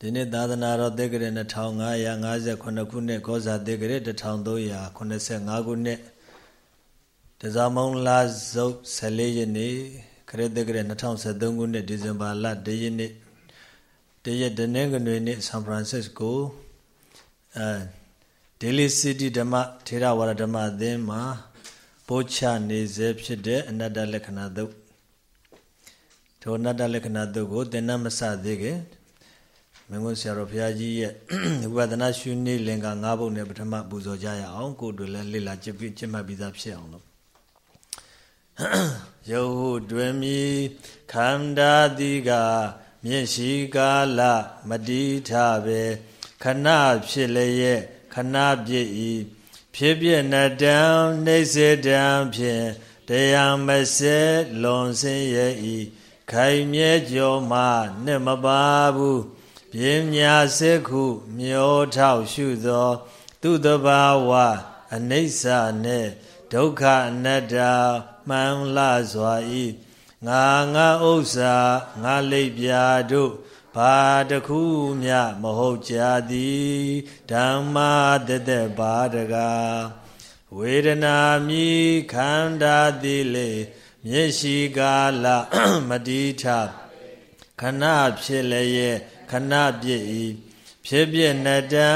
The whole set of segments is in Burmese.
ဒီနေ့သာသနာတော်တက္ကရာ2558ခုနှစ်ခောဇာတက္ကရာ1385ခုနှစ်တဇာမုံလာဇုတ်14ရက်နေ့ခရစ်တက္ကရာ2013ခုနှစ်ဒီဇင်ဘာလ1ရက်နေ့တရက်တနင်္ဂနွေနေ့ဆန်ဖရန်စစ္စကိုအဲဒေလီစီတီဓမ္မထေရဝါဒဓမ္မအသင်းမှာပို့ချနေစေဖြစ်တဲ့အနတ္တလက္ခဏာသုတ်ထိုအနတ္တလက္ခဏာသုတ်ကိုသင်္နမစသေးခင် မင်းတို့ဆရာတော်ဘုရားကြီးရဲ့ဝိပဿနာရှုနေလင်္ကာ၅ဘုတ်နဲ့ပထမပူဇော်ကြရအောင်ကိုယ်တို့လည်းလေ့လာကြည့်ပြီးကျင့်မှတ်ပြီးသားဖြစ်အောင်လို့ယုတ်တွင်မီခန္ဓာတိကမျက်ရှိကာလမတိထပဲခဏဖြစ်လျက်ခဏပြည့်ဤဖြစ်ပြနတံနေစေတံဖြင့်တရားမစဲလွန်စင်းရဲ့ဤခိုင်မြဲကြောမှနှစ်မပါဘူး ပြင်းညာစေခုမျောထောက်ရှုသော သူတဘာဝအနိစ္စနှင့်ဒုက္ခအနတ္တမှန်လာစွာဤငါငါဥစ္စာငါလိပ်ပြာတို့ဘာတခုမျှမဟုတ်ကြသည်ဓမ္မတသက်ပါတကားဝေဒနာမြည်ခန္ဓာတိလေမျက်ရှိကာလမတိထခဏဖြစ်လျက် ခဏပြည့်ဤဖြစ်ပြနတံ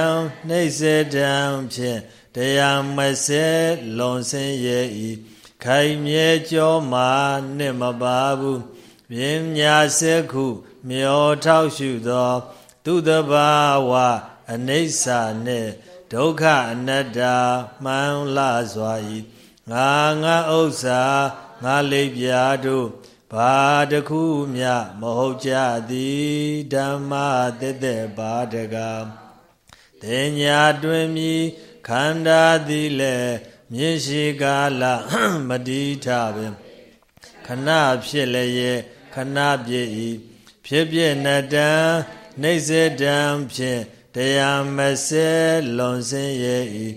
နှိမ့်စေတံဖြင့်တရားမစဲလွန်ဆင်းရဲ့ဤခိုင်မြဲကြောမာနှစ်မပါဘူးပြင်းညာစေခု မျောထောက်ရှုသော သူတဘာဝအနိစ္စနှင့်ဒုက္ခအနတ္တမှန်လာစွာဤငါငါဥစ္စာငါလိပ်ပြာတို့ ဘာတခုမျှမဟုတ်ကြသည်ဓမ္မတသက်ဘာတကတင်ညာတွင်မြည်ခန္ဓာသည်လည်းမြင့်ရှိကာလမတိထပင်ခဏဖြစ်လျက်ခဏပြည့်ဤဖြစ်ပြနတံနေစေတံဖြင့်တရားမစဲလွန်စင်းရဲ့ဤ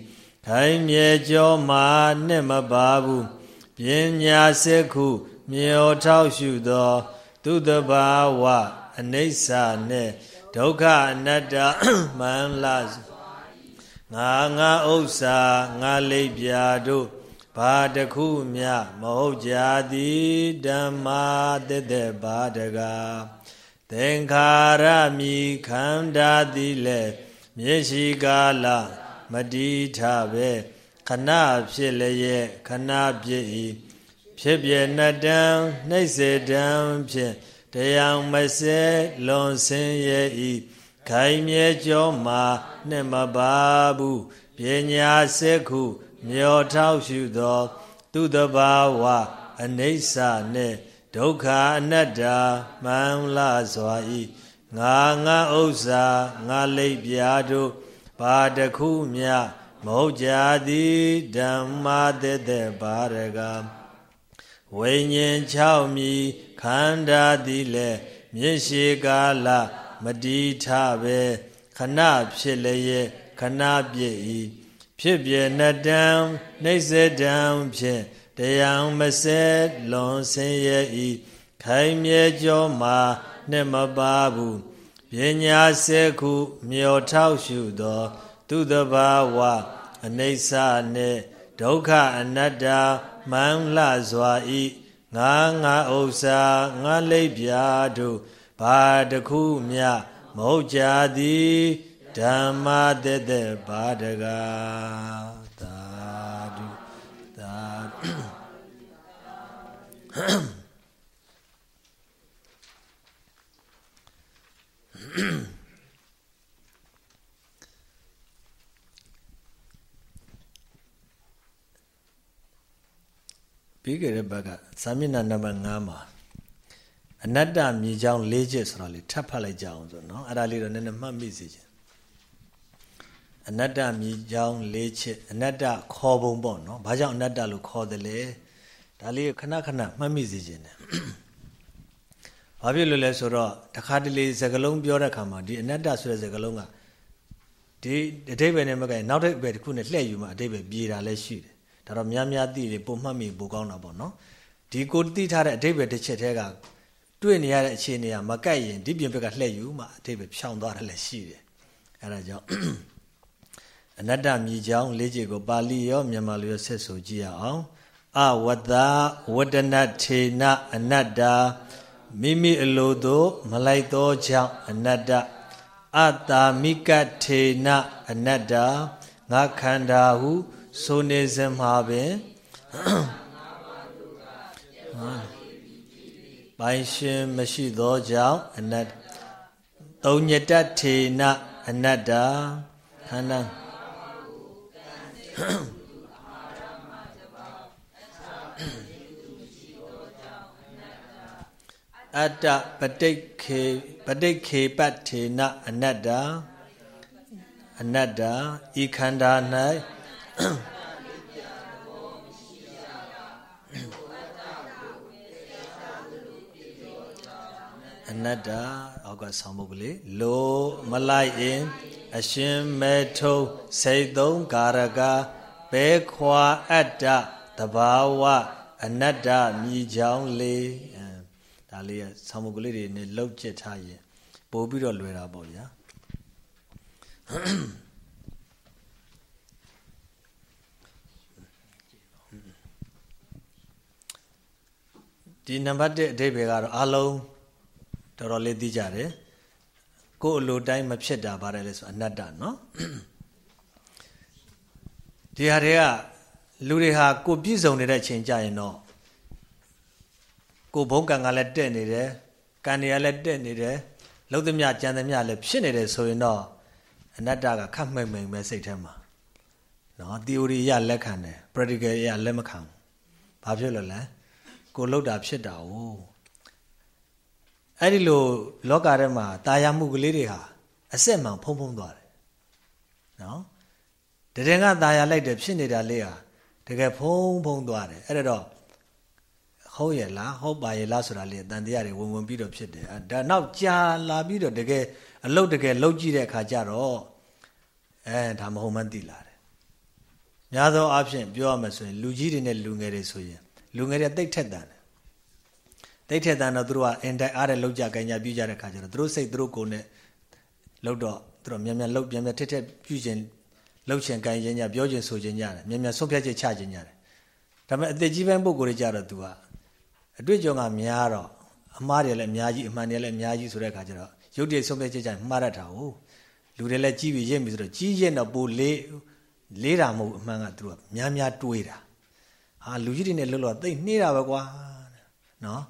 ခိုင်မြေကြောမှာနှစ်မပါဘူးပညာစေခု မြေောထောက်ရှုသော သူတဘာဝအနိစ္စနှင့်ဒုက္ခအနတ္တမှန်လာငါငါဥစ္စာငါလိပ်ပြာတို့ဘာတခုမျှမဟုတ်ကြသည်ဓမ္မာတသက်ဘာတကားသင်္ခါရမိခန္ဓာသည်လည်းမျက်ရှိကာလမတိထပဲခဏဖြစ်လျက်ခဏပြည့်၏ ဖြစ်ပြနတံနှိမ့်စေတံဖြင့်တရားမစဲလွန်ဆင်းရဲ့ဤခိုင်မြဲကြောမှာနှစ်မပါဘူးပညာစေခု မျောထောက်ရှုသော သူတဘာဝအနိစ္စနှင့်ဒုက္ခအနတ္တမှန်လာစွာဤငါငါဥစ္စာငါလိပ်ပြာတို့ဘာတခုမျှမဟုတ်ကြသည်ဓမ္မတသက်ဘာရက ဝိညာဉ်6မြည်ခန္ဓာသည်လည်းမျက်ရှိကာလမတိထပဲခဏဖြစ်လျက်ခဏပြည့်ဤဖြစ်ပြနတံနှိစ္စတံဖြင့်တရားမစဲလွန်ဆင်းရဲ့ဤခိုင်မြဲကြောမှာနှစ်မပါဘူးပညာစေခုမြော်ထောက်ရှုသော သူတဘာဝအနိစ္စနှင့်ဒုက္ခအနတ္တ မှန်လှစွာဤငါငါဥစ္စာငါလိပ်ပြာတို့ဘာတခုမျှမဟုတ်ကြသည်ဓမ္မတသက်ဘာတကားသာဓုသာ ပြီးကြတဲ့ဘက်ကသာမျက်နှာနံပါတ်5မှာအနတ္တမြေချောင်း၄ချက်ဆိုတော့လေထပ်ဖတ်လိုက်ကြအောင်ဆိုနော်အဲ့ဒါလေးတော့နည်းနည်းမှတ်မိစေချင်အနတ္တမြေချောင်း၄ချက်အနတ္တခေါ်ပုံပေါ့နော်ဘာကြောင့်အနတ္တလို့ခေါ်တယ်လဲဒါလေးခဏခဏမှတ်မိစေချင်တယ်ဘာဖြစ်လို့လဲဆိုတော့တခါတလေစကလုံးပြောတဲ့ခါမှာဒီအနတ္တဆိုတဲ့စကလုံးကဒီအတိပ္ပယ်နဲ့မကရင်နောက်တစ်ပယ်တစ်ခုနဲ့လှည့်ယူမှအတိပ္ပယ်ပြေတာလည်းရှိတယ် ဒါတော့များများသိတယ်ပုံမှတ်မိပိုကောင်းတာပေါ့နော်ဒီကိုသိထားတဲ့အတိပ္ပယ်တစ်ချက်တည်းကတွေ့နေရတဲ့အခြေအနေကမကက်ရင်ဒီပြင်ဘက်ကလှည့်ယူမှအထိပ္ပယ်ဖြောင်းသွားတယ်လည်းရှိတယ်အဲဒါကြောင့်အနတ္တမြည်ကြောင်းလေးချက်ကိုပါဠိရောမြန်မာလိုရောဆက်ဆိုကြည့်ရအောင်အဝတ္တဝတ္တနထေနအနတ္တာမိမိအလိုသို့မလိုက်သောကြောင့်အနတ္တအတ္တာမိကထေနအနတ္တာငါခန္ဓာဟု ဆိုနေစမှာပင်ပိုင်ရှင်မရှိသောကြောင့်အနတ္တသုံးညတထေနအနတ္တာခန္ဓာအတ္တပဋိခေပဋိခေပတ္ထေနအနတ္တာအနတ္တာဤခန္ဓာ၌ အနတ္တအောက်ကဆောင်းပုဒ်ကလေးလိုမလိုက်ရင် အရှင်မေထုံစိတ်သုံးကာရကဘဲခွာအတ္တတဘာဝအနတ္တမြည်ကြောင်းလေးဒါလေးကဆောင်းပုဒ်ကလေးတွေနဲ့လောက်ကျစ်ထားရင်ပို့ပြီးတော့လွယ်တာပေါ့ဗျာ ဒီနံပါတ်1အဓိပ္ပာယ်ကတော့အလုံးတော်တော်လေးသိကြတယ်ကိုယ်အလိုတိုင်းမဖြစ်တာပါတယ်လဲဆိုအနတ္တနော်ဒီဟာတွေကလူတွေဟာကိုပြည့်စုံနေတဲ့ချိန်ကြရင်တော့ကိုဘုံကံကလည်းတက်နေတယ်ကံတွေကလည်းတက်နေတယ်လုံးသမျှကြံသမျှလည်းဖြစ်နေတယ်ဆိုရင်တော့အနတ္တကခတ်မှိတ်မိန်ပဲစိတ်ထဲမှာနော် theory ရလက်ခံတယ် practical ရလက်မခံဘူးဘာဖြစ်လို့လဲ ကိုလှုပ်တာဖြစ်တာ哦အဲ့ဒီလိုလောကထဲမှာတာယာမှုကလေးတွေဟာအဆက်မှန်ဖုံဖုံသွားတယ်နော်တကယ်ကတာယာလိုက်တယ်ဖြစ်နေတာလေးဟာတကယ်ဖုံဖုံသွားတယ်အဲ့ဒါတော့ဟုတ်ရဲ့လားဟုတ်ပါရဲ့လားဆိုတာလေးတန်တရားတွေဝင်ဝင်ပြီးတော့ဖြစ်တယ်ဒါနောက်ကြာလာပြီးတော့တကယ်အလုတ်တကယ်လှုပ်ကြည့်တဲ့အခါကျတော့အဲဒါမဟုတ်မှန်းသိလာတယ်များသောအားဖြင့်ပြောရမယ်ဆိုရင်လူကြီးတွေနဲ့လူငယ်တွေဆိုရင် လူငယ်တွေတိတ်ထက်တန်တယ်တိတ်ထက်တန်တော့သူတို့ကအင်တိုက်အားတဲ့လောက်ကြကြပြူကြတဲ့ခါကျတော့သူတို့စိတ်သူတို့ကိုယ်နဲ့လောက်တော့သူတို့မြန်မြန်လောက်မြန်မြန်ထက်ထက်ပြူခြင်းလောက်ချင်ကြင်ခြင်းညပြောခြင်းဆိုခြင်းညတယ်မြန်မြန်ဆုံးဖြတ်ချက်ချခြင်းညတယ်ဒါပေမဲ့အသက်ကြီးပိုင်းပုဂ္ဂိုလ်တွေကြတော့သူကအတွေ့အကြုံကများတော့အမှားတွေလည်းအများကြီးအမှန်တွေလည်းအများကြီးဆိုတဲ့အခါကျတော့ရုပ်တည်ဆုံးဖြတ်ချက်ချမှားတတ်တာဟုတ်လူတွေလည်းကြီးပြီးရင့်ပြီဆိုတော့ကြီးရင်တော့ပိုလေးလေးတာမဟုတ်အမှန်ကသူကများများတွေးတာ ဟာလူကြီးတွေနဲ့လွတ်လွတ်သိနှေးတာပဲကွာနော်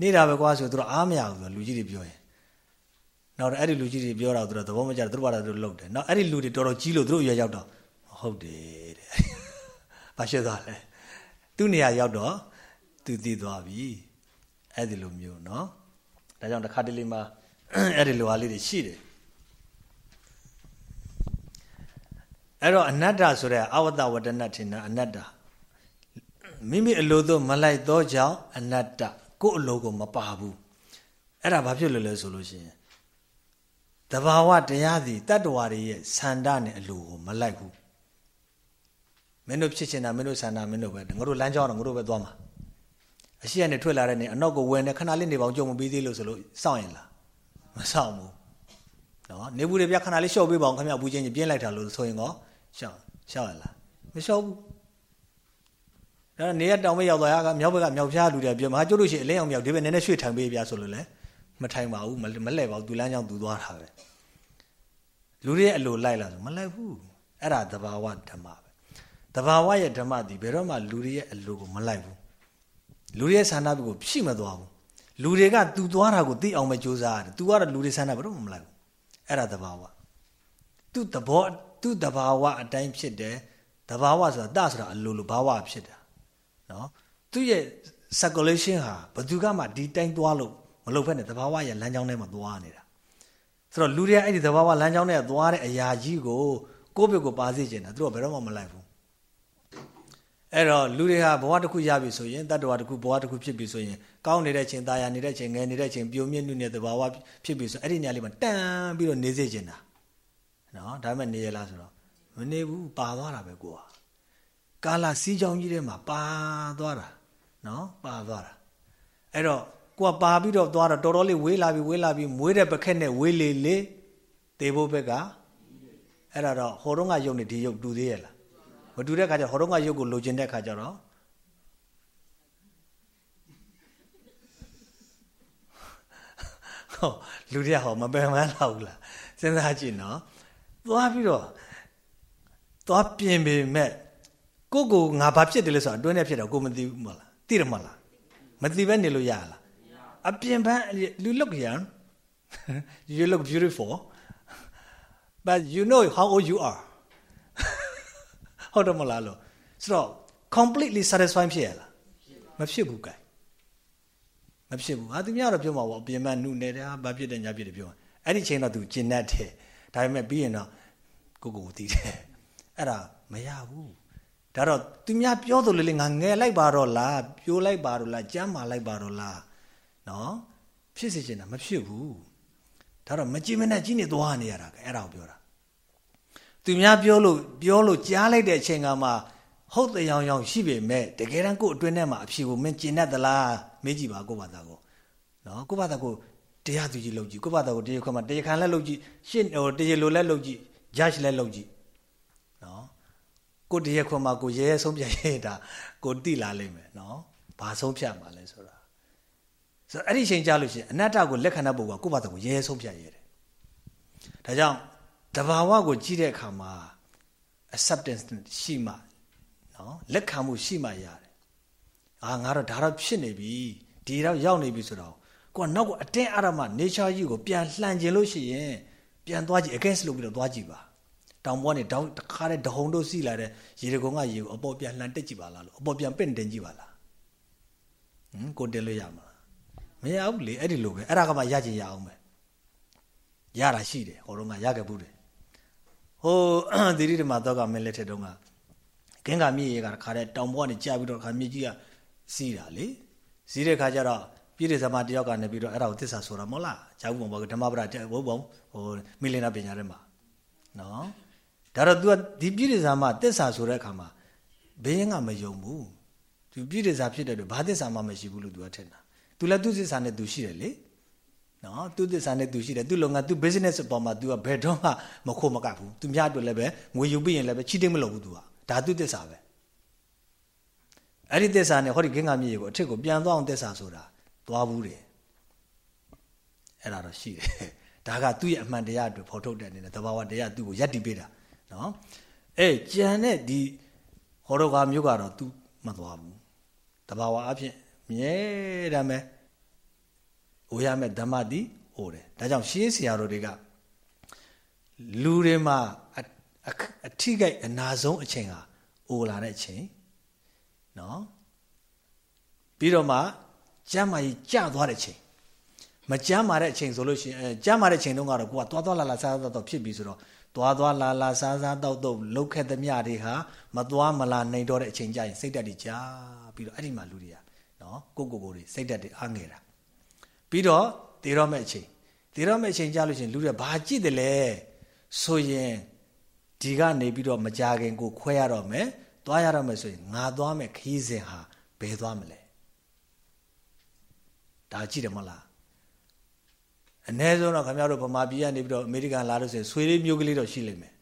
နှေးတာပဲကွာဆိုသူတို့အားမရဘူးဆိုလူကြီးတွေပြောရင်နောက်တော့အဲ့ဒီလူကြီးတွေပြောတာသူတို့သဘောမကျသူတို့ဘာသာသူတို့လုပ်တယ်နောက်အဲ့ဒီလူတွေတော်တော်ကြီးလို့သူတို့ရွယ်ရောက်တော့ဟုတ်တယ်တဲ့ဘာရှိသွားလဲသူ့နေရာရောက်တော့သူသိသွားပြီအဲ့ဒီလိုမျိုးเนาะဒါကြောင့်တစ်ခါတလေမှာအဲ့ဒီလိုဟာလေးတွေရှိတယ်အဲ့တော့အနတ္တဆိုတဲ့အဝတ္တဝတ္တနထင်တာအနတ္တ မိမိအလိုသို့မလိုက်သောကြောင့်အနတ္တကိုယ့်အလိုကိုမပါဘူးအဲ့ဒါဘာဖြစ်လို့လဲဆိုလို့ရှိရင်တဘာဝတရားစီတတ္တဝါတွေရဲ့ဆန္ဒနဲ့အလိုကိုမလိုက်ဘူးမင်းတို့ဖြစ်ချင်တာမင်းတို့ဆန္ဒမင်းတို့ပဲငါတို့လမ်းကြောင်းတော့ငါတို့ပဲသွားမှာအရှိကနေထွက်လာတဲ့နေအနောက်ကိုဝင်နေခဏလေးနေပေါင်းကြုံမပြီးသေးလို့ဆိုလို့စောင့်ရင်လားမစောင့်ဘူးနော်နေဘူးတွေပြခဏလေးရှော့ပေးပါအောင်ခင်ဗျဘူးချင်းပြင်းလိုက်တာလို့ဆိုရင်ကောရှော့ရှော့ရလားမရှော့ဘူး ဒါနေရတောင်ဘက်ရောက်သွားရကမြောက်ဘက်ကမြောက်ဖျားလူတွေပြောမှာကျုပ်တို့ရှိအလင်းအောင်မြောက်ဒီဘက်နည်းနည်းရွှေ့ထိုင်ပေးပြဆိုလို့လဲမထိုင်ပါဘူးမလဲပါဘူးသူလမ်းကြောင်းသူသွားတာပဲလူတွေအလိုလိုက်လာဆိုမလိုက်ဘူးအဲ့ဒါသဘာဝဓမ္မပဲသဘာဝရဲ့ဓမ္မဒီဘယ်တော့မှလူတွေရဲ့အလိုကိုမလိုက်ဘူးလူတွေရဲ့ဆန္ဒကိုဖြည့်မသွားဘူးလူတွေကသူသွားတာကိုသိအောင်ပဲကြိုးစားရတယ်သူကတော့လူတွေဆန္ဒဘယ်တော့မှမလိုက်ဘူးအဲ့ဒါသဘာဝသူသဘောသူသဘာဝအတိုင်းဖြစ်တယ်သဘာဝဆိုတာတဆိုတာအလိုလိုဘာဝဖြစ်တာ နော်သူ့ရဲ့ circulation ဟာဘသူကမှဒီတိုင်းသွားလို့မလုပ်ဖက်နဲ့သဘာဝရဲ့လမ်းကြောင်းထဲမှာသွားနေတာဆိုတော့လူတွေကအဲ့ဒီသဘာဝလမ်းကြောင်းထဲကသွားတဲ့အရာကြီးကိုကိုယ့်ဘက်ကိုပါစေချင်တာသူတို့ကဘယ်တော့မှမလိုက်ဘူးအဲ့တော့လူတွေဟာဘဝတစ်ခုရပြီဆိုရင်တတ္တဝါတစ်ခုဘဝတစ်ခုဖြစ်ပြီဆိုရင်ကောင်းနေတဲ့ချိန်တာယာနေတဲ့ချိန်ငယ်နေတဲ့ချိန်ပြုံမြင့်နုနဲ့သဘာဝဖြစ်ပြီဆိုအဲ့ဒီနေရာလေးမှာတန်ပြီးတော့နေစေချင်တာနော်ဒါပေမဲ့နေရလားဆိုတော့မနေဘူးပါသွားတာပဲကိုက ကာလာစီးကြောင်းကြီးထဲမှာပါသွားတာနော်ပါသွားတာအဲ့တော့ကိုကပါပြီးတော့သွားတော့တော်တော်လေးဝေးလာပြီဝေးလာပြီမွေးတဲ့ပခက်နဲ့ဝေးလေလေသေဖို့ဘက်ကအဲ့ဒါတော့ဟောတော့ကယုတ်နေဒီယုတ်တူသေးရဲ့လားမတူတဲ့ခါကျဟောတော့ကယုတ်ကိုလိုချင်တဲ့ခါကျတော့ဟောလူတွေကဟောမပယ်မန်းတော့ဘူးလားစဉ်းစားကြည့်နော်သွားပြီးတော့သွားပြင်ပေမဲ့ ကိုကိုငါဘာဖြစ်တယ်လဲဆိုတော့အတွင်းထဲဖြစ်တော့ကိုမသိဘူးမလားသိတယ်မလားမသိဘဲနေလို့ရလားအပြင်ပန်း you look young you look beautiful but you know how old you are ဟုတ်တယ်မလားလို့ဆိုတော့ completely satisfied ဖြစ်ရလားမဖြစ်ဘူးကဲမဖြစ်ဘူးဟာသူများတော့ပြောမှာပေါ့အပြင်ပန်းနုနေတာဘာဖြစ်တယ်ညာဖြစ်တယ်ပြောအဲ့ဒီချိန်တော့သူကျင်တတ်တယ်ဒါပေမဲ့ပြီးရင်တော့ကိုကိုကိုတည်တယ်အဲ့ဒါမရဘူး ဒါတော့သူများပြောသလိုလေငါငယ်လိုက်ပါတော့လားပြိုးလိုက်ပါတော့လားကြမ်းမာလိုက်ပါတော့လားနော်ဖြစ်စေချင်တာမဖြစ်ဘူးဒါတော့မကြည့်မနဲ့ကြီးနေသွားနေရတာကအဲ့ဒါကိုပြောတာသူများပြောလို့ပြောလို့ကြားလိုက်တဲ့အချိန်ကမှဟုတ်တဲ့ရောင်ရောင်ရှိပေမဲ့တကယ်တမ်းကို့အတွင်းထဲမှာအဖြေကိုမင်းကျင်တတ်သလားမေးကြည့်ပါကို့ဘာသာကိုနော်ကို့ဘာသာကိုတရားသူကြီးလုပ်ကြည့်ကို့ဘာသာကိုတရားခွန်မှာတရားခံလည်းလုပ်ကြည့်ရှင်းဟိုတရားလိုလည်းလုပ်ကြည့် judge လည်းလုပ်ကြည့်နော် ကိုတရားခွန်မှာကိုရဲရဲဆုံးဖြတ်ရတာကိုတိလာလိမ့်မယ်နော်ဘာဆုံးဖြတ်မှာလဲဆိုတာဆိုတော့အဲ့ဒီချိန်ကြလို့ရှိရင်အနတ္တကိုလက်ခံတဲ့ပုဂ္ဂိုလ်ကကိုယ့်ဘာသာကိုရဲရဲဆုံးဖြတ်ရတယ်ဒါကြောင့်တဘာဝကိုကြည့်တဲ့အခါမှာ acceptance ရှိမှနော်လက်ခံမှုရှိမှရတယ်အာငါတော့ဒါတော့ဖြစ်နေပြီဒီတော့ရောက်နေပြီဆိုတော့ကိုကနောက်ကိုအတင်းအရမ nature ကြီးကိုပြန်လှန်ကျင်လို့ရှိရင်ပြန်သွားကြည့် against လုပ်ပြီးတော့သွားကြည့်ပါ တောင်ပေါ်နေတောင်တခါတဲ့ဒဟုံတို့စီလာတဲ့ရေတကုံကရေကိုအပေါ်ပြန်လှန်တက်ကြည့်ပါလားလို့အပေါ်ပြန်ပင့်တင်ကြည့်ပါလားဟင်ကိုတင်လို့ရမှာမရဘူးလေအဲ့ဒီလိုပဲအဲ့ဒါကမှရချင်ရအောင်ပဲရတာရှိတယ်ဟောတော့ကရခဲ့ဘူးတယ်ဟိုသီရိဓမ္မတော့ကမင်းလက်ထက်တုန်းကကင်းကမြည်ရေကခါတဲ့တောင်ပေါ်ကနေကြာပြီးတော့ခါမြည်ကြီးကစီးတာလေစီးတဲ့ခါကျတော့ပြည့်တဲ့ဇမတယောက်ကနေပြီးတော့အဲ့ဒါကိုသစ္စာဆိုတာမဟုတ်လားဂျာဘူးဘုံဘောဓမ္မပဒဘုံဘုံဟိုမီလနာပညာထဲမှာနော် ဒါတော့ तू ဒီပြည့်တဲ့ဇမသစ္စာဆိုတဲ့အခါမှာဘေးရင်ကမယုံဘူး तू ပြည့်တဲ့ဇာဖြစ်တဲ့အတွက်ဘာသစ္စာမှမရှိဘူးလို့ तू ကထင်တာ तू လည်းသူ့သစ္စာနဲ့ तू ရှိတယ်လေနော်သူ့သစ္စာနဲ့ तू ရှိတယ်သူ့လုပ်ငန်းသူ့ business အပေါ်မှာ तू ကဘယ်တော့မှမခိုးမကပ်ဘူး तू များအတွက်လည်းပဲငွေယူပြီးရင်လည်းပဲချီးတိတ်မလုပ်ဘူး तू ကဒါသူ့သစ္စာပဲအဲ့ဒီသစ္စာနဲ့ဟောဒီဂင်္ဂမြေကိုအထက်ကိုပြန်သွားအောင်သစ္စာဆိုတာသွားဘူးတယ်အဲ့ဒါတော့ရှိတယ်ဒါကသူ့ရဲ့အမှန်တရားအတွက်ဖော်ထုတ်တဲ့အနေနဲ့သဘာဝတရားသူ့ကိုယက်တည်ပေးတာ နော်အဲကြံတဲ့ဒီဟောတော့ကမျိုးကတော့ तू မသွားဘူးသဘာဝအဖြစ်မြဲတမ်းပဲဟိုရမဲ့ဓမ္မတိဟိုတယ်ဒါကြောင့်ရှင်းဆရာတို့တွေကလူတွေမှာအထိကိအနာဆုံးအချိန်ဟာအိုလာတဲ့အချိန်နော်ပြီးတော့မှကျမ်းမာကြီးကျသွားတဲ့ချိန်မကျမ်းမာတဲ့အချိန်ဆိုလို့ရှိရင်ကျမ်းမာတဲ့ချိန်တုန်းကတော့ကိုကသွားသွားလာလာစားစားတော့ဖြစ်ပြီဆိုတော့ သွားသွားလာလာစားစားတော့တော့လုတ်ခက်သမျှတွေဟာမသွားမလာနိုင်တော့တဲ့အချိန်ကျရင်စိတ်ဓာတ်တွေကြာပြီးတော့အဲ့ဒီမှာလူတွေကနော်ကိုကိုကိုတွေစိတ်ဓာတ်တွေအားငယ်တာပြီးတော့တေတော့မဲ့အချိန်တေတော့မဲ့အချိန်ကြာလို့ရှိရင်လူတွေဘာကြည့်တယ်လဲဆိုရင်ဒီကနေပြီးတော့မကြခင်ကိုခွဲရတော့မယ်သွားရတော့မယ်ဆိုရင်ငါသွားမယ်ခီးစဉ်ဟာဘယ်သွားမလဲဒါကြည့်တယ်မဟုတ်လား အ ਨੇ ဆုံးတော့ခင်ဗျားတို့ဗမာပြည်ကနေပြီးတော့အမေရိကန်လာလို့ဆိုရင်ဆွေလေးမျိုးကလေးတော့ရှိလိမ့်မယ်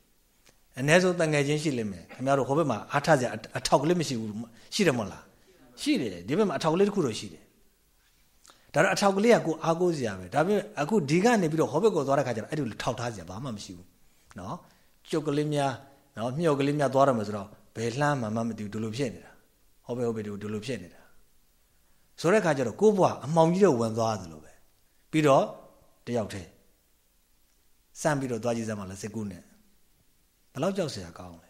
အ ਨੇ ဆုံးတန်ငယ်ချင်းရှိလိမ့်မယ်ခင်ဗျားတို့ဟိုဘက်မှာအားထားစရာအထောက်ကလေးမရှိဘူးရှိတယ်မဟုတ်လားရှိတယ်ဒီဘက်မှာအထောက်ကလေးတစ်ခုတော့ရှိတယ်ဒါတော့အထောက်ကလေးကကိုအားကိုးစရာပဲဒါပေမဲ့အခုဒီကနေပြီးတော့ဟောဘက်ကိုသွားတဲ့ခါကျတော့အဲ့ဒီထောက်ထားစရာဘာမှမရှိဘူးเนาะကျုပ်ကလေးများเนาะမြှောက်ကလေးများသွားရမယ်ဆိုတော့ဘယ်လှမ်းမှမမသိဘူးဒီလိုဖြစ်နေတာဟောဘက်ဟောဘက်ဒီလိုဖြစ်နေတာဆိုတဲ့ခါကျတော့ကိုယ့်ဘဝအမှောင်ကြီးတော့ဝင်သွားသလိုပဲပြီးတော့ တယောက်တည်းစမ်းပြီးတော့သွားကြည့်စမ်းပါလားစကူးနဲ့ဘယ်လောက်ကြောက်စရာကောင်းလဲ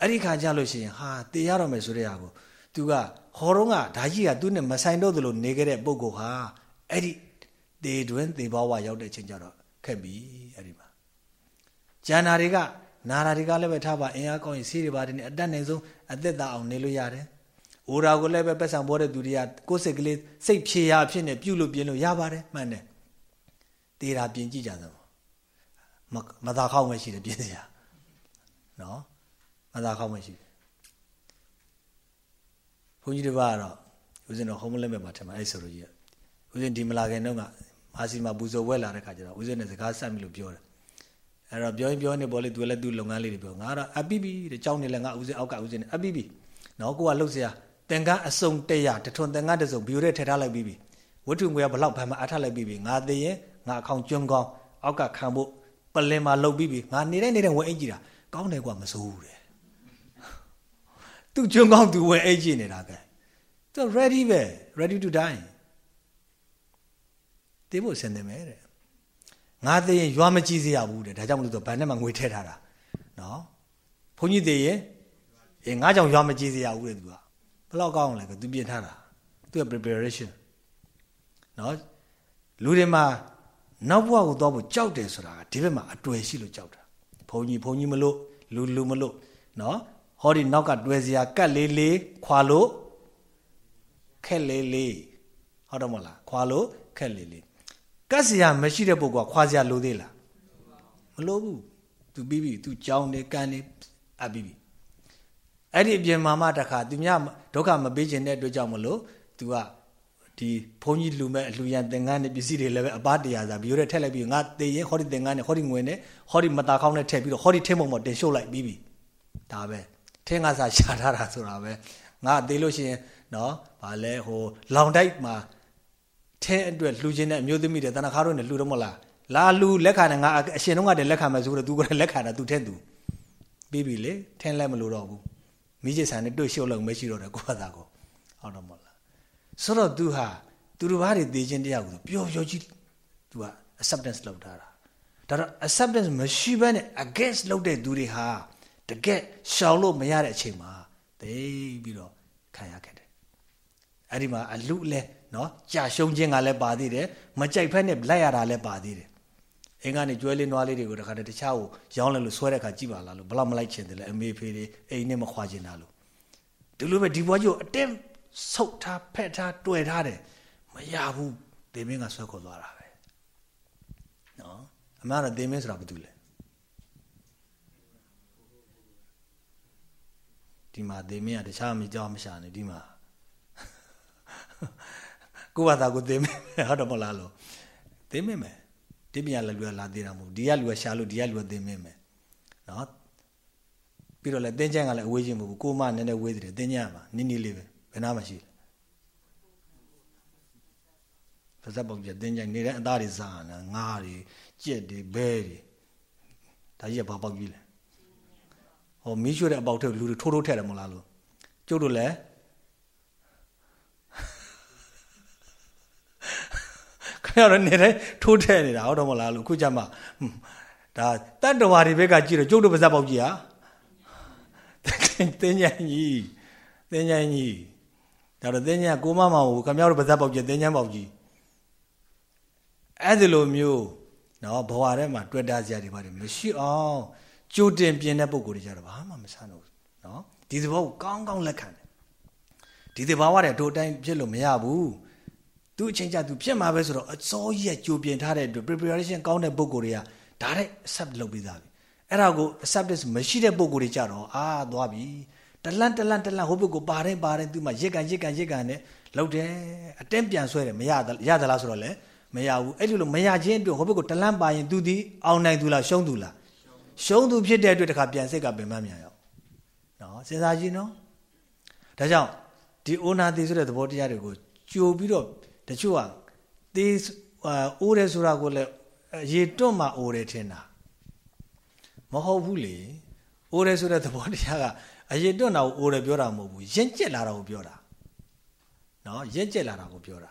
အဲ့ဒီခါကျလို့ရှိရင်ဟာတေရတော့မယ်ဆိုတဲ့ဟာကို तू ကဟောတော့ကဓာကြီးကသူ့နဲ့မဆိုင်တော့သလိုနေခဲ့တဲ့ပုံကောဟာအဲ့ဒီတေတွင်တေဘဝရောက်တဲ့အချိန်ကျတော့ခက်ပြီအဲ့ဒီမှာကျန်တာတွေကနာတာတွေကလည်းပဲထားပါအင်အားကောင်းရင်ဆေးတွေပါတယ်နဲ့အတက်နိုင်ဆုံးအသက်သာအောင်နေလို့ရတယ်။ အိုရာကိုလည်းပဲပတ်စံပေါ်တဲ့သူတွေကကိုယ်စိတ်ကလေးစိတ်ဖြေရာဖြစ်နေပြုလို့ပြင်းလို့ရပါတယ်မှန်တယ်တေရာပြင်ကြည့်ကြသမောမသာခေါင်းပဲရှိတယ်ပြင်းစရာနော်မသာခေါင်းပဲရှိတယ်ဘုန်းကြီးတစ်ပါးကတော့ဦးဇင်းတော်ဟောမလဲမဲ့မှာထင်မှာအဲ့ဆိုလို့ကြီးကဦးဇင်းဒီမလာခင်တော့ကမာစီမှာပူဇော်ဝဲလာတဲ့ခါကျတော့ဦးဇင်းနဲ့စကားဆက်မိလို့ပြောတယ်အဲ့တော့ပြောရင်ပြောနေပေါ်လေသူလည်းသူ့လုပ်ငန်းလေးတွေပြောငါကတော့အပိပိတဲ့ကြောင်းနေလဲငါဦးဇင်းအောက်ကဦးဇင်းနဲ့အပိပိနော်ကိုကလှုပ်စရာ သင်္ကန်းအစုံ100တထွန်သင်္ကန်းတစ်စုံဘီယိုတဲ့ထည့်ထားလိုက်ပြီးပြီဝတ္ထုငွေကဘလောက်ဘာမှအထားလိုက်ပြီးပြီငါသိရင်ငါအခေါင်ကျွန်းကောင်းအောက်ကခံဖို့ပလင်မှာလှုပ်ပြီးပြီငါနေတဲ့နေတဲ့ဝင်အိတ်ကြည့်တာကောင်းတယ်ကွာမစိုးဘူးတဲ့သူကျွန်းကောင်းသူဝင်အိတ်ကြည့်နေတာကဲသူ ready ပဲ ready to die တေးဖို့ဆင်တယ်မယ်တဲ့ငါသိရင်ရွာမကြည့်စေရဘူးတဲ့ဒါကြောင့်မလို့ဆိုဗန်နဲ့မှငွေထည့်ထားတာနော်ဘုန်းကြီးသိရင်အေးငါကြောင့်ရွာမကြည့်စေရဘူးတဲ့သူက ဘလောက်ကောင်းလဲကသူပြင်ထားတာသူက preparation နော်လူတွေမှာနောက်ဘဝကိုသွားဖို့ကြောက်တယ်ဆိုတာကဒီဘက်မှာအတွေ့ရှိလို့ကြောက်တာဘုန်းကြီးဘုန်းကြီးမလို့လူလူမလို့နော်ဟောဒီနောက်ကတွေ့စရာကတ်လေးလေးခွာလို့ခက်လေးလေးဟုတ်တော့မလားခွာလို့ခက်လေးလေးကတ်စရာမရှိတဲ့ပုဂ္ဂိုလ်ကခွာစရာလိုသေးလားမလိုဘူး तू ပြီးပြီ तू ကြောင်းနေကန်နေအပ်ပြီးပြီ အဲ့ဒီအပြင်မှာမှတခါသူများဒုက္ခမပေးခြင်းတဲ့အတွက်ကြောင့်မလို့ तू ကဒီဘုန်းကြီးလူမဲ့အလှရန်သင်္ကန်းနဲ့ပစ္စည်းတွေလည်းပဲအပားတရားစာဘီရိုတဲ့ထက်လိုက်ပြီးငါတေရင်ဟောဒီသင်္ကန်းနဲ့ဟောဒီငွေနဲ့ဟောဒီမတာခေါင်းနဲ့ထည့်ပြီးတော့ဟောဒီထင်းမုံပေါ်တင်ရှုပ်လိုက်ပြီးပြီဒါပဲထင်းကစားရှာထားတာဆိုတာပဲငါသေးလို့ရှိရင်နော်ဗာလဲဟိုလောင်တိုက်မှာထဲအတွက်လှူခြင်းနဲ့အမျိုးသမီးတွေတဏ္ဍခါတို့နဲ့လှူတော့မလားလာလူလက်ခံတယ်ငါအရှင်တော့ကတည်းလက်ခံမယ်ဆိုတော့ तू ကလည်းလက်ခံတာ तू ထဲ तू ပြီးပြီလေထင်းလက်မလို့တော့ဘူး မိကျဆန်နဲ့တွေ့ရှုပ်လို့မရှိတော့တယ်ကိုယ့်ဘာသာကိုဟုတ်တော့မလားဆိုတော့ तू ဟာသူတို့ဘာတွေသိချင်းတရားကိုပျော်ပျော်ကြီး तू က acceptance လုပ်ထားတာဒါတော့ acceptance မရှိဘဲနဲ့ against လုပ်တဲ့သူတွေဟာတကယ်ရှောင်လို့မရတဲ့အချိန်မှာသိပြီးတော့ခံရခဲ့တယ်အဲ့ဒီမှာအလူလဲနော်ကြာရှုံးခြင်းကလည်းပါသေးတယ်မကြိုက်ဖက်နဲ့လိုက်ရတာလည်းပါသေးတယ် အင်းကနေကျွဲလေးနွားလေးတွေကိုတခါတည်းတခြားကိုရောင်းလိုက်လို့ဆွဲတဲ့ခါကြည့်ပါလားလို့ဘလောက်မလိုက်ချင်တယ်လဲအမေဖေးလေးအိမ်နဲ့မခွာချင်တာလို့ဒီလိုပဲဒီဘွားကြီးကိုအတင်းဆုတ်ထားဖက်ထားတွေ့ထားတယ်မရဘူးဒေမင်းကဆွဲခေါ်သွားတာပဲနော်အမှန်တော့ဒေမင်းဆိုတာဘာတူလဲဒီမှာဒေမင်းကတခြားမကြောက်မရှာနေဒီမှာကိုဘာသာကိုဒေမင်းဟုတ်တော့မလားလို့ဒေမင်းမယ် ဒီပြန်လည်းလူကလာသေးတာမဟုတ်ဒီကလူကရှာလို့ဒီကလူကဒေမင်းမယ်နော်ပြီးတော့လည်းတင်းချမ်းကလည်းအဝေးချင်းမဟုတ်ဘူးကိုမနည်းနည်းဝေးတယ်တင်းချမ်းမှာနင်းနီးလေးပဲဘယ်နာမှရှိလဲပါဇက်ပုံပြတင်းချမ်းနေတဲ့အသားတွေစားနေငါးတွေကြက်တွေဘဲတွေဒါကြီးကဘာပေါက်ကြီးလဲဟောမီးရွှေ့တဲ့အပေါက်ထဲလူတွေထိုးထိုးထည့်တယ်မလားလို့ကျုပ်တို့လည်း ခင်ဗျားတို့နေတိုင်းထိုးထည့်နေတာဟုတ်တော့မလားလို့ခုကြမှာဒါတတ္တဝါတွေဘက်ကကြည့်တော့ကျုပ်တို့ပါဇက်ပေါက်ကြီးဟာတင်းညံကြီးတင်းညံကြီးဒါတော့တင်းညံကိုမမောင်ကိုခင်ဗျားတို့ပါဇက်ပေါက်ကြီးတင်းညံပေါက်ကြီးအဲ့ဒီလိုမျိုးနော်ဘဝထဲမှာတွေ့တာစရာတွေပါတယ်မရှိအောင်ကြိုတင်ပြင်တဲ့ပုံကိုယ်တွေကြတော့ဘာမှမဆန်းတော့ဘူးနော်ဒီသဘောကိုကောင်းကောင်းလက်ခံတယ်ဒီသဘာဝတွေတို့အတိုင်းဖြစ်လို့မရဘူး သူအချိန်ကျသူဖြစ်မှာပဲဆိုတော့အစောကြီးကကြိုပြင်ထားတဲ့အတွက် preparation ကောင်းတဲ့ပုံကိုယ်တွေကဒါတဲ့ accept လုပ်ပြီးသားပြီအဲ့ဒါကို acceptance မရှိတဲ့ပုံကိုယ်တွေကြတော့အာသွားပြီတလန့်တလန့်တလန့်ဟိုဘက်ကိုပါတယ်ပါတယ်သူမှရစ်ကန်ရစ်ကန်ရစ်ကန်နဲ့လောက်တယ်အတင်းပြန်ဆွဲတယ်မရရသလားဆိုတော့လေမရဘူးအဲ့လိုလို့မရခြင်းအတွက်ဟိုဘက်ကိုတလန့်ပါရင်သူဒီအောင်နိုင်သူလားရှုံးသူလားရှုံးသူဖြစ်တဲ့အတွက်တခါပြန်စိတ်ကပင်မမြန်ရောက်နော်စဉ်းစားကြည့်နော်ဒါကြောင့်ဒီအိုနာသေးဆိုတဲ့သဘောတရားတွေကိုကြိုပြီးတော့ တချို့ကသေးအိုးတယ်ဆိုတာကိုလည်းရေတွန့်မှအိုးတယ်ထင်တာမဟုတ်ဘူးလေအိုးတယ်ဆိုတဲ့သဘောတရားကအရေတွန့်တာကိုအိုးတယ်ပြောတာမဟုတ်ဘူးရင့်ကျက်လာတာကိုပြောတာနော်ရင့်ကျက်လာတာကိုပြောတာ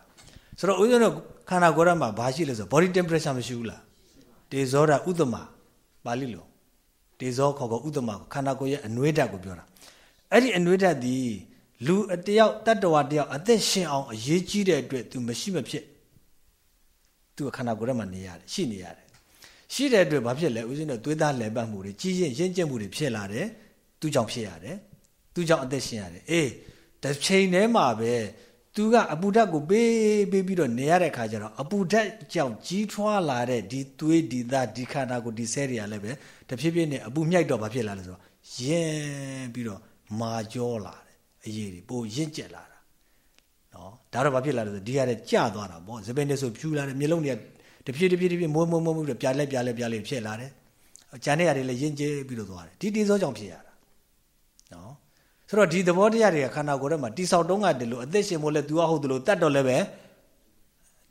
ဆိုတော့ဦးဇင်းတို့ခန္ဓာကိုယ်ရမှာဘာရှိလဲဆို body temperature မရှိဘူးလားတေဇောဓာဥတ္တမပါဠိလိုတေဇောခေါ်ခေါ်ဥတ္တမခန္ဓာကိုယ်ရဲ့အနှွေးဓာတ်ကိုပြောတာအဲ့ဒီအနှွေးဓာတ်ဒီ လူတယောက်တတ္တဝါတယောက်အသက်ရှင်အောင်အရေးကြီးတဲ့အတွက် तू မရှိမဖြစ် तू ခန္ဓာကိုယ်ထဲမှာနေရတယ်ရှိနေရတယ်ရှိတဲ့အတွက်ဘာဖြစ်လဲဦးဇင်းတို့သွေးသားလည်ပတ်မှုတွေကြီးရင်ရင့်ကျက်မှုတွေဖြစ်လာတယ်သူကြောင့်ဖြစ်ရတယ်သူကြောင့်အသက်ရှင်ရတယ်အေးတစ်ချိန်တည်းမှာပဲသူကအပူဓာတ်ကိုပေးပေးပြီးတော့နေရတဲ့ခါကျတော့အပူဓာတ်ကြောင့်ကြီးထွားလာတဲ့ဒီသွေးဒီသားဒီခန္ဓာကိုဒီဆဲတွေကလည်းပဲတဖြည်းဖြည်းနဲ့အပူမြိုက်တော့ဘာဖြစ်လာလဲဆိုတော့ယင်းပြီးတော့မာကြောလာတယ် အရေးတွေပိုရင့်ကျက်လာတာနနော်ဒါတော့ဘာဖြစ်လာလဲဆိုဒီဟာတဲ့ကြသွားတာပေါ့စပင်းနဲ့ဆိုဖြူလာတယ်မျိုးလုံးတွေကတဖြည်းတဖြည်းတဖြည်းမွေးမွေးမွေးမွေးပြလဲပြလဲပြလဲဖြစ်လာတယ်ကျန်တဲ့ຢာတွေလည်းယဉ်ကျေးပြီးတော့သွားတယ်ဒီတိစောကြောင့်ဖြစ်ရတာနော်ဆိုတော့ဒီသဘောတရားတွေကခန္ဓာကိုယ်ထဲမှာတိဆောက်တုံးကတည်းလို့အသက်ရှင်ဖို့လဲ तू ကဟုတ်တယ်လို့တတ်တော့လည်းပဲ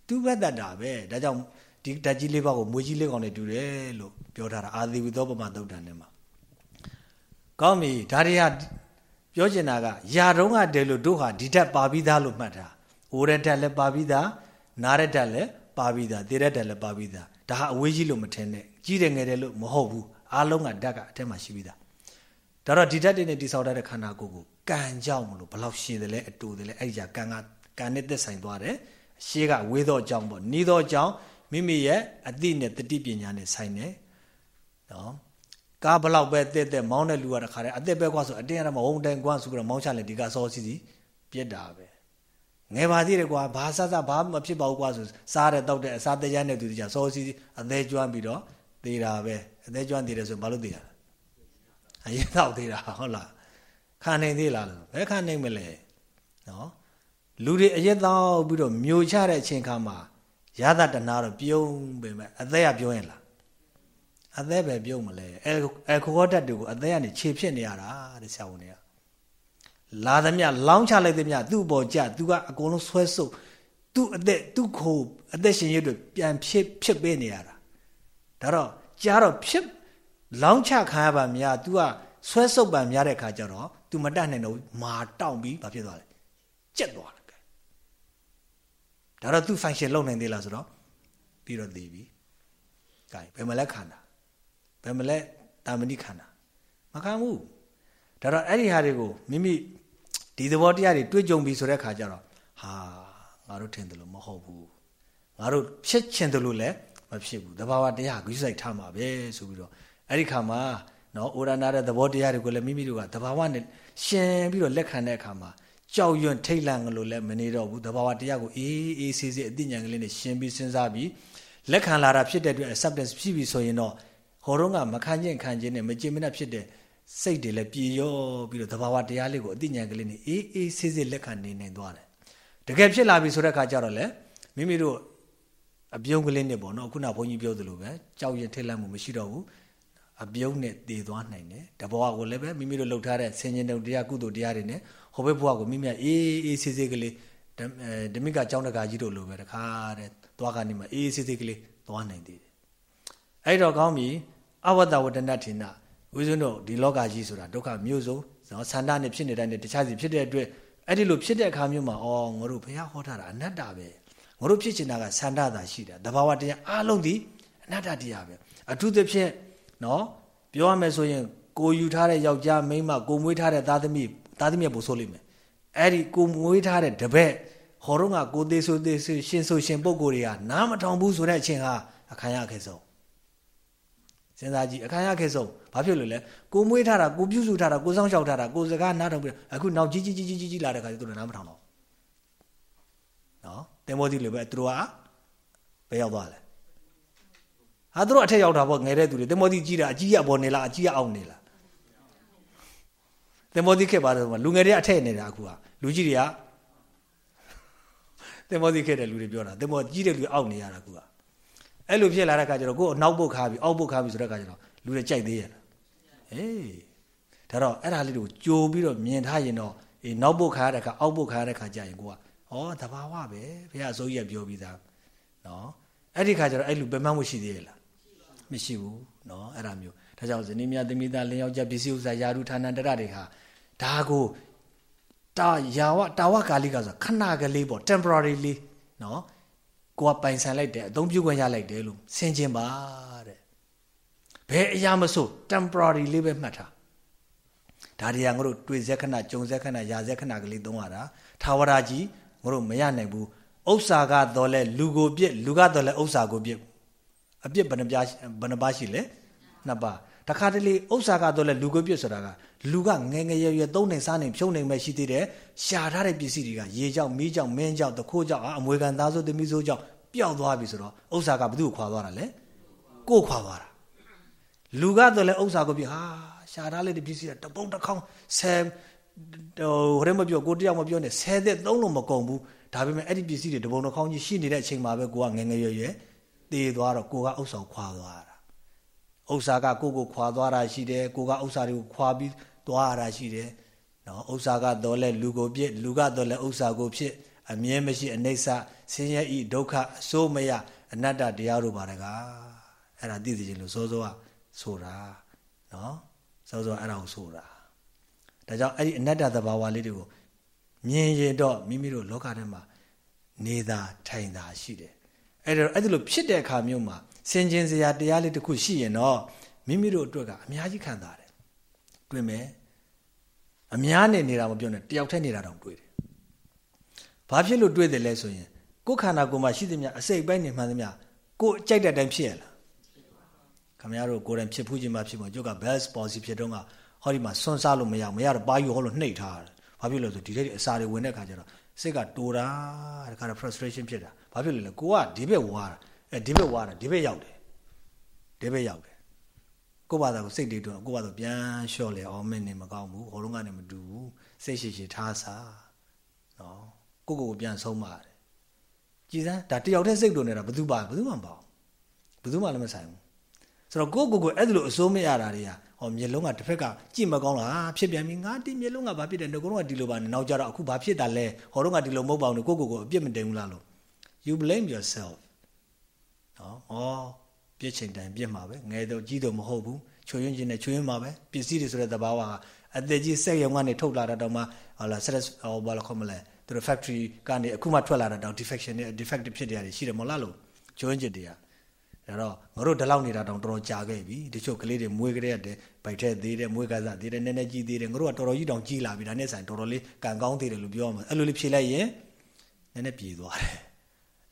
သူပဲတတ်တာပဲဒါကြောင့်ဒီဓာတ်ကြီးလေးပါးကိုမွေကြီးလေးကောင်နဲ့တူတယ်လို့ပြောထားတာအာသီဝိသောပမသုတ်တန်ထဲမှာကောင်းပြီဒါတွေက ပြောချင်တာကယာတုံးကတည်းလို့တို့ဟာဒီဓာတ်ပါပြီးသားလို့မှတ်တာအိုရဓာတ်လည်းပါပြီးသားနားရဓာတ်လည်းပါပြီးသားသေရဓာတ်လည်းပါပြီးသားဒါဟာအဝေးကြီးလို့မထင်နဲ့ကြီးတယ်ငယ်တယ်လို့မဟုတ်ဘူးအားလုံးကဓာတ်ကအထက်မှာရှိပြီးသားဒါတော့ဒီဓာတ်တွေနဲ့တိဆောက်တဲ့ခန္ဓာကိုယ်ကိုကံကြောင့်မလို့ဘလောက်ရှည်တယ်လဲအတူတယ်လဲအဲ့ဒီကကံကကံနဲ့သက်ဆိုင်သွားတယ်ရှေးကဝေသောအကြောင်းပေါ့နီးသောအကြောင်းမိမိရဲ့အသိနဲ့တတိပညာနဲ့ဆိုင်တယ်နော် ကားဘလောက်ပဲတက်တက်မောင်းတဲ့လူကတခါတည်းအသက်ပဲကွာဆိုအတင်းရမှာဝုံတိုင်ကွာဆိုပြီးတော့မောင်းချလိုက်ဒီကစောစီစီပြက်တာပဲငယ်ပါသေးတယ်ကွာဘာဆဆဘာမဖြစ်ပါဘူးကွာဆိုစားတဲ့တောက်တဲ့အစားတရားနဲ့သူတကြစောစီစီအသေးကျွမ်းပြီးတော့သေးတာပဲအသေးကျွမ်းသေးတယ်ဆိုဘာလို့သေးရလဲအရင်တော့သေးတာဟုတ်လားခံနိုင်သေးလားဘယ်ခံနိုင်မလဲနော်လူတွေအရက်တော့ပြီးတော့မျိုးချတဲ့အချိန်ခါမှာရသတနာတော့ပြုံးပေမဲ့အသက်ရပြုံးရင်လား အသက်ပဲပြုံးမလဲအဲအဲခေါ်တတ်တူကိုအသက်ကနေခြေဖြစ်နေရတာတဲ့ဆရာဝန်တွေကလာသမျှလောင်းချလိုက်သမျှသူ့အပေါ်ကြသူကအကုန်လုံးဆွဲဆုပ်သူ့အသက်သူ့ခိုအသက်ရှင်ရတဲ့ပြန်ဖြစ်ဖြစ်ပေးနေရတာဒါတော့ကြားတော့ဖြစ်လောင်းချခံရပါများ तू ကဆွဲဆုပ်ပံများတဲ့ခါကျတော့ तू မတတ်နိုင်တော့မာတောင့်ပြီးဘာဖြစ်သွားလဲကြက်သွားတယ်ဒါတော့ तू function လုပ်နိုင်သေးလားဆိုတော့ပြီးတော့သိပြီ။ကဲဘယ်မလဲခန္ဓာ ဘယ်မလဲတာမဏိခန္ဓာမခံဘူးဒါတော့အဲ့ဒီဟာတွေကိုမိမိဒီသဘောတရားတွေတွေ့ကြုံပြီဆိုတဲ့ခါကျတော့ဟာငါတို့ထင်တယ်လို့မဟုတ်ဘူးငါတို့ဖြစ်ချင်တယ်လို့လည်းမဖြစ်ဘူးတဘာဝတရားဂိစိုက်ထားမှာပဲဆိုပြီးတော့အဲ့ဒီခါမှာနော်ဩရနာတဲ့သဘောတရားတွေကိုလည်းမိမိတို့ကတဘာဝနဲ့ရှင်ပြီးတော့လက်ခံတဲ့အခါမှာကြောက်ရွံ့ထိတ်လန့်လို့လည်းမနေတော့ဘူးတဘာဝတရားကိုအေးအေးဆေးဆေးအသိဉာဏ်ကလေးနဲ့ရှင်ပြီးစဉ်းစားပြီးလက်ခံလာတာဖြစ်တဲ့အတွက် acceptance ဖြစ်ပြီဆိုရင်တော့ ဟောတော့ကမခံခြင်းခံခြင်းနဲ့မကြင်မနှက်ဖြစ်တဲ့စိတ်တွေလည်းပြေရောပြီးတော့တဘာဝတရားလေးကိုအသိဉာဏ်ကလေးနဲ့အေးအေးဆေးဆေးလက်ခံနေနိုင်သွားတယ်တကယ်ဖြစ်လာပြီဆိုတဲ့အခါကျတော့လေမိမိတို့အပြုံးကလေးနဲ့ပေါ့နော်ခုနဘုန်းကြီးပြောသလိုပဲကြောက်ရင်ထိတ်လန့်မှုမရှိတော့ဘူးအပြုံးနဲ့တည်သွားနိုင်တယ်တဘောကိုလည်းပဲမိမိတို့လှုပ်ထားတဲ့ဆင်ញင်တုံတရားကုသိုလ်တရားတွေနဲ့ဟိုဘက်ဘဝကိုမိမိအေးအေးဆေးဆေးကလေးဓမိကကျောင်းတကာကြီးတို့လိုပဲတခါတဲ့သွားကနေမှအေးဆေးဆေးကလေးသွားနိုင်သေးတယ်အဲ့တော့ကောင်းပြီ အဝတ္တဝတ္တနထေနဦးဇင်းတို့ဒီလောကကြီးဆိုတာဒုက္ခမျိုးစုံနော်ဆန္ဒနဲ့ဖြစ်နေတိုင်းနဲ့တခြားစီဖြစ်တဲ့အတွက်အဲ့ဒီလိုဖြစ်တဲ့အခါမျိုးမှာအော်ငါတို့ဘုရားဟောထားတာအနတ္တပဲငါတို့ဖြစ်ချင်တာကဆန္ဒသာရှိတာတဘာဝတရားအလုံးဒီအနတ္တတရားပဲအထူးသဖြင့်နော်ပြောရမယ်ဆိုရင်ကိုယူထားတဲ့ယောက်ျားမိန်းမကိုမွေးထားတဲ့သားသမီးသားသမီးပို့ဆိုးလိမ့်မယ်အဲ့ဒီကိုမွေးထားတဲ့တပည့်ဟောတော့ကကိုသေးဆိုသေးဆိုရှင်ဆိုရှင်ပုံကိုယ်တွေကနားမထောင်ဘူးဆိုတဲ့အချင်းဟာအခါရခဲ့ဆုံး စဉ်းစားကြည့်အခါရခဲ့ဆုံးဘာဖြစ်လို့လဲကိုမွေးထားတာကိုပြုစုထားတာကိုစောင့်ရှောက်ထားတာကိုစကားနားထောင်ပြီးအခုနောက်ကြီးကြီးကြီးကြီးကြီးလာတဲ့ခါကျသူတို့နားမထောင်တော့နော်တင်မောသီလိုပဲသူတို့ကဘယ်ရောက်သွားလဲဟာသူတို့အထက်ရောက်တာပေါ့ငယ်တဲ့သူတွေတင်မောသီကြီးတာအကြီးရပေါ်နေလားအကြီးရအောင်နေလားတင်မောသီခဲ့ပါတယ်ဆိုမှလူငယ်တွေအထက်နေတာအခုကလူကြီးတွေကတင်မောသီခဲ့တဲ့လူတွေပြောတာတင်မောကြီးတဲ့လူအောက်နေရတာအခုက အဲ့လိုဖြစ်လာတဲ့အခါကျတော့ကိုယ်အနောက်ပုတ်ခါပြီးအောက်ပုတ်ခါပြီးဆိုတဲ့အခါကျတော့လူတွေကြိုက်သေးရလားအေးဒါတော့အဲ့ဒါလေးတွေကိုကြိုပြီးတော့မြင်ထားရင်တော့အေးနောက်ပုတ်ခါရတဲ့အခါအောက်ပုတ်ခါရတဲ့အခါကျရင်ကိုကဩတဘာဝပဲဘုရားအစိုးရပြောပြီးသားနော်အဲ့ဒီခါကျတော့အဲ့လူပင်မမှုရှိသေးရဲ့လားမရှိဘူးနော်အဲ့ဒါမျိုးဒါကြောင့်ဇနီးမြတ်သမီးသားလင်ယောက်ျားပစ္စည်းဥစ္စာယာရုဌာနတရတွေဟာဒါကိုတာယာဝတာဝကာလိကဆိုခဏကလေးပေါ့ temporarily နော် ကိုကပိုင်ဆိုင်လိုက်တယ်အသုံးပြုခွင့်ရလိုက်တယ်လို့ဆင်ခြင်ပါတဲ့ဘယ်အရာမဆို temporary လေးပဲမှတ်ထားဒါတွေကငါတို့တွေ့ဇက်ခဏကြုံဇက်ခဏရာဇက်ခဏကလေးသုံးရတာထာဝရကြီးငါတို့မရနိုင်ဘူးဥစ္စာကတော့လဲလူကိုပြစ်လူကတော့လဲဥစ္စာကိုပြစ်အပြစ်ဘယ်နှပြားဘယ်နှပါရှိလဲနှစ်ပါး တခါတလေဥစ္စာကတော့လဲလူကိုပြစ်ဆိုတာကလူကငယ်ငယ်ရွယ်ရွယ်သုံးနေစားနေဖြုံနေမဲ့ရှိသေးတယ်ရှာထားတဲ့ပစ္စည်းတွေကရေကြောင့်မီးကြောင့်မင်းကြောင့်တခိုးကြောင့်အမွေခံသားဆိုသမီးဆိုကြောင့်ပျောက်သွားပြီဆိုတော့ဥစ္စာကဘယ်သူ့ကိုခွာသွားတာလဲကိုယ်ခွာသွားတာလူကတော့လဲဥစ္စာကိုပြဟာရှာထားလိုက်တဲ့ပစ္စည်းကတပုံတစ်ခေါင်းဆယ်ဟိုဟိုမပြောကိုတယောက်မပြောနဲ့ဆယ်သက်သုံးလို့မကုန်ဘူးဒါပေမဲ့အဲ့ဒီပစ္စည်းတွေတပုံတစ်ခေါင်းကြီးရှိနေတဲ့အချိန်မှာပဲကိုကငငယ်ရွယ်ရွယ်တေးသွားတော့ကိုကဥစ္စာခွာသွားတာ ဥစ္စာကကိုကိုခွာသွားတာရှိတယ်ကိုကဥစ္စာတွေကိုခွာပြီးသွားရတာရှိတယ်နော်ဥစ္စာကတော့လဲလူကိုပြစ်လူကတော့လဲဥစ္စာကိုဖြစ်အမြဲမရှိအနိစ္စဆင်းရဲဤဒုက္ခအစိုးမရအနတ္တတရားတို့ပါတကားအဲ့ဒါသိသိချင်းလို့စောစောကဆိုတာနော်စောစောအဲ့ဒါကိုဆိုတာဒါကြောင့်အဲ့ဒီအနတ္တသဘာဝလေးတွေကိုမြင်ရင်တော့မိမိတို့လောကထဲမှာနေတာထိုင်တာရှိတယ်အဲ့တော့အဲ့ဒီလိုဖြစ်တဲ့အခါမျိုးမှာ စင်ကျင်စရာတရားလေးတစ်ခုရှိရင်တော့မိမိတို့အတွက်ကအများကြီးခံစားတယ်တွေ့မယ်အများနဲ့နေတာမပြောနဲ့တယောက်တည်းနေတာတောင်တွေ့တယ်ဘာဖြစ်လို့တွေ့တယ်လဲဆိုရင်ကိုယ်ခန္ဓာကိုယ်မှာရှိသမျှအစိတ်ပိုင်းနေမှန်သမျှကိုယ်ကြိုက်တဲ့အတိုင်းဖြစ်ရလားခမရတို့ကိုယ်တိုင်ဖြစ်ဖူးခြင်းမှဖြစ်မှာကျုပ်က best policy ဖြစ်တော့ကဟောဒီမှာဆွန်းစားလို့မရမရတော့ပါယူဟောလို့နှိပ်ထားတယ်ဘာဖြစ်လို့လဲဆိုဒီထဲအစာတွေဝင်တဲ့ခါကျတော့စိတ်ကတိုးတာတခါတော့ frustration ဖြစ်တာဘာဖြစ်လို့လဲကိုကဒီဘက်ဝါတာ အဲဒီဘက်ဝါတာဒီဘက်ရောက်တယ်ဒီဘက်ရောက်တယ်ကိုဘာသာကိုစိတ်တွေတော့ကိုဘာသာပြန်လျှော့လေအောင်မင်းနေမကောင်းဘူးဟောလုံးကနေမတူဘူးစိတ်ရှိရှိထားစားနော်ကိုကိုကိုပြန်ဆုံးပါတယ်ကြည်စမ်းဒါတယောက်တည်းစိတ်လို့နေတာဘယ်သူပါဘယ်သူမှမပေါ့ဘယ်သူမှလည်းမဆိုင်ဘူးဆိုတော့ကိုကိုကိုအဲ့ဒါလိုအစိုးမရတာတွေကဟောမျက်လုံးကတစ်ဖက်ကကြည့်မကောင်းလားဖြစ်ပြန်ပြီငါဒီမျက်လုံးကဘာဖြစ်တယ်ငါကတော့ဒီလိုပါနဲ့နောက်ကြတော့အခုဘာဖြစ်တာလဲဟောတော့ကဒီလိုမဟုတ်ပါဘူးကိုကိုကိုအပြစ်မတင်ဘူးလားလို့ you blame yourself နော်ဩပြစ်ချိန်တိုင်းပြစ်မှာပဲငယ်တော့ကြီးတော့မဟုတ်ဘူးချွေရင်ချင်းနဲ့ချွေရင်မှာပဲပစ္စည်းတွေဆိုတဲ့သဘာဝကအသက်ကြီးစက်ရုံကနေထုတ်လာတာတော့မှဟောလား stress ဟောဘာလို့ခေါ်မလဲသူတို့ factory ကနေအခုမှထွက်လာတာတော့ defection နဲ့ defective ဖြစ်တယ်ရှိတယ်မဟုတ်လားလို့ချွေရင်ချင်းတွေကဒါတော့ငါတို့ဒီလောက်နေတာတောင်တော်တော်ကြာခဲ့ပြီတချို့ကလေးတွေမွေးကြတဲ့ဗိုက်ထက်သေးတယ်မွေးကစားသေးတယ်နည်းနည်းကြီးသေးတယ်ငါတို့ကတော်တော်ကြီးတောင်ကြီးလာပြီဒါနဲ့ဆိုင်တော်တော်လေးကံကောင်းသေးတယ်လို့ပြောမှာအဲ့လိုလေးဖြေလိုက်ရင်နည်းနည်းပြေသွားတယ်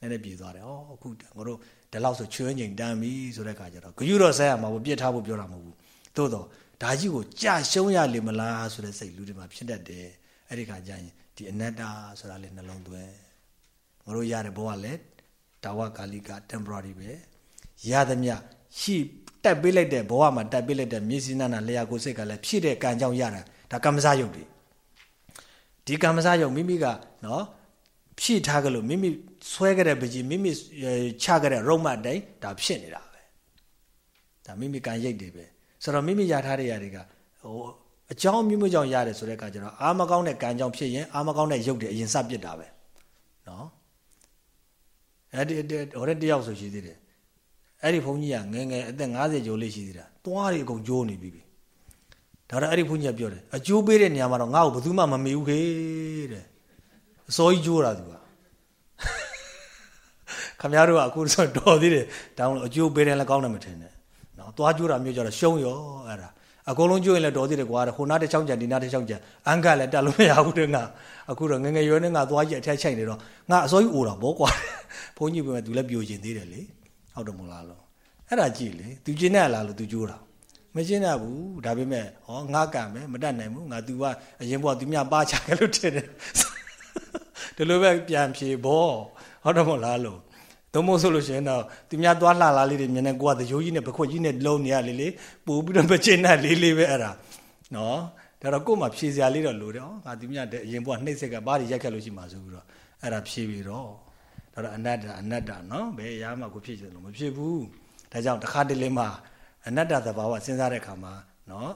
နည်းနည်းပြေသွားတယ်ဩအခုငါတို့ ဒီလောက်ဆိုချွေးငိမ်တမ်းပြီဆိုတဲ့အခါကျတော့ဂယုတော့ဆက်ရမှာဘူးပြစ်ထားဖို့ပြောတာမဟုတ်ဘူးသို့တော့ဒါကြီးကိုကြာရှုံးရလိမ့်မလားဆိုတဲ့စိတ်လူတွေမှာဖြစ်တတ်တယ်အဲ့ဒီခါကျရင်ဒီအနတ္တဆိုတာလည်းနှလုံးသွင်းငါတို့ရတဲ့ဘဝလည်းတာဝကာလိက temporary ပဲရသမျှရှိတက်ပေးလိုက်တဲ့ဘဝမှာတက်ပေးလိုက်တဲ့မျက်စိနာနာလျှာကိုယ်စိတ်ကလည်းဖြစ်တဲ့ကံကြောင့်ရတာဒါကမ္မဇယုတ်တွေဒီကမ္မဇယုတ်မိမိကနော်ဖြည့်ထားကြလို့မိမိ ဆွဲကြတဲ့ပကြီးမိမိချကြတဲ့ရုံမအတိုင်းဒါဖြစ်နေတာပဲဒါမိမိကံရိပ်တွေပဲဆိုတော့မိမိရထားတဲ့ຢာတွေကဟိုအကြောင်းမျိုးမျိုးကြောင့်ရတယ်ဆိုတဲ့အခါကျတော့အာမကောင်းတဲ့ကံကြောင့်ဖြစ်ရင်အာမကောင်းတဲ့ရုပ်တွေအရင်စပစ်တာပဲနော်အဲ့ဒီဟိုတဲ့တယောက်ဆိုရှိသေးတယ်အဲ့ဒီဘုန်းကြီးကငယ်ငယ်အသက်50ကျော်လေးရှိသေးတာသွားတွေအကုန်ကျိုးနေပြီပြီဒါတော့အဲ့ဒီဘုန်းကြီးကပြောတယ်အကျိုးပေးတဲ့နေရာမှာတော့ငါ့ကိုဘယ်သူမှမမေ့ဘူးခေတဲ့အစိုးကြီးကျိုးတာသူက ခမများတို့ကအခုဆိုတော်သေးတယ်တောင်းလို့အကျိုးပေးတယ်လည်းကောင်းတယ်မထင်နဲ့နော်သွားကျိုးတာမျိုးကြတော့ရှုံးရောအဲ့ဒါအကုန်လုံးကျိုးရင်လည်းတော်သေးတယ်ကွာဟိုနားတစ်ချောင်းကြံဒီနားတစ်ချောင်းကြံအန်ကလည်းတက်လို့မရဘူးတဲ့ငါအခုတော့ငငယ်ရွယ်နဲ့ငါသွားကြည့်အထက်ချိုက်နေတော့ငါအစိုးကြီးအိုတာဗောကွာဘုန်းကြီးပြောသူလည်းပြိုကျင်သေးတယ်လေဟုတ်တယ်မလားလို့အဲ့ဒါကြည့်လေသူကျင်းတဲ့လားလို့သူကြိုးတာမကျင်းတတ်ဘူးဒါပေမဲ့ဟောငါကံပဲမတတ်နိုင်ဘူးငါ तू ကအရင်ဘုရား तू မြပါချခဲ့လို့ထင်တယ်ဒီလိုပဲပြန်ဖြေဘောဟုတ်တယ်မလားလို့ သုံးမို့ဆိုလို့ရှိရင်တော့သူများသွားလှလာလေးတွေမြင်နေကိုကသရိုးကြီးနဲ့ပခွက်ကြီးနဲ့လုံးနေရလေလေပို့ပြီးတော့မကျင်းတတ်လေးလေးပဲအဲ့ဒါနော်ဒါတော့ကို့မှာဖြေစရာလေးတော့လိုတယ်ဟောငါသူများတဲ့အရင်ဘုရားနှိမ့်ဆက်ကဘာတွေရိုက်ခတ်လို့ရှိမှဆိုပြီးတော့အဲ့ဒါဖြေပြီးတော့ဒါတော့အနတ္တအနတ္တနော်ဘယ်အရာမှကိုဖြစ်ချင်လို့မဖြစ်ဘူးဒါကြောင့်တစ်ခါတလေမှအနတ္တသဘာဝစဉ်းစားတဲ့အခါမှာနော်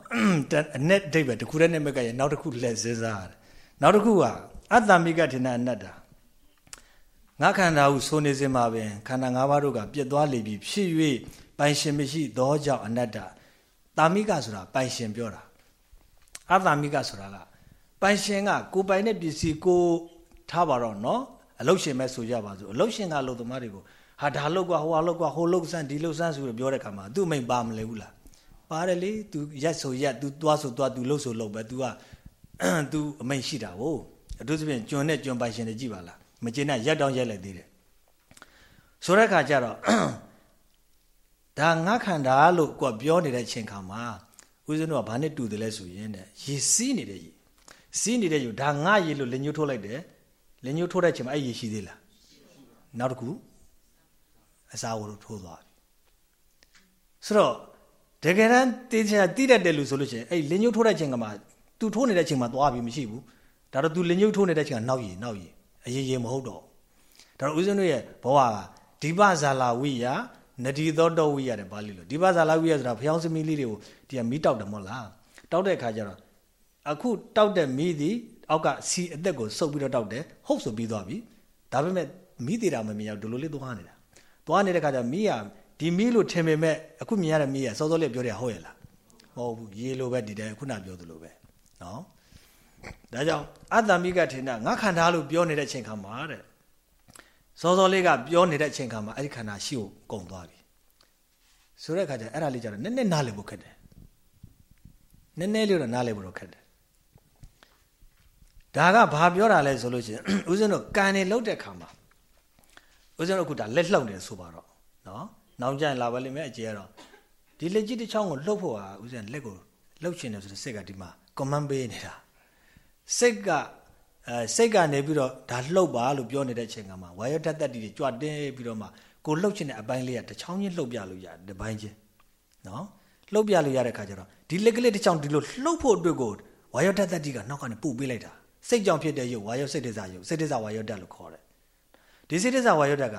အနက်ဒိဗ္ဗေတခုတည်းနဲ့မကရနောက်တစ်ခုလက်စဉ်းစားရတယ်နောက်တစ်ခုကအတ္တမိကထေနအနတ္တ ငါခန္ဓာဟုဆိုနေစဉ်မှာပင်ခန္ဓာ၅ပါးတို့ကပြတ်သွားလေပြီဖြစ်၍ပိုင်ရှင်မရှိသောကြောင့်အနတ္တတာမိကဆိုတာပိုင်ရှင်ပြောတာအတ္တမိကဆိုတာကပိုင်ရှင်ကကိုပိုင်တဲ့ပစ္စည်းကိုထားပါတော့နော်အလုတ်ရှင်မဲ့ဆိုကြပါစို့အလုတ်ရှင်ကလုံသမားတွေကိုဟာဒါလုတ်ကွာဟိုဟာလုတ်ကွာဟိုလုတ်ဆန်းဒီလုတ်ဆန်းဆိုပြီးပြောတဲ့ခါမှာသူ့မိန်ပါမလဲဘူးလားပါတယ်လေ तू ရက်ဆိုရက် तू သွားဆိုသွား तू လုတ်ဆိုလုတ်ပဲ तू က तू အမိန်ရှိတာကိုအထူးသဖြင့်ကျွန်းနဲ့ကျွန်းပိုင်ရှင်တွေကြည့်ပါလား မကျေနပ်ရက်တောင်းရက်လိုက်သေးတယ်ဆိုတဲ့ခါကျတော့ဒါငါခန္ဓာလို့ကိုကပြောနေတဲ့ချိန်ခါမှာဦးဇင်းတို့ကဘာနဲ့တူတယ်လဲဆိုရင်တဲ့ရေစီးနေတဲ့ရေစီးနေတဲ့ရေဒါငါရေလို့လက်ညှိုးထိုးလိုက်တယ်လက်ညှိုးထိုးတဲ့ချိန်မှာအဲ့ရေရှိသေးလားနောက်တစ်ခုအစာဝတ်ထိုးသွားပြီဆိုတော့တကယ်တမ်းတေးချာတိတတ်တယ်လို့ဆိုလို့ရှိရင်အဲ့လက်ညှိုးထိုးတဲ့ချိန်ကမှသူထိုးနေတဲ့အချိန်မှာသွားပြီမရှိဘူးဒါတော့သူလင်ညုပ်ထိုးနေတဲ့အချိန်ကနောက်ရည်နောက်ရည် အရေးရေးမဟုတ်တော့ဒါတော့ဦးဇင်းတို့ရဲ့ဘဝကဒီပဇာလာဝိယနဒီသောတောဝိယတဲ့ပါဠိလိုဒီပဇာလာဝိယဆိုတာဖျောင်းစမီလေးတွေကိုဒီကမီးတောက်တယ်မဟုတ်လားတောက်တဲ့အခါကျတော့အခုတောက်တဲ့မီးဒီအောက်ကစီအသက်ကိုစုပ်ပြီးတော့တောက်တယ်ဟုတ်ဆိုပြီးသွားပြီဒါပေမဲ့မီးသေးတာမမြင်ရဘူးဒီလိုလေးသွားနေတာသွားနေတဲ့ခါကျမီးကဒီမီးလို့ထင်ပေမဲ့အခုမြင်ရတဲ့မီးကစောစောလေးပြောတယ်ဟုတ်ရဲ့လားမဟုတ်ဘူးရေလိုပဲဒီတဲ့ခုနပြောသလိုပဲနော် ဒါကြောင့်အတ္တမိကထေနငါခန္ဓာလို့ပြောနေတဲ့အချိန်ခါမှာတဲ့စောစောလေးကပြောနေတဲ့အချိန်ခါမှာအဲ့ဒီခန္ဓာရှိကိုကုံသွားပြီဆိုတဲ့အခါကျအဲ့ဒါလေးကျတော့နည်းနည်းနားလည်ဖို့ခက်တယ်နည်းနည်းလေးတော့နားလည်ဖို့တော့ခက်တယ်ဒါကဘာပြောတာလဲဆိုလို့ရှိရင်ဦးဇင်းတို့ကံနေလှုပ်တဲ့ခါမှာဦးဇင်းတို့အခုဒါလက်လှုပ်နေဆိုပါတော့နော်နောက်ကျရင်လာပါလိမ့်မယ်အကျေကတော့ဒီလက်ကြီးတစ်ချောင်းကိုလှုပ်ဖို့ဟာဦးဇင်းလက်ကိုလှုပ်ရှင်တယ်ဆိုတဲ့စိတ်ကဒီမှာ command ပေးနေတာ စိတ်ကအဲစိတ်ကနေပြီးတော့ဒါလှုပ်ပါလို့ပြောနေတဲ့အချိန်ကမှဝါရတတ်တတ်တီတွေကြွတင်းပြီးတော့မှကိုလှုပ်ချင်တဲ့အပိုင်းလေးကတစ်ချောင်းချင်းလှုပ်ပြလို့ရတယ်တစ်ပိုင်းချင်းနော်လှုပ်ပြလို့ရတဲ့ခါကျတော့ဒီလက်ကလေးတစ်ချောင်းဒီလိုလှုပ်ဖို့အတွက်ကိုဝါရတတ်တတ်တီကနောက်ကနေပို့ပေးလိုက်တာစိတ်ကြောင့်ဖြစ်တဲ့ရုပ်ဝါရစိတ်တစ္ဆာရုပ်စိတ်တစ္ဆာဝါရတတ်လို့ခေါ်တယ်ဒီစိတ်တစ္ဆာဝါရတတ်က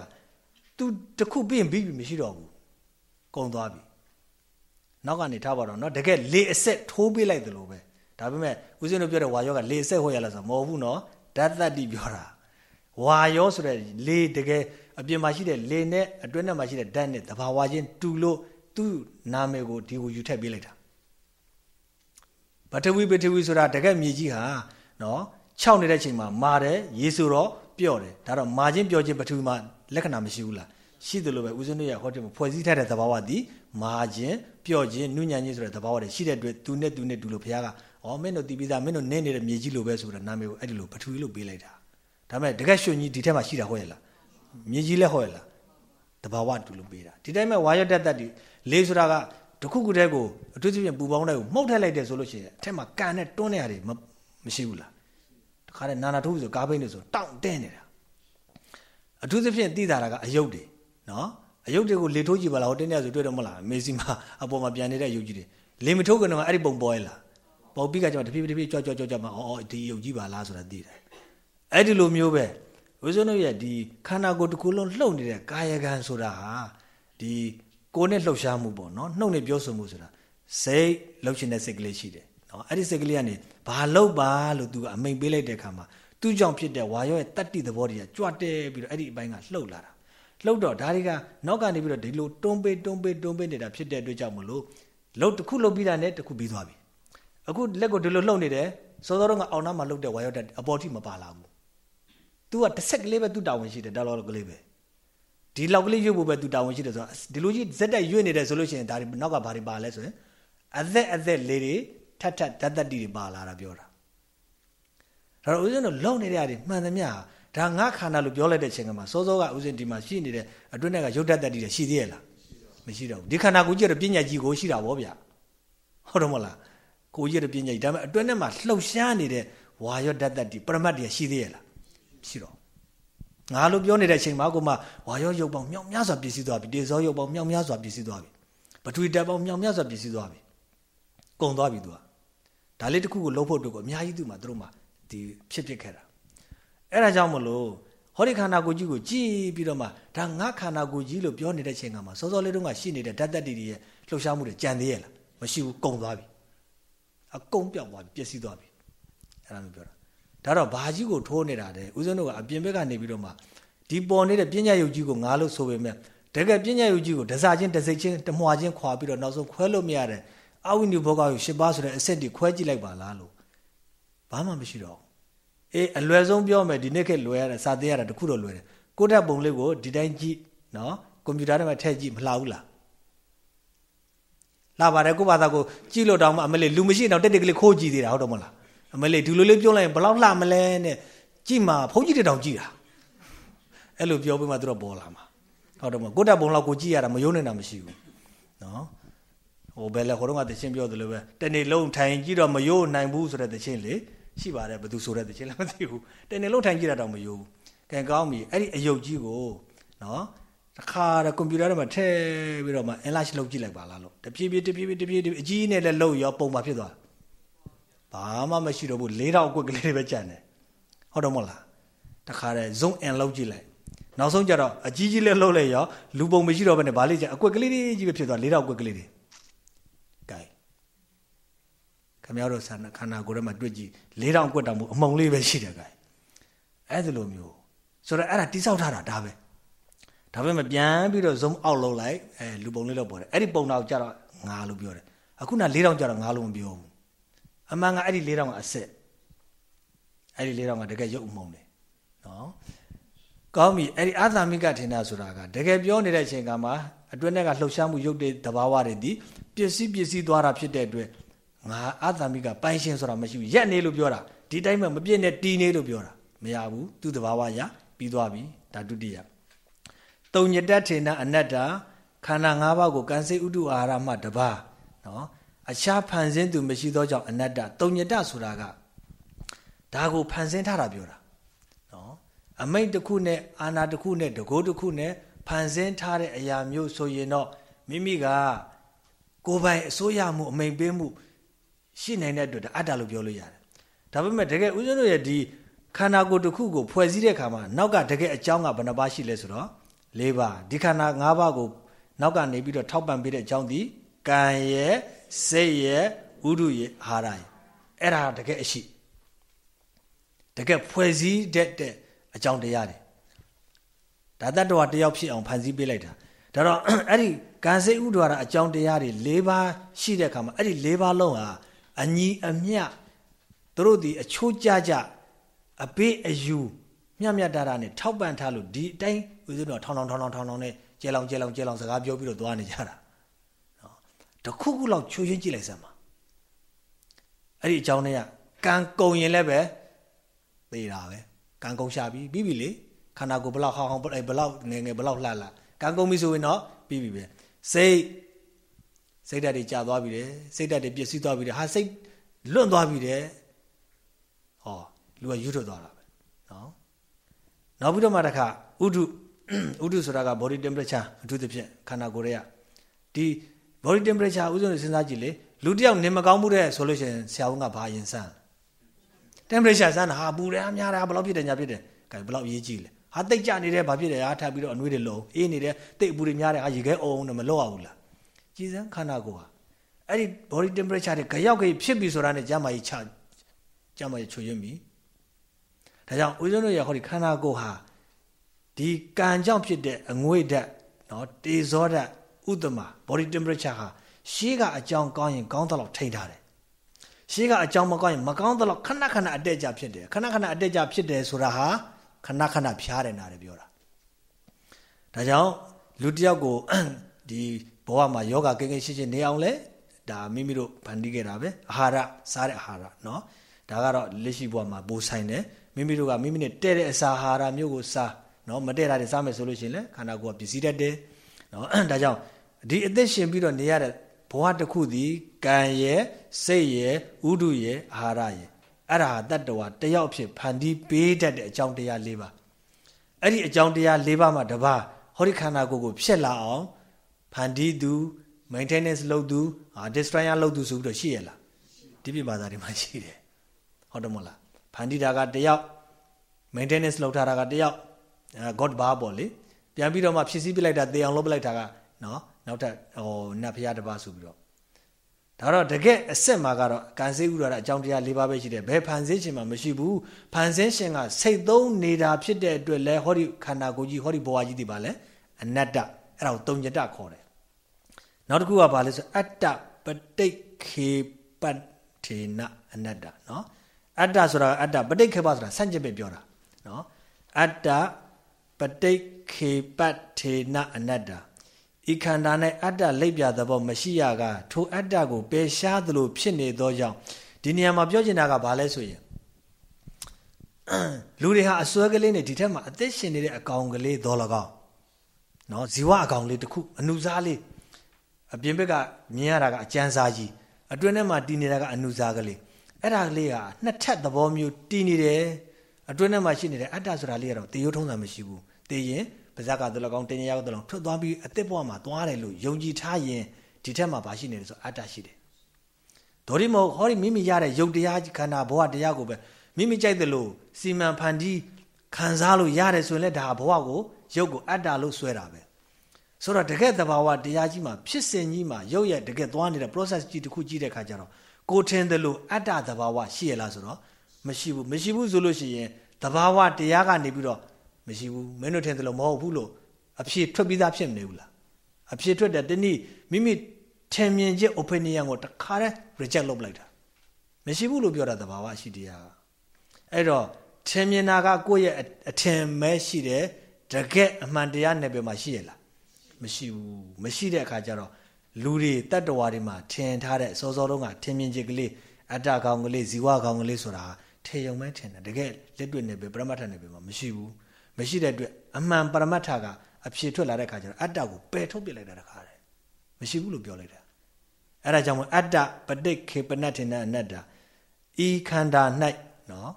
तू တခုပြီးရင်ပြီးပြီမရှိတော့ဘူးကုံသွားပြီနောက်ကနေထားပါတော့เนาะတကယ်လေအဆက်ထိုးပေးလိုက်တယ်လို့ပဲ ဒါပေမဲ့ဦးဇင်းတို့ပြောတဲ့ဝါယောကလေအဆက်ဟောရလားဆိုတော့မဟုတ်ဘူးနော်ဓာတ်တတ္တိပြောတာဝါယောဆိုတဲ့လေတကယ်အပြင်မှာရှိတဲ့လေနဲ့အတွင်းထဲမှာရှိတဲ့ဓာတ်နဲ့သဘာဝချင်းတူလို့သူ့နာမည်ကိုဒီကိုယူထည့်ပေးလိုက်တာပထဝီပထဝီဆိုတာတကယ်မြေကြီးဟာနော်ခြောက်နေတဲ့အချိန်မှာမာတယ်ရေဆိုတော့ပြော့တယ်ဒါတော့မာချင်းပြောချင်းပထဝီမှာလက္ခဏာမရှိဘူးလားရှိတယ်လို့ပဲဦးဇင်းတို့ရဲ့ဟောတယ်မှာဖွဲ့စည်းထားတဲ့သဘာဝသည်မာချင်းပြော့ချင်းနုညံ့ချင်းဆိုတဲ့သဘာဝတွေရှိတဲ့အတွက်သူနဲ့သူနဲ့တူလို့ဘုရားက ဩမင်းတို့တည်ပြီးသားမင်းတို့နင်းနေတဲ့မြေကြီးလိုပဲဆိုတဲ့နာမည်ကိုအဲ့ဒီလိုပထဝီလို့ပေးလိုက်တာဒါပေမဲ့တကက်ရွှွန်ကြီးဒီထဲမှာရှိတာဟုတ်ရဲ့လားမြေကြီးလည်းဟုတ်ရဲ့လားတဘာဝတူလို့ပေးတာဒီတိုင်းမဲ့ဝါရတက်တက်ဒီလေးဆိုတာကတခုခုတည်းကိုအထူးသဖြင့်ပူပေါင်းတဲ့ကိုမှုတ်ထက်လိုက်တယ်ဆိုလို့ရှိရင်အထက်မှာကန်နဲ့တွန်းနေရတယ်မရှိဘူးလားတခါတည်းနာနာထိုးဆိုကားဘိန်းတွေဆိုတောင့်တင်းနေတာအထူးသဖြင့်သိတာကအယုတ်တွေနော်အယုတ်တွေကိုလေထိုးကြည့်ပါလားဟိုတင်းနေဆိုတွေ့တော့မလားမေစီမှာအပေါ်မှာပြန်နေတဲ့အယုတ်ကြီးတွေလေမထိုးကတော့အဲ့ဒီပုံပေါ်ရလား ပေါ်ပြီးကကြောင့်တဖြည်းဖြည်းကြွကြွကြွကြွမှအော်ဒီယုတ်ကြီးပါလားဆိုတာသိတယ်အဲ့ဒီလိုမျိုးပဲဝိဇ္ဇနုရဲ့ဒီခန္ဓာကိုယ်တစ်ခုလုံးလှုပ်နေတဲ့ကာယကံဆိုတာဟာဒီကိုယ်နဲ့လှုပ်ရှားမှုပေါ့နော်နှုတ်နဲ့ပြောဆိုမှုဆိုတာစိတ်လှုပ်ရှင်တဲ့စိတ်ကလေးရှိတယ်နော်အဲ့ဒီစိတ်ကလေးကနေဘာလှုပ်ပါလို့သူကအမိန်ပေးလိုက်တဲ့အခါမှာသူ့ကြောင့်ဖြစ်တဲ့ဝါရောရဲ့တတ္တိသဘောတွေကကြွတဲပြီးတော့အဲ့ဒီအပိုင်းကလှုပ်လာတာလှုပ်တော့ဒါတွေကနောက်ကနေပြီးတော့ဒီလိုတွန်းပေးတွန်းပေးတွန်းပေးနေတာဖြစ်တဲ့အတွက်ကြောင့်မလို့လှုပ်တစ်ခုလှုပ်ပြီးတာနဲ့တစ်ခုပြီးသွားပြီ အခုလက်ကိုဒီလိုလှုပ်နေတယ်စောစောတော့ကအောင်နာမှာလှုပ်တဲ့ဝါရောတက်အပေါ်ထိမပါလာဘူး तू ကတစ်ဆက်ကလေးပဲ तू တာဝန်ရှိတယ်ဒါလောကလေးပဲဒီလောက်ကလေးရွတ်ဖို့ပဲ तू တာဝန်ရှိတယ်ဆိုတော့ဒီလိုကြီးဇက်တက်ရွတ်နေတယ်ဆိုလို့ရှိရင်ဒါနောက်ကဘာတွေပါလဲဆိုရင်အသက်အသက်လေးတွေထပ်ထပ်ဓာတ်တတိတွေပါလာတာပြောတာဒါတော့ဦးဇင်းတို့လုံနေတဲ့အရာတွေမှန်သမျှဒါငါခန္ဓာလို့ပြောလိုက်တဲ့အချိန်ကမှစောစောကဦးဇင်းဒီမှာရှိနေတဲ့အတွင်းထဲကရုပ်ဓာတ်တတိတွေရှိသေးရဲ့လားမရှိတော့ဘူးဒီခန္ဓာကိုကြည့်ရတဲ့ပညာကြီးကိုရှိတာဗောဗျာဟုတ်တော့မလား ကိုကြီးရတဲ့ပညာကြီးဒါပေမဲ့အတွင်းထဲမှာလှုပ်ရှားနေတဲ့ဝါရောဓာတ်တတိပရမတ်တွေရှိသေးရဲ့လားရှိတော့ငါလို့ပြောနေတဲ့အချိန်မှာကိုမှဝါရောရုပ်ပေါင်းမြောက်များစွာပြည့်စည်သွားပြီတေဇောရုပ်ပေါင်းမြောက်များစွာပြည့်စည်သွားပြီပထဝီဓာတ်ပေါင်းမြောက်များစွာပြည့်စည်သွားပြီကုံသွားပြီသူကဒါလေးတစ်ခုကိုလှုပ်ဖို့အတွက်ကိုအများကြီးသူ့မှာသူတို့မှာဒီဖြစ်ဖြစ်ခဲ့တာအဲ့ဒါကြောင့်မလို့ဟောဒီခန္ဓာကိုယ်ကြီးကိုကြည်ပြီးတော့မှဒါငါခန္ဓာကိုယ်ကြီးလို့ပြောနေတဲ့ချိန်ကမှစောစောလေးတုန်းကရှိနေတဲ့ဓာတ်တက်တီတွေရဲ့လှုပ်ရှားမှုတွေကြံသေးရဲ့လားမရှိဘူးကုံသွားပြီ အကုံပြောက်သွားပြီပျက်စီးသွားပြီအဲ့ဒါမျိုးပြောတာဒါတော့ဘာကြီးကိုထိုးနေတာတဲ့ဦးဇင်းတို့ကအပြင်ဘက်ကနေပြီးတော့မှဒီပေါ်နေတဲ့ပညာယုတ်ကြီးကိုငါလို့ဆိုပေမဲ့တကယ်ပညာယုတ်ကြီးကိုဒဇာချင်းတစိတ်ချင်းတမွာချင်းခွာပြီးတော့နောက်ဆုံးခွဲလို့မရတဲ့အဝိနုဘောဂယု၈ပါးဆိုတဲ့အစစ်တွေခွဲကြည့်လိုက်ပါလားလို့ဘာမှမရှိတော့အေးအလွယ်ဆုံးပြောမယ်ဒီနေ့ခေတ်လွယ်ရတာစာသိရတာတခုတော့လွယ်တယ်ကိုယ့်ဓာတ်ပုံလေးကိုဒီတိုင်းကြည့်နော်ကွန်ပျူတာထဲမှာထည့်ကြည့်မလှဘူးလား လာပါတယ်ကိုယ့်ဘာသာကိုကြည့်လို့တောင်မှအမလေးလူမရှိတော့တက်တက်ကလေးခိုးကြည့်သေးတာဟုတ်တော့မလားအမလေးဒီလိုလေးပြောလိုက်ရင်ဘယ်လောက်လှမလဲနဲ့ကြည့်မှာဘုန်းကြီးတွေတောင်ကြည့်တာအဲ့လိုပြောပြီးမှသူတို့ပေါ်လာမှာဟုတ်တယ်မကိုယ့်ဓာတ်ပုံလောက်ကိုကြည့်ရတာမယုံနေတာမရှိဘူးနော်ဟိုဘယ်လဲဟိုတော့ကတချင်းပြောသလိုပဲတနေ့လုံးထိုင်ကြည့်တော့မယိုးနိုင်ဘူးဆိုတဲ့တချင်းလေရှိပါတယ်ဘယ်သူဆိုတဲ့တချင်းလည်းမသိဘူးတနေ့လုံးထိုင်ကြည့်တာတော့မယိုးဘူးကံကောင်းပြီအဲ့ဒီအယုတ်ကြီးကိုနော် တခါတကွန်ပျူတာထဲမှာထည့်ပြီးတော့မှ enlarge လုပ်ကြည့်လိုက်ပါလားလို့တပြေးပြေးတပြေးပြေးတပြေးပြေးအကြီးနဲ့လည်းလုပ်ရောပုံပါဖြစ်သွားဘာမှမရှိတော့ဘူး၄တောင်အကွက်ကလေးတွေပဲကြံတယ်ဟုတ်တော့မဟုတ်လားတခါတည်း zone n လောက်ကြည့်လိုက်နောက်ဆုံးကျတော့အကြီးကြီးလေးလှုပ်လိုက်ရောလူပုံမရှိတော့ဘဲနဲ့ဗာလေးကျအကွက်ကလေးတွေကြီးပဲဖြစ်သွား၄တောင်အကွက်ကလေးတွေကဲခမရတို့ဆန္ဒခန္ဓာကိုယ်ထဲမှာတွေ့ကြည့်၄တောင်အကွက်တောင်မအမုံလေးပဲရှိတယ်ကဲအဲ့ဒါလိုမျိုးဆိုတော့အဲ့ဒါတိဆောက်ထားတာဒါပဲ ဒါပေမဲ့ပြန်ပြီးတော့ zoom out လုပ်လိုက်အဲလူပုံလေးလောက်ပေါ်တယ်အဲ့ဒီပုံတော့ကျတော့ငါလို့ပြောတယ်အခုန၄တောင်ကျတော့ငါလို့မပြောဘူးအမှန်ကအဲ့ဒီ၄တောင်ကအဆက်အဲ့ဒီ၄တောင်ကတကယ်ရုပ်အမုံတယ်နော်ကောင်းပြီအဲ့ဒီအာသမိကထင်တာဆိုတာကတကယ်ပြောနေတဲ့အချိန်ကမှအတွင်းထဲကလှုပ်ရှားမှုရုပ်တဲ့တဘာဝတွေဒီပစ္စည်းပစ္စည်းသွားတာဖြစ်တဲ့အတွက်ငါအာသမိကပိုင်ရှင်ဆိုတာမရှိဘူးရက်နေလို့ပြောတာဒီတိုင်းမှမပြည့်နဲ့တီးနေလို့ပြောတာမရဘူးသူ့တဘာဝရပြီးသွားပြီဒါဒုတိယ တုံညတထေနအနတ္တခန္ဓာ၅ပါးကိုကံစိတ်ဥဒ္ဓအာရမှတပါနော်အခြားဖန်ဆင်းသူမရှိသောကြောင့်အနတ္တတုံညတဆိုတာကဒါကိုဖန်ဆင်းထားတာပြောတာနော်အမိတ်တစ်ခုနဲ့အာနာတစ်ခုနဲ့တကိုးတစ်ခုနဲ့ဖန်ဆင်းထားတဲ့အရာမျိုးဆိုရင်တော့မိမိကကိုယ်ပိုင်အစိုးရမှုအမိန်ပေးမှုရှိနိုင်တဲ့အတွက်အတ္တလို့ပြောလို့ရတယ်ဒါပေမဲ့တကယ်ဦးဇင်းတို့ရဲ့ဒီခန္ဓာကိုယ်တစ်ခုကိုဖွဲ့စည်းတဲ့အခါမှာနောက်ကတကယ်အကြောင်းကဘယ်နှပါရှိလဲဆိုတော့ ၄ပါးဒီခန္ဓာ၅ပါးကိုနောက်ကနေပြီးတော့ထောက်ပံ့ပေးတဲ့အကြောင်းဒီကံရဲ့စိတ်ရဲ့ဥဒုရဲ့အာဟာရရဲ့အဲ့ဒါတကယ်အရှိတကယ်ဖွဲ့စည်းတဲ့အကြောင်းတရားတွေဒါတတ္တဝတယောက်ဖြစ်အောင်ဖန်ဆည်းပေးလိုက်တာဒါတော့အဲ့ဒီကံစိတ်ဥဒ္ဒရာအကြောင်းတရားတွေ၄ပါးရှိတဲ့အခါမှာအဲ့ဒီ၄ပါးလုံးဟာအညီအမျှသူတို့ဒီအချိုးကြကြအပေးအယူမြတ်မြတ်တာတာနဲ့ထောက်ပံ့ထားလို့ဒီအတိုင်း ဦးဇင်းတော်ထောင်းထောင်းထောင်းထောင်းထောင်းထောင်းနဲ့ကျဲလောင်ကျဲလောင်ကျဲလောင်စကားပြောပြီးတော့သွားနေကြတာနော်တခုခုလောက်ချိုးချင်းကြည့်လိုက်စမ်းပါအဲ့ဒီအကြောင်းတွေကကံကုံရင်လည်းပဲသေးတာပဲကံကုံရှာပြီးပြီးပြီလေခန္ဓာကိုယ်ဘလောက်ဟောင်းဟောင်းဘလောက်ငယ်ငယ်ဘလောက်လှလှကံကုံပြီဆိုရင်တော့ပြီးပြီပဲစိတ်စိတ်ဓာတ်တွေကြာသွားပြီတယ်စိတ်ဓာတ်တွေပျက်စီးသွားပြီတယ်ဟာစိတ်လွတ်သွားပြီတယ်ဟောလူကယူထွက်သွားတာပဲနော်နောက်ပြီးတော့မှတစ်ခါဥဒု ဥဒုဆိုတာက body temperature အထူးသဖြင့်ခန္ဓာကိုယ်ရဲ့ဒီ body temperature ဥစဉ်စဉ်းစားကြည့်လေလူတယောက်နေမကောင်းမှုတဲ့ဆိုလို့ရှိရင်ဆရာဝန်ကဘာရင်စမ်း temperature စမ်းတာဟာပူတယ်အများတယ်ဘယ်လောက်ဖြစ်တယ်ညာဖြစ်တယ်ကဲဘယ်လောက်ရေးကြည့်လဲဟာတိတ်ကြနေတယ်ဘာဖြစ်တယ်ဟာထပ်ပြီးတော့အနှွေးတွေလုံးအေးနေတယ်တိတ်အပူတွေများတယ်ဟာရေခဲအုံတော့မလော့အောင်လားကြည်စမ်းခန္ဓာကိုယ်ဟာအဲ့ဒီ body temperature တွေကြောက်ကြီးဖြစ်ပြီဆိုတာနဲ့ကျမ်းမာရေးချကျမ်းမာရေးချွေရပြီဒါကြောင့်ဦးဇင်းတို့ရဟောဒီခန္ဓာကိုယ်ဟာ ဒီကံကြောင့်ဖြစ်တဲ့အငွေ့ဓာတ်နော်တေဇောဓာတ်ဥတ္တမ body temperature ဟာရှေးကအကြောင်းကောင်းရင်ကောင်းသလောက်ထိန်းထားတယ်ရှေးကအကြောင်းမကောင်းရင်မကောင်းသလောက်ခဏခဏအတက်ကြဖြစ်တယ်ခဏခဏအတက်ကြဖြစ်တယ်ဆိုတာဟာခဏခဏဖြားတယ်နာတယ်ပြောတာဒါကြောင့်လူတယောက်ကိုဒီဘဝမှာယောဂကိန်းကိန်းရှိရှိနေအောင်လဲဒါမိမိတို့ဖန်တီးခဲ့တာပဲအာဟာရစားတဲ့အာဟာရเนาะဒါကတော့လက်ရှိဘဝမှာပိုးဆိုင်တယ်မိမိတို့ကမိမိနဲ့တဲ့တဲ့အစာအာဟာရမျိုးကိုစား နော်မတည့်တာတွေစားမယ်ဆိုလို့ရှိရင်လည်းခန္ဓာကိုယ်ကပစ္စည်းတတ်တယ်နော်ဒါကြောင့်ဒီအသက်ရှင်ပြီးတော့နေရတဲ့ဘဝတစ်ခုသည်ကံရဲ့စိတ်ရဲ့ဥဒုရဲ့အာဟာရရဲ့အဲ့ဒါတတ္တဝါတယောက်ဖြစ်ဖန်တီးပေးတတ်တဲ့အကြောင်းတရား၄ပါးအဲ့ဒီအကြောင်းတရား၄ပါးမှာတပါးဟောဒီခန္ဓာကိုယ်ကိုဖြစ်လာအောင်ဖန်တီးသူ maintenance လုပ်သူ destroyer လုပ်သူဆိုပြီးတော့ရှိရလားဒီပြဘာသာတွေမှာရှိတယ်ဟုတ်တယ်မဟုတ်လားဖန်တီးတာကတယောက် maintenance လုပ်ထားတာကတယောက် god bar ပေါ့လေပြန်ပြီးတော့မှဖြစ်စည်းပြလိုက်တာတေအောင်လုပ်ပလိုက်တာကနော်နောက်ထပ်ဟိုနတ်ဖျားတစ်ပါးဆိုပြီးတော့ဒါတော့တကယ်အစစ်မှာကတော့ကံစေးဥရတာအကြောင်းတရား၄ပါးပဲရှိတယ်ဘယ်ဖန်ဆင်းရှင်မှမရှိဘူးဖန်ဆင်းရှင်ကစိတ်သုံးနေတာဖြစ်တဲ့အတွက်လဲဟောဒီခန္ဓာကိုယ်ကြီးဟောဒီဘဝကြီးဒီပါလဲအနတ္တအဲ့ဒါကိုတုံညတခေါ်တယ်နောက်တစ်ခုကဘာလဲဆိုအတ္တပဋိခေပတ္ထေနအနတ္တနော်အတ္တဆိုတာအတ္တပဋိခေပဆိုတာဆန့်ကျင်ပဲပြောတာနော်အတ္တ ပဋိခေပတ္ထေနအနတ္တဤခန္ဓာ၌အတ္တလိပ်ပြသဘောမရှိရကထိုအတ္တကိုပယ်ရှားသလိုဖြစ်နေသောကြောင့်ဒီနေရာမှာပြောချင်တာကဘာလဲဆိုရင်လူတွေဟာအစွဲကလေးနဲ့ဒီထက်မှာအသက်ရှင်နေတဲ့အကောင်ကလေးတော်လကောက်နော်ဇီဝအကောင်လေးတစ်ခုအနုစားလေးအပြင်ဘက်ကမြင်ရတာကအကျန်းစားကြီးအတွင်းထဲမှာတည်နေတာကအနုစားကလေးအဲ့ဒါလေးဟာနှစ်ထပ်သဘောမျိုးတည်နေတယ်အတွင်းထဲမှာရှိနေတဲ့အတ္တဆိုတာလေးကတော့တေရုံထုံးတာမရှိဘူး တေရင်ပါဇက်ကတလကောင်တင်ရရောက်တလောင်ထွက်သွားပြီးအစ်စ်ဘဝမှာသွားတယ်လို့ယုံကြည်ထားရင်ဒီထက်မှာဘာရှိနေလဲဆိုအတ္တရှိတယ်ဒေါ်ဒီမဟုတ်ဟောဒီမိမိရတဲ့ယုတ်တရားခန္ဓာဘဝတရားကိုပဲမိမိကြိုက်တယ်လို့စီမံဖန်တီးခံစားလို့ရတယ်ဆိုရင်လည်းဒါဘဝကိုယုတ်ကိုအတ္တလို့ဆွဲတာပဲဆိုတော့တကယ်တဘာဝတရားကြီးမှာဖြစ်စဉ်ကြီးမှာရုပ်ရဲ့တကယ်သွားနေတဲ့ process ကြီးတစ်ခုကြည့်တဲ့ခါကျတော့ကိုထင်တယ်လို့အတ္တတဘာဝရှိရလားဆိုတော့မရှိဘူးမရှိဘူးဆိုလို့ရှိရင်တဘာဝတရားကနေပြီးတော့ မရှိဘူးမင်းတို့ထင်တယ်လို့မဟုတ်ဘူးလို့အဖြေထွက်ပြီးသားဖြစ်မနေဘူးလားအဖြေထွက်တဲ့တနည်းမိမိထင်မြင်ချက် opinion ကိုတခါတည်း reject လုပ်လိုက်တာမရှိဘူးလို့ပြောတာတဘာဝရှိတရားအဲ့တော့ထင်မြင်တာကကိုယ့်ရဲ့အထင်မဲရှိတယ်တကယ်အမှန်တရားနယ်ပယ်မှာရှိရလားမရှိဘူးမရှိတဲ့အခါကျတော့လူတွေတတ္တဝါတွေမှာထင်ထားတဲ့စောစောတုန်းကထင်မြင်ချက်ကလေးအတ္တကောင်ကလေးဇီဝကောင်ကလေးဆိုတာထေယုံမဲထင်တယ်တကယ်လက်တွေ့နယ်ပယ်ပရမတ္ထနယ်ပယ်မှာမရှိဘူး မရှိတဲ့အတွက်အမှန်ပရမတ္ထကအဖြေထွက်လာတဲ့အခါကျတော့အတ္တကိုပယ်ထုတ်ပြလိုက်တာတခါတည်းမရှိဘူးလို့ပြောလိုက်တာအဲ့ဒါကြောင့်မို့အတ္တပဋိခေပနတ္ထိနအနတ္တဤခန္ဓာ၌နော်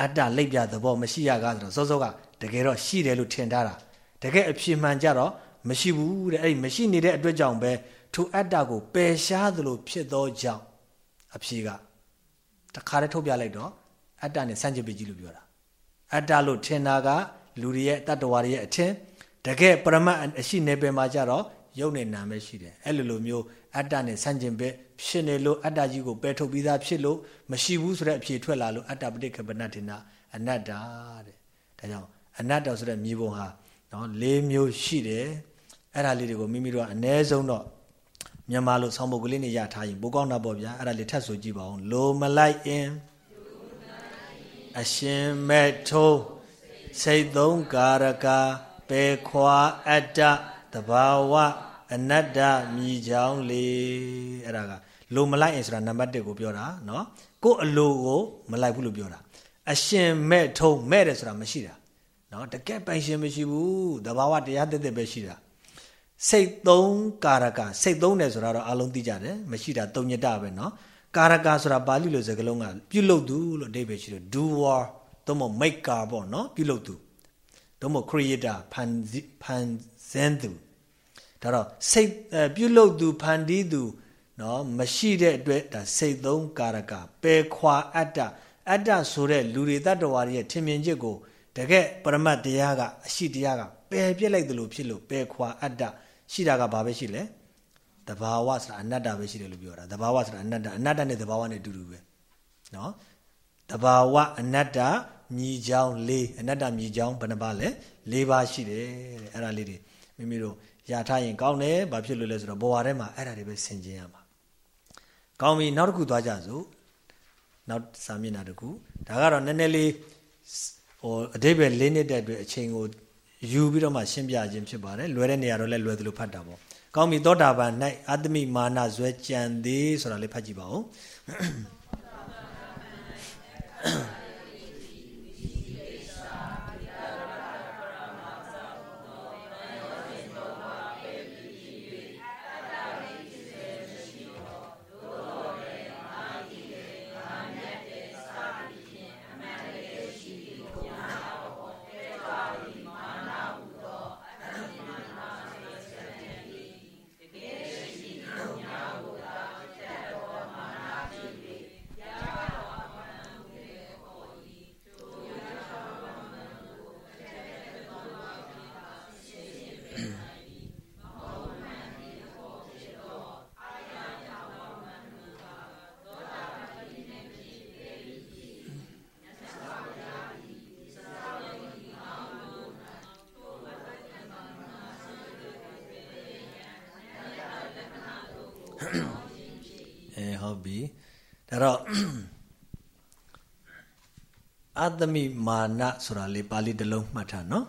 အတ္တလိပ်ပြသဘောမရှိရကားဆိုတော့စောစောကတကယ်တော့ရှိတယ်လို့ထင်ထားတာတကယ်အဖြစ်မှန်ကြတော့မရှိဘူးတဲ့အဲ့ဒီမရှိနေတဲ့အတွက်ကြောင့်ပဲထိုအတ္တကိုပယ်ရှားသလိုဖြစ်သောကြောင့်အဖြေကတခါတည်းထုတ်ပြလိုက်တော့အတ္တနဲ့ဆန့်ကျင်ပြီးကြည့်လို့ပြောတာအတ္တလို့ထင်တာက လူတွေရဲ့တတ္တဝါတွေရဲ့အထင်တကယ်ပရမတ်အရှိနေပင်မှာကြတော့ယုတ်နေနာပဲရှိတယ်အဲ့လိုလိုမျိုးအတ္တနဲ့ဆန့်ကျင်ဘက်ဖြစ်နေလို့အတ္တကြီးကိုပယ်ထုတ်ပြီးသားဖြစ်လို့မရှိဘူးဆိုတဲ့အဖြေထွက်လာလို့အတ္တပဋိက္ခပနတ္ထိနာအနတ္တတဲ့ဒါကြောင့်အနတ္တဆိုတဲ့မြေပုံဟာနော်၄မျိုးရှိတယ်အဲ့ဒါလေးတွေကိုမိမိတို့ကအ ਨੇ ဆုံးတော့မြန်မာလိုဆောင်းပုတ်ကလေးနဲ့ရထားရင်ပိုကောင်းတာပေါ့ဗျာအဲ့ဒါလေးထပ်ဆိုကြည့်ပါဦးလိုမလိုက်အင်းအရှင်မဲ့ထုံး စိတ်သုံးကာရကာပေခွာအတ္တတဘာဝအနတ္တမြည်ချောင်းလေအဲ့ဒါကလိုမလိုက်ရင်ဆိုတာနံပါတ်1ကိုပြောတာเนาะကိုယ်အလိုကိုမလိုက်ဘူးလို့ပြောတာအရှင်မဲ့ထုံးမဲ့တယ်ဆိုတာမရှိတာเนาะတကယ်ပိုင်ရှင်မရှိဘူးတဘာဝတရားတသက်ပဲရှိတာစိတ်သုံးကာရကစိတ်သုံးတယ်ဆိုတာတော့အလုံးသိကြတယ်မရှိတာတုံညတပဲเนาะကာရကဆိုတာပါဠိလိုစကားလုံးကပြုလုပ်သူလို့အဓိပ္ပာယ်ရှိတယ် doer သို့မဟုတ် maker ပေါ့နော်ပြုလုပ်သူသို့မဟုတ် creator ဖန်ဖန်ဆင်းသူဒါတော့စိတ်ပြုလုပ်သူဖန်တီးသူနော်မရှိတဲ့အတွက်ဒါစိတ်သုံးကာရကပယ်ခွာအတ္တအတ္တဆိုတဲ့လူတွေတ attva တွေရဲ့ထင်မြင်ချက်ကိုတကယ်ပရမတ်တရားကအရှိတရားကပယ်ပြစ်လိုက်သလိုဖြစ်လို့ပယ်ခွာအတ္တရှိတာကဘာပဲရှိလဲတဘာဝဆိုတာအနတ္တပဲရှိတယ်လို့ပြောတာတဘာဝဆိုတာအနတ္တအနတ္တနဲ့တဘာဝနဲ့အတူတူပဲနော်တဘာဝအနတ္တ မြည်ချောင်း၄အနတ္တမြည်ချောင်းဘယ်နှပါလဲ၄ပါးရှိတယ်တဲ့အဲ့ဒါလေးတွေမိမိတို့ရထားရင်ကောင်းတယ်ဘာဖြစ်လို့လဲဆိုတော့ဘဝထဲမှာအဲ့ဒါတွေပဲဆင်ခြင်ရမှာကောင်းပြီနောက်တစ်ခုသွားကြစို့နောက်စာမျက်နှာတစ်ခုဒါကတော့နည်းနည်းလေးဟိုအတိပ္ပယ်၄နှစ်တဲ့အတွက်အချိန်ကိုယူပြီးတော့မှရှင်းပြခြင်းဖြစ်ပါတယ်လွယ်တဲ့နေရာတော့လည်းလွယ်သလိုဖတ်တာပေါ့ကောင်းပြီသောတာပန်၌အတ္တမိမာနဇွဲကြံသေးဆိုတာလေးဖတ်ကြည့်ပါဦး သမိမာနဆိုတာလေပါဠိတစ်လုံးမှတ်ထားနော်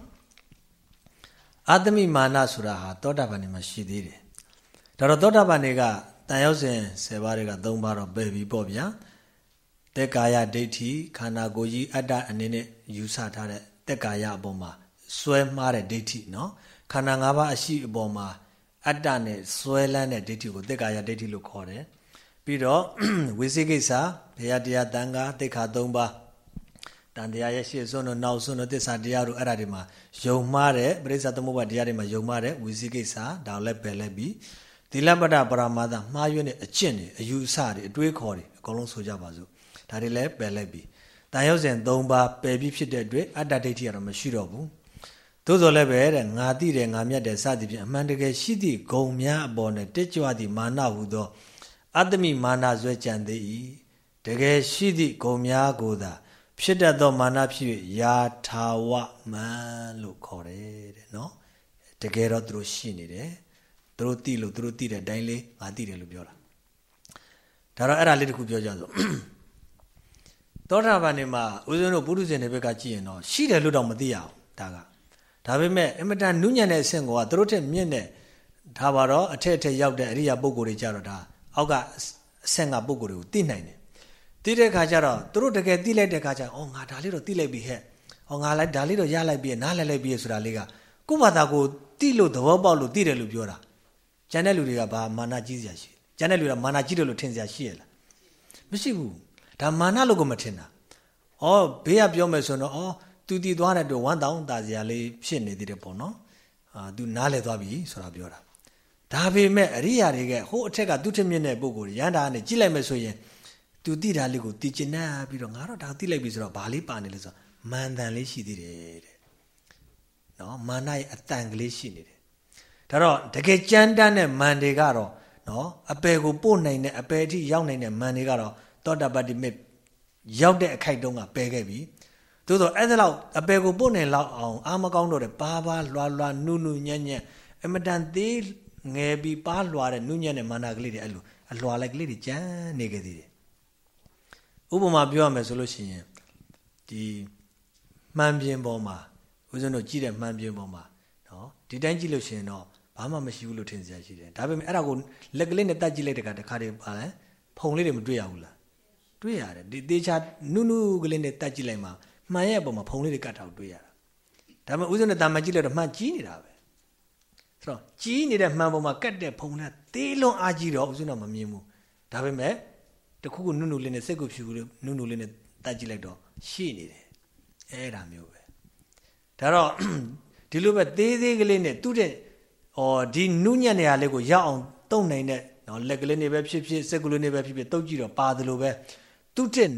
အာသမိမာနဆိုတာဟာသောတာပန်နေမှာရှိသေးတယ်ဒါတော့သောတာပန်တွေကတန်ရောက်စဉ်10ပါးတွေက3ပါးတော့ပယ်ပြီးပေါ့ဗျာတက်ကာယဒိဋ္ဌိခန္ဓာကိုယ်ကြီးအတ္တအနေနဲ့ယူဆထားတဲ့တက်ကာယအပေါ်မှာစွဲမှားတဲ့ဒိဋ္ဌိနော်ခန္ဓာ၅ပါးအရှိအပေါ်မှာအတ္တနဲ့စွဲလန်းတဲ့ဒိဋ္ဌိကိုတက်ကာယဒိဋ္ဌိလို့ခေါ်တယ်ပြီးတော့ဝိသိကိစ္စဘုရားတရားတန်ခါတိခါ၃ပါး တန်တရားရဲ့ရှေ့စွန်းတို့နောက်စွန်းတို့သစ္စာတရားတို့အဲ့ဒါတွေမှာယုံမှားတဲ့ပရိစ္ဆသမုပ္ပါတရားတွေမှာယုံမှားတဲ့ဝိသိကိစ္စဒါလည်းပယ်လိုက်ပြီသီလပတ္တပရမာသမှားယွင်းတဲ့အကျင့်တွေအယူအဆတွေအတွေးခေါ်တွေအကုန်လုံးဆိုကြပါစို့ဒါတွေလည်းပယ်လိုက်ပြီတန်ရုပ်စဉ်၃ပါးပယ်ပြီးဖြစ်တဲ့အတွက်အတ္တဒိဋ္ဌိကတော့မရှိတော့ဘူးသို့တော်လည်းပဲတဲ့ငါသိတယ်ငါမြတ်တယ်စသည်ဖြင့်အမှန်တကယ်ရှိသည့်ဂုံများအပေါ်နဲ့တက်ကြွသည့်မာနဟုသောအတ္တမိမာနဇွဲကြံသေး၏တကယ်ရှိသည့်ဂုံများကိုသာ ဖြစ်တတ်သောမာနဖြစ်၍ယာထာဝမန်လို့ခေါ်တယ်တဲ့နော်တကယ်တော့သူတို့ရှိနေတယ်သူတို့သိလို့သူတို့သိတဲ့အတိုင်းလေးငါသိတယ်လို့ပြောတာဒါတော့အဲ့ဒါလေးတခုပြောကြစို့သောတာပန်နေမှာဦးဇင်းတို့ပုရုဇဉ်တွေဘက်ကကြည့်ရင်တော့ရှိတယ်လို့တော့မသိရအောင်ဒါကဒါပေမဲ့အမတန်နုညံ့တဲ့အဆင့်ကသူတို့ထက်မြင့်တဲ့ဒါပါတော့အထက်အထက်ရောက်တဲ့အရိယာပုဂ္ဂိုလ်တွေကြတော့ဒါအောက်ကအဆင့်ကပုဂ္ဂိုလ်တွေကိုသိနိုင်တယ် သိတဲ့ခါကျတော့သူတို့တကယ်သိလိုက်တဲ့ခါကျအော်ငါဒါလေးတော့သိလိုက်ပြီဟဲ့အော်ငါလိုက်ဒါလေးတော့ရလိုက်ပြီနားလည်လိုက်ပြီဆိုတာလေးကကိုယ့်ဘာသာကိုသိလို့သဘောပေါက်လို့သိတယ်လို့ပြောတာကျန်တဲ့လူတွေကဘာမာနကြီးစရာရှိကျန်တဲ့လူကမာနကြီးတယ်လို့ထင်စရာရှိရလားမရှိဘူးဒါမာနလို့ကိုမထင်တာဩဘေးကပြောမယ်ဆိုတော့ဩသူတည်သွားတဲ့အတွက်ဝမ်းတောင်းတာစရာလေးဖြစ်နေသေးတယ်ပေါ့နော်အာသူနားလဲသွားပြီဆိုတာပြောတာဒါပေမဲ့အရိယာတွေကဟိုအထက်ကသူထမြင့်တဲ့ပုဂ္ဂိုလ်ရန်တာနဲ့ကြည့်လိုက်မယ်ဆိုရင် သူတိတာလေးကိုတည်ကျင်နာပြီးတော့ငါတော့ဒါသိလိုက်ပြီဆိုတော့ဘာလေးပါနေလဲဆိုတော့မန်တန်လေးရှိသေးတယ်တဲ့နော်မာနရဲ့အတန်ကလေးရှိနေတယ်ဒါတော့တကယ်ကြမ်းတမ်းတဲ့မန်တွေကတော့နော်အပယ်ကိုပို့နိုင်တဲ့အပယ်အထိရောက်နိုင်တဲ့မန်တွေကတော့သောတာပတ္တိမေရောက်တဲ့အခိုက်တုံးကပယ်ခဲ့ပြီသို့တော့အဲ့ဒါလောက်အပယ်ကိုပို့နိုင်လောက်အောင်အာမကောင်းတော့တဲ့ပါပါလွာလွာနုနုညံ့ညံ့အမတန်သေးငယ်ပြီးပါလွာတဲ့နုညံ့တဲ့မာနကလေးတွေအဲ့လိုအလွာလိုက်ကလေးတွေကြမ်းနေခဲ့သေးတယ် ဥပမာပြောရမယ်ဆိုလို့ရှိရင်ဒီမှန်ပြင်းပေါ်မှာဦးဇင်းတို့ကြည့်တဲ့မှန်ပြင်းပေါ်မှာနော်ဒီတိုင်းကြည့်လို့ရှိရင်တော့ဘာမှမရှိဘူးလို့ထင်စရာရှိတယ်ဒါပေမဲ့အဲ့ဒါကိုလက်ကလေးနဲ့တတ်ကြည့်လိုက်တဲ့ခါတခါတည်းပါလဲဖုံလေးတွေမတွေ့ရဘူးလားတွေ့ရတယ်ဒီတေချာနုနုကလေးနဲ့တတ်ကြည့်လိုက်မှမှန်ရဲ့အပေါ်မှာဖုံလေးတွေကတ်ထားတွေ့ရတာဒါပေမဲ့ဦးဇင်းနဲ့တာမန်ကြည့်လိုက်တော့မှန်ကြီးနေတာပဲဆိုတော့ကြီးနေတဲ့မှန်ပေါ်မှာကတ်တဲ့ဖုံလေးသေးလွန်အားကြီးတော့ဦးဇင်းတော့မမြင်ဘူးဒါပေမဲ့ တခုခုနုနုလေးနဲ့စိတ်ကိုဖြူလို့နုနုလေးနဲ့တတ်ကြည့်လိုက်တော့ရှိနေတယ်အဲ့ဒါမျိုးပဲဒါတော့ဒီလိုပဲသေးသေးကလေးနဲ့သူ့တဲ့ဩဒီနုညံ့နေရလေးကိုရအောင်တုံနိုင်တဲ့နော်လက်ကလေးနေပဲဖြစ်ဖြစ်စိတ်ကလေးနေပဲဖြစ်ဖြစ်တုတ်ကြည့်တော့ပါတယ်လို့ပဲသူ့တဲ့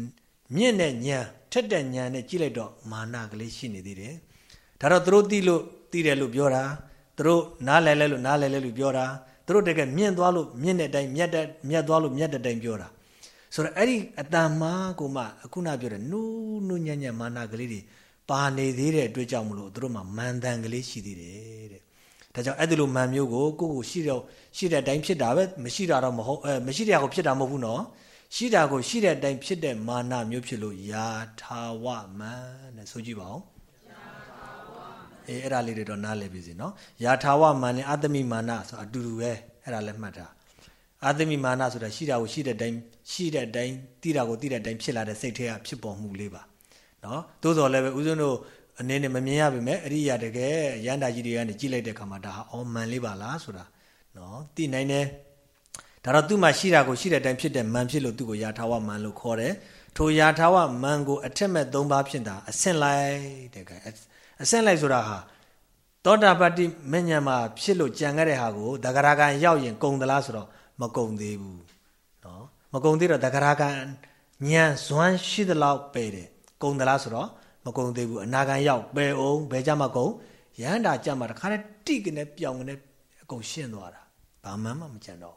မြင့်တဲ့ညံထက်တဲ့ညံနဲ့ကြည့်လိုက်တော့မာနကလေးရှိနေသေးတယ်ဒါတော့သူတို့သိလို့သိတယ်လို့ပြောတာသူတို့နားလဲလဲလို့နားလဲလဲလို့ပြောတာသူတို့တကယ်မြင့်သွားလို့မြင့်တဲ့အတိုင်းမြတ်တဲ့မြတ်သွားလို့မြတ်တဲ့အတိုင်းပြောတာ ဆိုတော့အဲ့ဒီအတန်မာကိုမှအခုနပြောတဲ့နူးနူးညံ့ညံ့မာနကလေးတွေပါနေသေးတဲ့အတွက်ကြောင့်မလို့သူတို့မှမန်တန်ကလေးရှိသေးတယ်တဲ့ဒါကြောင့်အဲ့ဒီလိုမန်မျိုးကိုကိုယ့်ကိုရှိတော့ရှိတဲ့အတိုင်းဖြစ်တာပဲမရှိတာတော့မဟုတ်အဲမရှိတဲ့ကိုဖြစ်တာမဟုတ်ဘူးနော်ရှိတာကိုရှိတဲ့အတိုင်းဖြစ်တဲ့မာနမျိုးဖြစ်လို့ယာထာဝမန်တဲ့ဆိုကြည့်ပါဦးအေးအဲ့ဒါလေးတွေတော့နားလည်ပြီစီနော်ယာထာဝမန်နဲ့အတ္တမိမာနဆိုအတူတူပဲအဲ့ဒါလည်းမှတ်တာ အာသမိမာနဆိုတာရှိတာကိုရှိတဲ့အတိုင်းရှိတဲ့အတိုင်းသိတာကိုသိတဲ့အတိုင်းဖြစ်လာတဲ့စိတ်ထဲကဖြစ်ပေါ်မှုလေးပါနော်သို့တော်လည်းပဲဦးဇင်းတို့အနေနဲ့မမြင်ရပါမယ်အရိယာတကယ်ရန်တာကြီးတွေကနေကြည့်လိုက်တဲ့အခါမှာဒါဟာအော်မန်လေးပါလားဆိုတာနော်သိနိုင်တယ်ဒါတော့သူ့မှာရှိတာကိုရှိတဲ့အတိုင်းဖြစ်တဲ့မန်ဖြစ်လို့သူ့ကိုယာထာဝမန်လို့ခေါ်တယ်ထိုယာထာဝမန်ကိုအထက်မဲ့၃ပါးဖြစ်တာအဆင့်လိုက်တဲ့ကအဆင့်လိုက်ဆိုတာဟာသောတာပတ္တိမဉ္ဇဉ်မှာဖြစ်လို့ကြံခဲ့တဲ့ဟာကိုတဂရကံရောက်ရင်ကုံသလားဆိုတော့ မကုံသေးဘူးနော်မကုံသေးတော့တဂရကံညံဇွမ်းရှိသလောက်ပယ်တယ်ကုံသလားဆိုတော့မကုံသေးဘူးအနာခံရောက်ပယ်အောင်ဘယ်ကြမှာကုံရဟန္တာကြမှာတခါတည်းတိကနေပြောင်းကနေအကုန်ရှင်းသွားတာဘာမှမမကြံတော့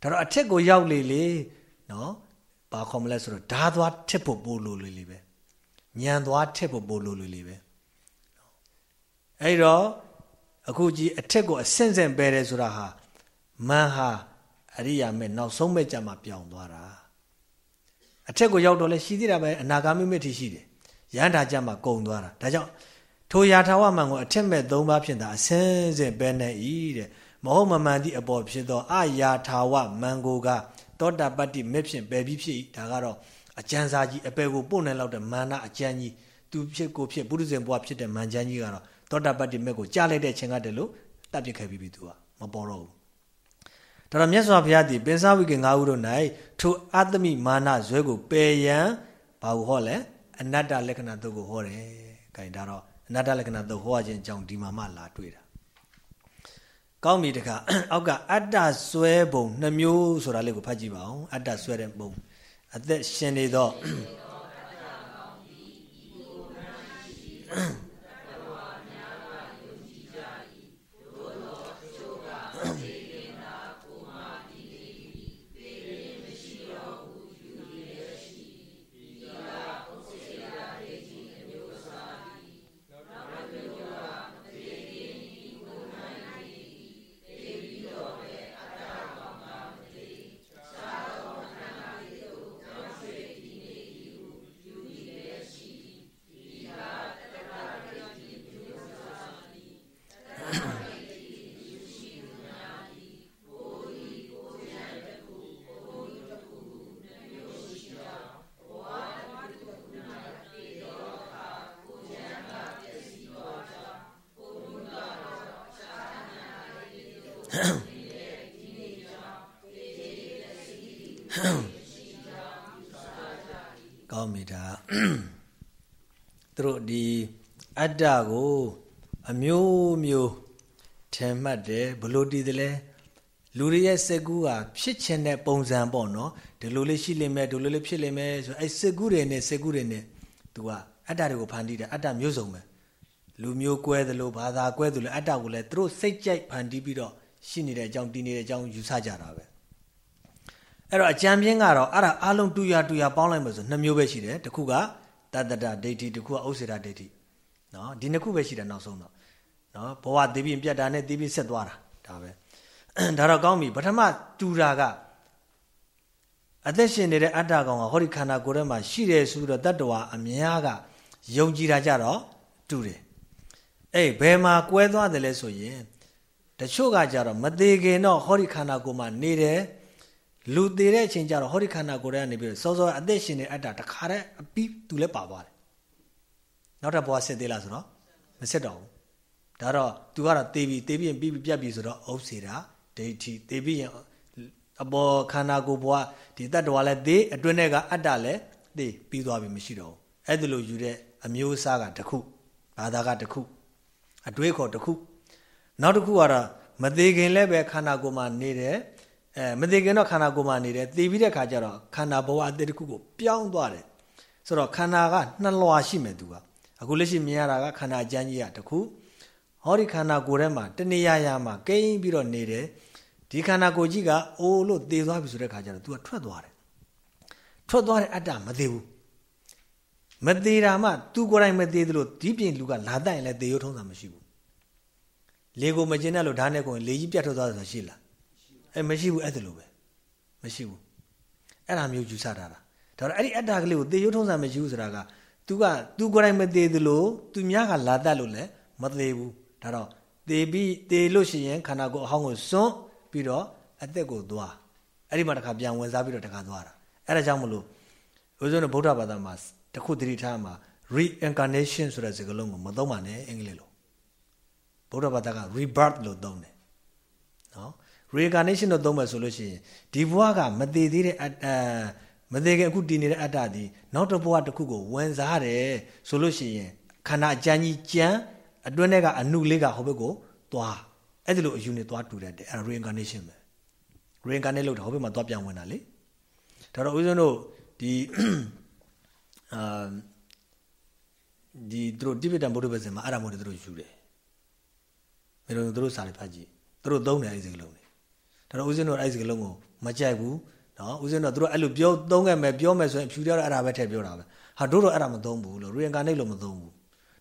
ဒါတော့အထက်ကိုရောက်လေလေနော်ဘာခေါ်မလဲဆိုတော့ဓာသွားထစ်ဖို့ပို့လို့လေလေပဲညံသွားထစ်ဖို့ပို့လို့လေလေပဲအဲ့တော့အခုကြီးအထက်ကိုအဆင့်ဆင့်ပယ်တယ်ဆိုတာဟာမန်ဟာ အရိယာမဲ့နောက်ဆုံးမဲ့ကြမှာပြောင်းသွားတာအထက်ကိုရောက်တော့လဲရှိသေးတာပဲအနာဂါမိမဲ့ထိရှိတယ်ရဟန္တာကြမှာကုံသွားတာဒါကြောင့်ထိုယာထာဝမန်ကိုအထက်မဲ့၃ပါးဖြစ်တာအစင်းစင်ပဲနေဤတဲ့မဟုတ်မမှန်သည့်အပေါ်ဖြစ်သောအယာထာဝမန်ကိုကတောတာပတ္တိမဲ့ဖြင့်ပယ်ပြီးဖြစ်ဒါကတော့အကျမ်းစာကြီးအပယ်ကိုပို့နိုင်လောက်တဲ့မာနအကျမ်းကြီးသူဖြစ်ကိုဖြစ်ပုရိသေဘွားဖြစ်တဲ့မန်ကျမ်းကြီးကတော့တောတာပတ္တိမဲ့ကိုကြားလိုက်တဲ့ချိန်ကတည်းလို့တပ်ပစ်ခဲ့ပြီးပြီသူကမပေါ်တော့ဘူး ဒါတော့မြတ်စွာဘုရားသည်ပင်စာဝိကေ၅ခုတို့၌ထိုအတ္တမိမာနဇွဲကိုပယ်ရန်ဘာကိုဟောလဲအနတ္တလက္ခဏာတုတ်ကိုဟောတယ်။ဂိုင်ဒါတော့အနတ္တလက္ခဏာတုတ်ဟောခြင်းအကြောင်းဒီမှာမှလာတွေ့တာ။ကောင်းပြီတခါအောက်ကအတ္တဆွဲပုံနှမျိုးဆိုတာလေးကိုဖတ်ကြည့်ပါဦးအတ္တဆွဲတဲ့ပုံအသက်ရှင်နေတော့ကောင်းပြီဒါသူတို့ဒီအ တ္တကိုအမျိုးမျိုးထင်မှတ်တယ်ဘလို့တည်တယ်လဲလူတွေရဲ့စက်ကူးကဖြစ်ချင်တဲ့ပုံစံပေါ့နော်ဒီလိုလေးရှိလိမ့်မယ်ဒီလိုလေးဖြစ်လိမ့်မယ်ဆိုအဲစက်ကူးတွေနဲ့စက်ကူးတွေနဲ့သူကအတ္တတွေကိုဖန်တီးတယ်အတ္တမျိုးစုံပဲလူမျိုးကွဲသလိုဘာသာကွဲသလိုအတ္တကိုလည်းသူတို့စိတ်ကြိုက်ဖန်တီးပြီးတော့ရှိနေတဲ့အကြောင်းတည်နေတဲ့အကြောင်းယူဆကြတာပဲအဲ့တော့အကြံပြင်းကတော့အဲ့ဒါအလုံးတူရတူရပေါင်းလိုက်မှဆိုနှစ်မျိုးပဲရှိတယ်တစ်ခုကတတ္တဒဒိဋ္ဌိတစ်ခုကဥစ္စေရဒိဋ္ဌိ နော်ဒီနှစ်ခုပဲရှိတယ်နောက်ဆုံးတော့နော်ဘဝသိပြီးပြတ်တာနဲ့သိပြီးဆက်သွားတာဒါပဲဒါတော့ကောင်းပြီပထမတူတာကအသက်ရှင်နေတဲ့အတ္တကောင်ကဟောဒီခန္ဓာကိုယ်ထဲမှာရှိတယ်ဆိုပြီးတော့တတ္တဝါအများကယုံကြည်တာကြတော့တူတယ်အေးဘယ်မှာကွဲသွားတယ်လဲဆိုရင်တချို့ကကြတော့မသေးခင်တော့ဟောဒီခန္ဓာကိုယ်မှာနေတယ်လူသေးတဲ့အချိန်ကျတော့ဟောဒီခန္ဓာကိုယ်ထဲကနေပြီးစောစောအသက်ရှင်နေအတ္တတခါတည်းအပြီးသူလည်းပါသွားတယ် နောက်ထပ်ဘဝဆက်သေးလားဆိုတော့မဆက်တော့ဘူးဒါတော့ तू ကတော့တေးပြီးတေးပြီးရင်ပြီးပြီးပြတ်ပြီးဆိုတော့ဥစ္စေတာဒိဋ္ဌိတေးပြီးရင်အပေါ်ခန္ဓာကိုယ်ဘဝဒီတတ္တဝါလည်းတေးအတွင်းထဲကအတ္တလည်းတေးပြီးသွားပြီမရှိတော့ဘူးအဲ့ဒါလိုယူတဲ့အမျိုးအစားကတစ်ခုဘာသာကတစ်ခုအတွေးခေါ်တစ်ခုနောက်တစ်ခုကတော့မသေးခင်လည်းပဲခန္ဓာကိုယ်မှာနေတယ်အဲမသေးခင်တော့ခန္ဓာကိုယ်မှာနေတယ်သေပြီးတဲ့ခါကျတော့ခန္ဓာဘဝအသေးတစ်ခုကိုပြောင်းသွားတယ်ဆိုတော့ခန္ဓာကနှစ်လွှာရှိမယ်သူက အခုလက်ရှိမြင်ရတာကခန္ဓာအကျဉ်းကြီးကတစ်ခုဟောဒီခန္ဓာကိုယ်ထဲမှာတဏှာရာမှာကိန်းပြီးတော့နေတယ်ဒီခန္ဓာကိုယ်ကြီးကအိုးလို့သေသွားပြီဆိုတဲ့ခါကျတော့ तू ကထွက်သွားတယ်ထွက်သွားတဲ့အတ္တမသေးဘူးမသေးတာမှ तू ကိုယ်တိုင်မသေးသလိုဒီပြင်လူကလာတိုက်ရင်လည်းသေရုံထုံးတာမရှိဘူးလေကိုမကျင်တဲ့လို့ဓာတ်နဲ့ကိုလေကြီးပြတ်ထွက်သွားတာရှိလားအဲမရှိဘူးအဲ့ဒါလိုပဲမရှိဘူးအဲ့ဒါမျိုးယူဆတာတာဒါတော့အဲ့ဒီအတ္တကလေးကိုသေရုံထုံးတာမရှိဘူးဆိုတာက ။ तू က तू ကိုယ်တိုင်မသေးသလိုသူများကလာတတ်လို့လည်းမသေးဘူး။ဒါတော့သေပြီးသေလို့ရှိရင်ခန္ဓာကိုယ်အဟောင်းကိုစွန့်ပြီးတော့အသက်ကိုသွား။အဲ့ဒီမှာတစ်ခါပြန်ဝင်စားပြီးတော့တစ်ခါသွားတာ။အဲ့ဒါကြောင့်မလို့ဦးဇုံတို့ဗုဒ္ဓဘာသာမှာတခုတတိထားမှာ reincarnation ဆိုတဲ့စကားလုံးကိုမသုံးပါနဲ့အင်္ဂလိပ်လိုဗုဒ္ဓဘာသာက rebirth လို့သုံးတယ်နော် reincarnation လို့သုံးမယ်ဆိုလို့ရှိရင်ဒီဘဝကမတည်သေးတဲ့အဲ မသေးခင်အခုတည်နေတဲ့အတ္တဒီနောက်တစ်ဘဝတစ်ခုကိုဝင်စားတယ်ဆိုလို့ရှိရင်ခန္ဓာအကျဉ်းကြီးကြံအတွင်းထဲကအနုလေးကဟိုဘက်ကိုသွားအဲ့ဒီလိုအယူနဲ့သွားတူတတ်တယ်အဲ့ဒါ reincarnation ပဲ reincarnate လို့ဟိုဘက်မှာသွားပြန်ဝင်တာလေဒါတော့ဦးဇင်းတို့ဒီအာဒီသူတို့တိပိတံဗုဒ္ဓဘာသာမှာအဲ့ဒါမျိုးတွေသူတို့ယူတယ်ဘယ်လိုသူတို့စာတွေဖတ်ကြည့်သူတို့သုံးတယ်အဲ့ဒီစကလုံးတွေဒါတော့ဦးဇင်းတို့အဲ့ဒီစကလုံးကိုမကြိုက်ဘူး နော်ဦးဇင်းတို့သူတို့အဲ့လိုပြောသုံးခဲ့မယ်ပြောမယ်ဆိုရင်ဖြူတယ်အဲ့ဒါပဲထည့်ပြောတာပဲဟာတို့တော့အဲ့ဒါမသုံးဘူးလို့ reincarnate လို့မသုံးဘူး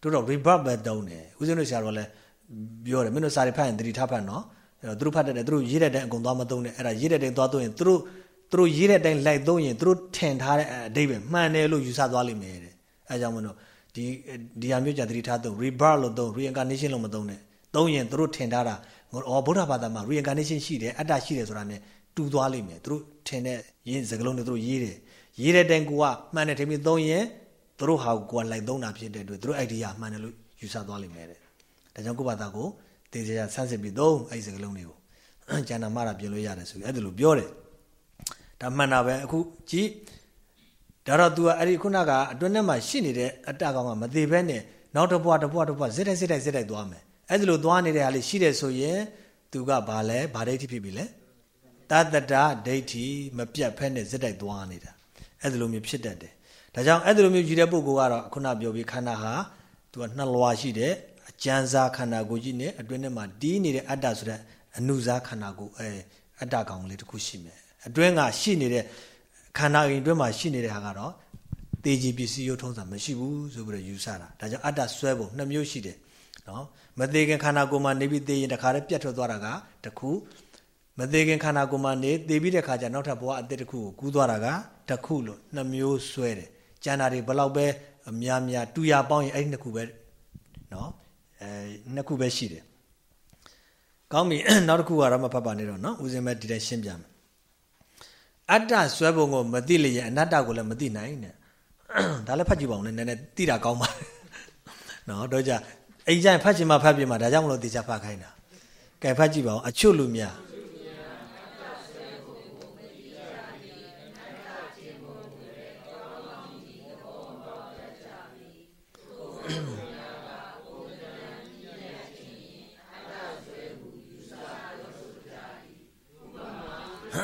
တို့တော့ rebirth ပဲသုံးတယ်ဦးဇင်းတို့ဆရာတော်လည်းပြောတယ်မင်းတို့စာတွေဖတ်ရင်တတိထားဖတ်နော်အဲ့တော့သူတို့ဖတ်တဲ့သူတို့ရေးတဲ့တိုင်းအကုန်သွားမသုံးနဲ့အဲ့ဒါရေးတဲ့တိုင်းသွားသုံးရင်သူတို့သူတို့ရေးတဲ့တိုင်းလိုက်သုံးရင်သူတို့ထင်ထားတဲ့အဓိပ္ပာယ်မှန်တယ်လို့ယူဆသွားလိမ့်မယ်တဲ့အဲကြောင့်မလို့ဒီဒီဟာမျိုးကြတတိထားသုံး rebirth လို့သုံး reincarnation လို့မသုံးနဲ့သုံးရင်သူတို့ထင်ထားတာအော်ဗုဒ္ဓဘာသာမှာ reincarnation ရှိတယ်အတ္တရှိတယ်ဆိုတာ ਨੇ တူသွားလိမ့်မယ်သူတို့ထင်တဲ့ရင်းစကလုံးတွေသူတို့ရေးတယ်ရေးတဲ့တိုင်ကိုကမှန်တယ်ထင်ပြီးသုံးရင်သူတို့ဟာကိုကလိုက်သုံးတာဖြစ်တဲ့အတွက်သူတို့ idea မှန်တယ်လို့ယူဆသွားလိမ့်မယ်တဲ့ဒါကြောင့်ကိုယ့်ဘာသာကိုတေချာဆန်းစစ်ပြီးသုံးအဲ့ဒီစကလုံးတွေကိုကျန်တာမှတာပြင်လို့ရတယ်ဆိုပြီးအဲ့ဒါလိုပြောတယ်ဒါမှန်တာပဲအခုကြည့်ဒါတော့ तू ကအဲ့ဒီခုနကအတွင်းထဲမှာရှိနေတဲ့အတ္တကောင်ကမသေးဘဲနဲ့နောက်တစ်ဘဝတစ်ဘဝတစ်ဘဝဇစ်တိုက်ဇစ်တိုက်ဇစ်တိုက်သွားမယ်အဲ့ဒါလိုသွားနေတဲ့ဟာလေးရှိတယ်ဆိုရင် तू သူကဘာလဲဘာဒိဋ္ဌိဖြစ်ပြီလဲ တတတဒိဋ္ဌိမပြတ်ဖက်နဲ့ဇက်တိုက်သွားနေတာအဲ့ဒါလိုမျိုးဖြစ်တတ်တယ်ဒါကြောင့်အဲ့ဒါလိုမျိုးယူတဲ့ပုဂ္ဂိုလ်ကတော့ခုနပြောပြီးခန္ဓာဟာသူကနှစ်လွာရှိတယ်အကျဉ်းစားခန္ဓာကိုယ်ကြီးနဲ့အတွင်းထဲမှာတီးနေတဲ့အတ္တဆိုတဲ့အနုစားခန္ဓာကိုယ်အဲအတ္တကောင်လေးတစ်ခုရှိမယ်အတွင်းကရှိနေတဲ့ခန္ဓာအိမ်အတွင်းမှာရှိနေတဲ့ဟာကတော့တေကြီးပစ္စည်းရုပ်ထုံးတာမရှိဘူးဆိုပြီးတော့ယူဆတာဒါကြောင့်အတ္တဆွဲပုံနှစ်မျိုးရှိတယ်နော်မသေးခင်ခန္ဓာကိုယ်မှာနေပြီးသေးရင်တခါတည်းပြတ်ထွက်သွားတာကတခု မသေးခင်ခန္ဓာကိုယ်မှာနေသေပြီးတဲ့ခါကျနောက်ထပ်ဘဝအသစ်တစ်ခုကိုကူးသွားတာကတခုလို့နှစ်မျိုးဆွဲတယ်ကျန်တာတွေဘလောက်ပဲအများများတူရပေါင်းရင်အဲ့ဒီနှစ်ခုပဲနော်အဲနှစ်ခုပဲရှိတယ်ကောင်းပြီနောက်တစ်ခုကတော့မဖတ်ပါနဲ့တော့နော်ဦးစင်မဲ့ဒီတိုင်းရှင်းပြမယ်အတ္တဆွဲပုံကိုမသိလျင်အနတ္တကိုလည်းမသိနိုင်နဲ့ဒါလည်းဖတ်ကြည့်ပါဦးနဲ့နည်းနည်းသိတာကောင်းပါနော်တော့ကြအိမ်ကျရင်ဖတ်ချင်မှဖတ်ပြမှာဒါကြောင့်မလို့တေချာဖတ်ခိုင်းတာကဲဖတ်ကြည့်ပါဦးအချွတ်လူများ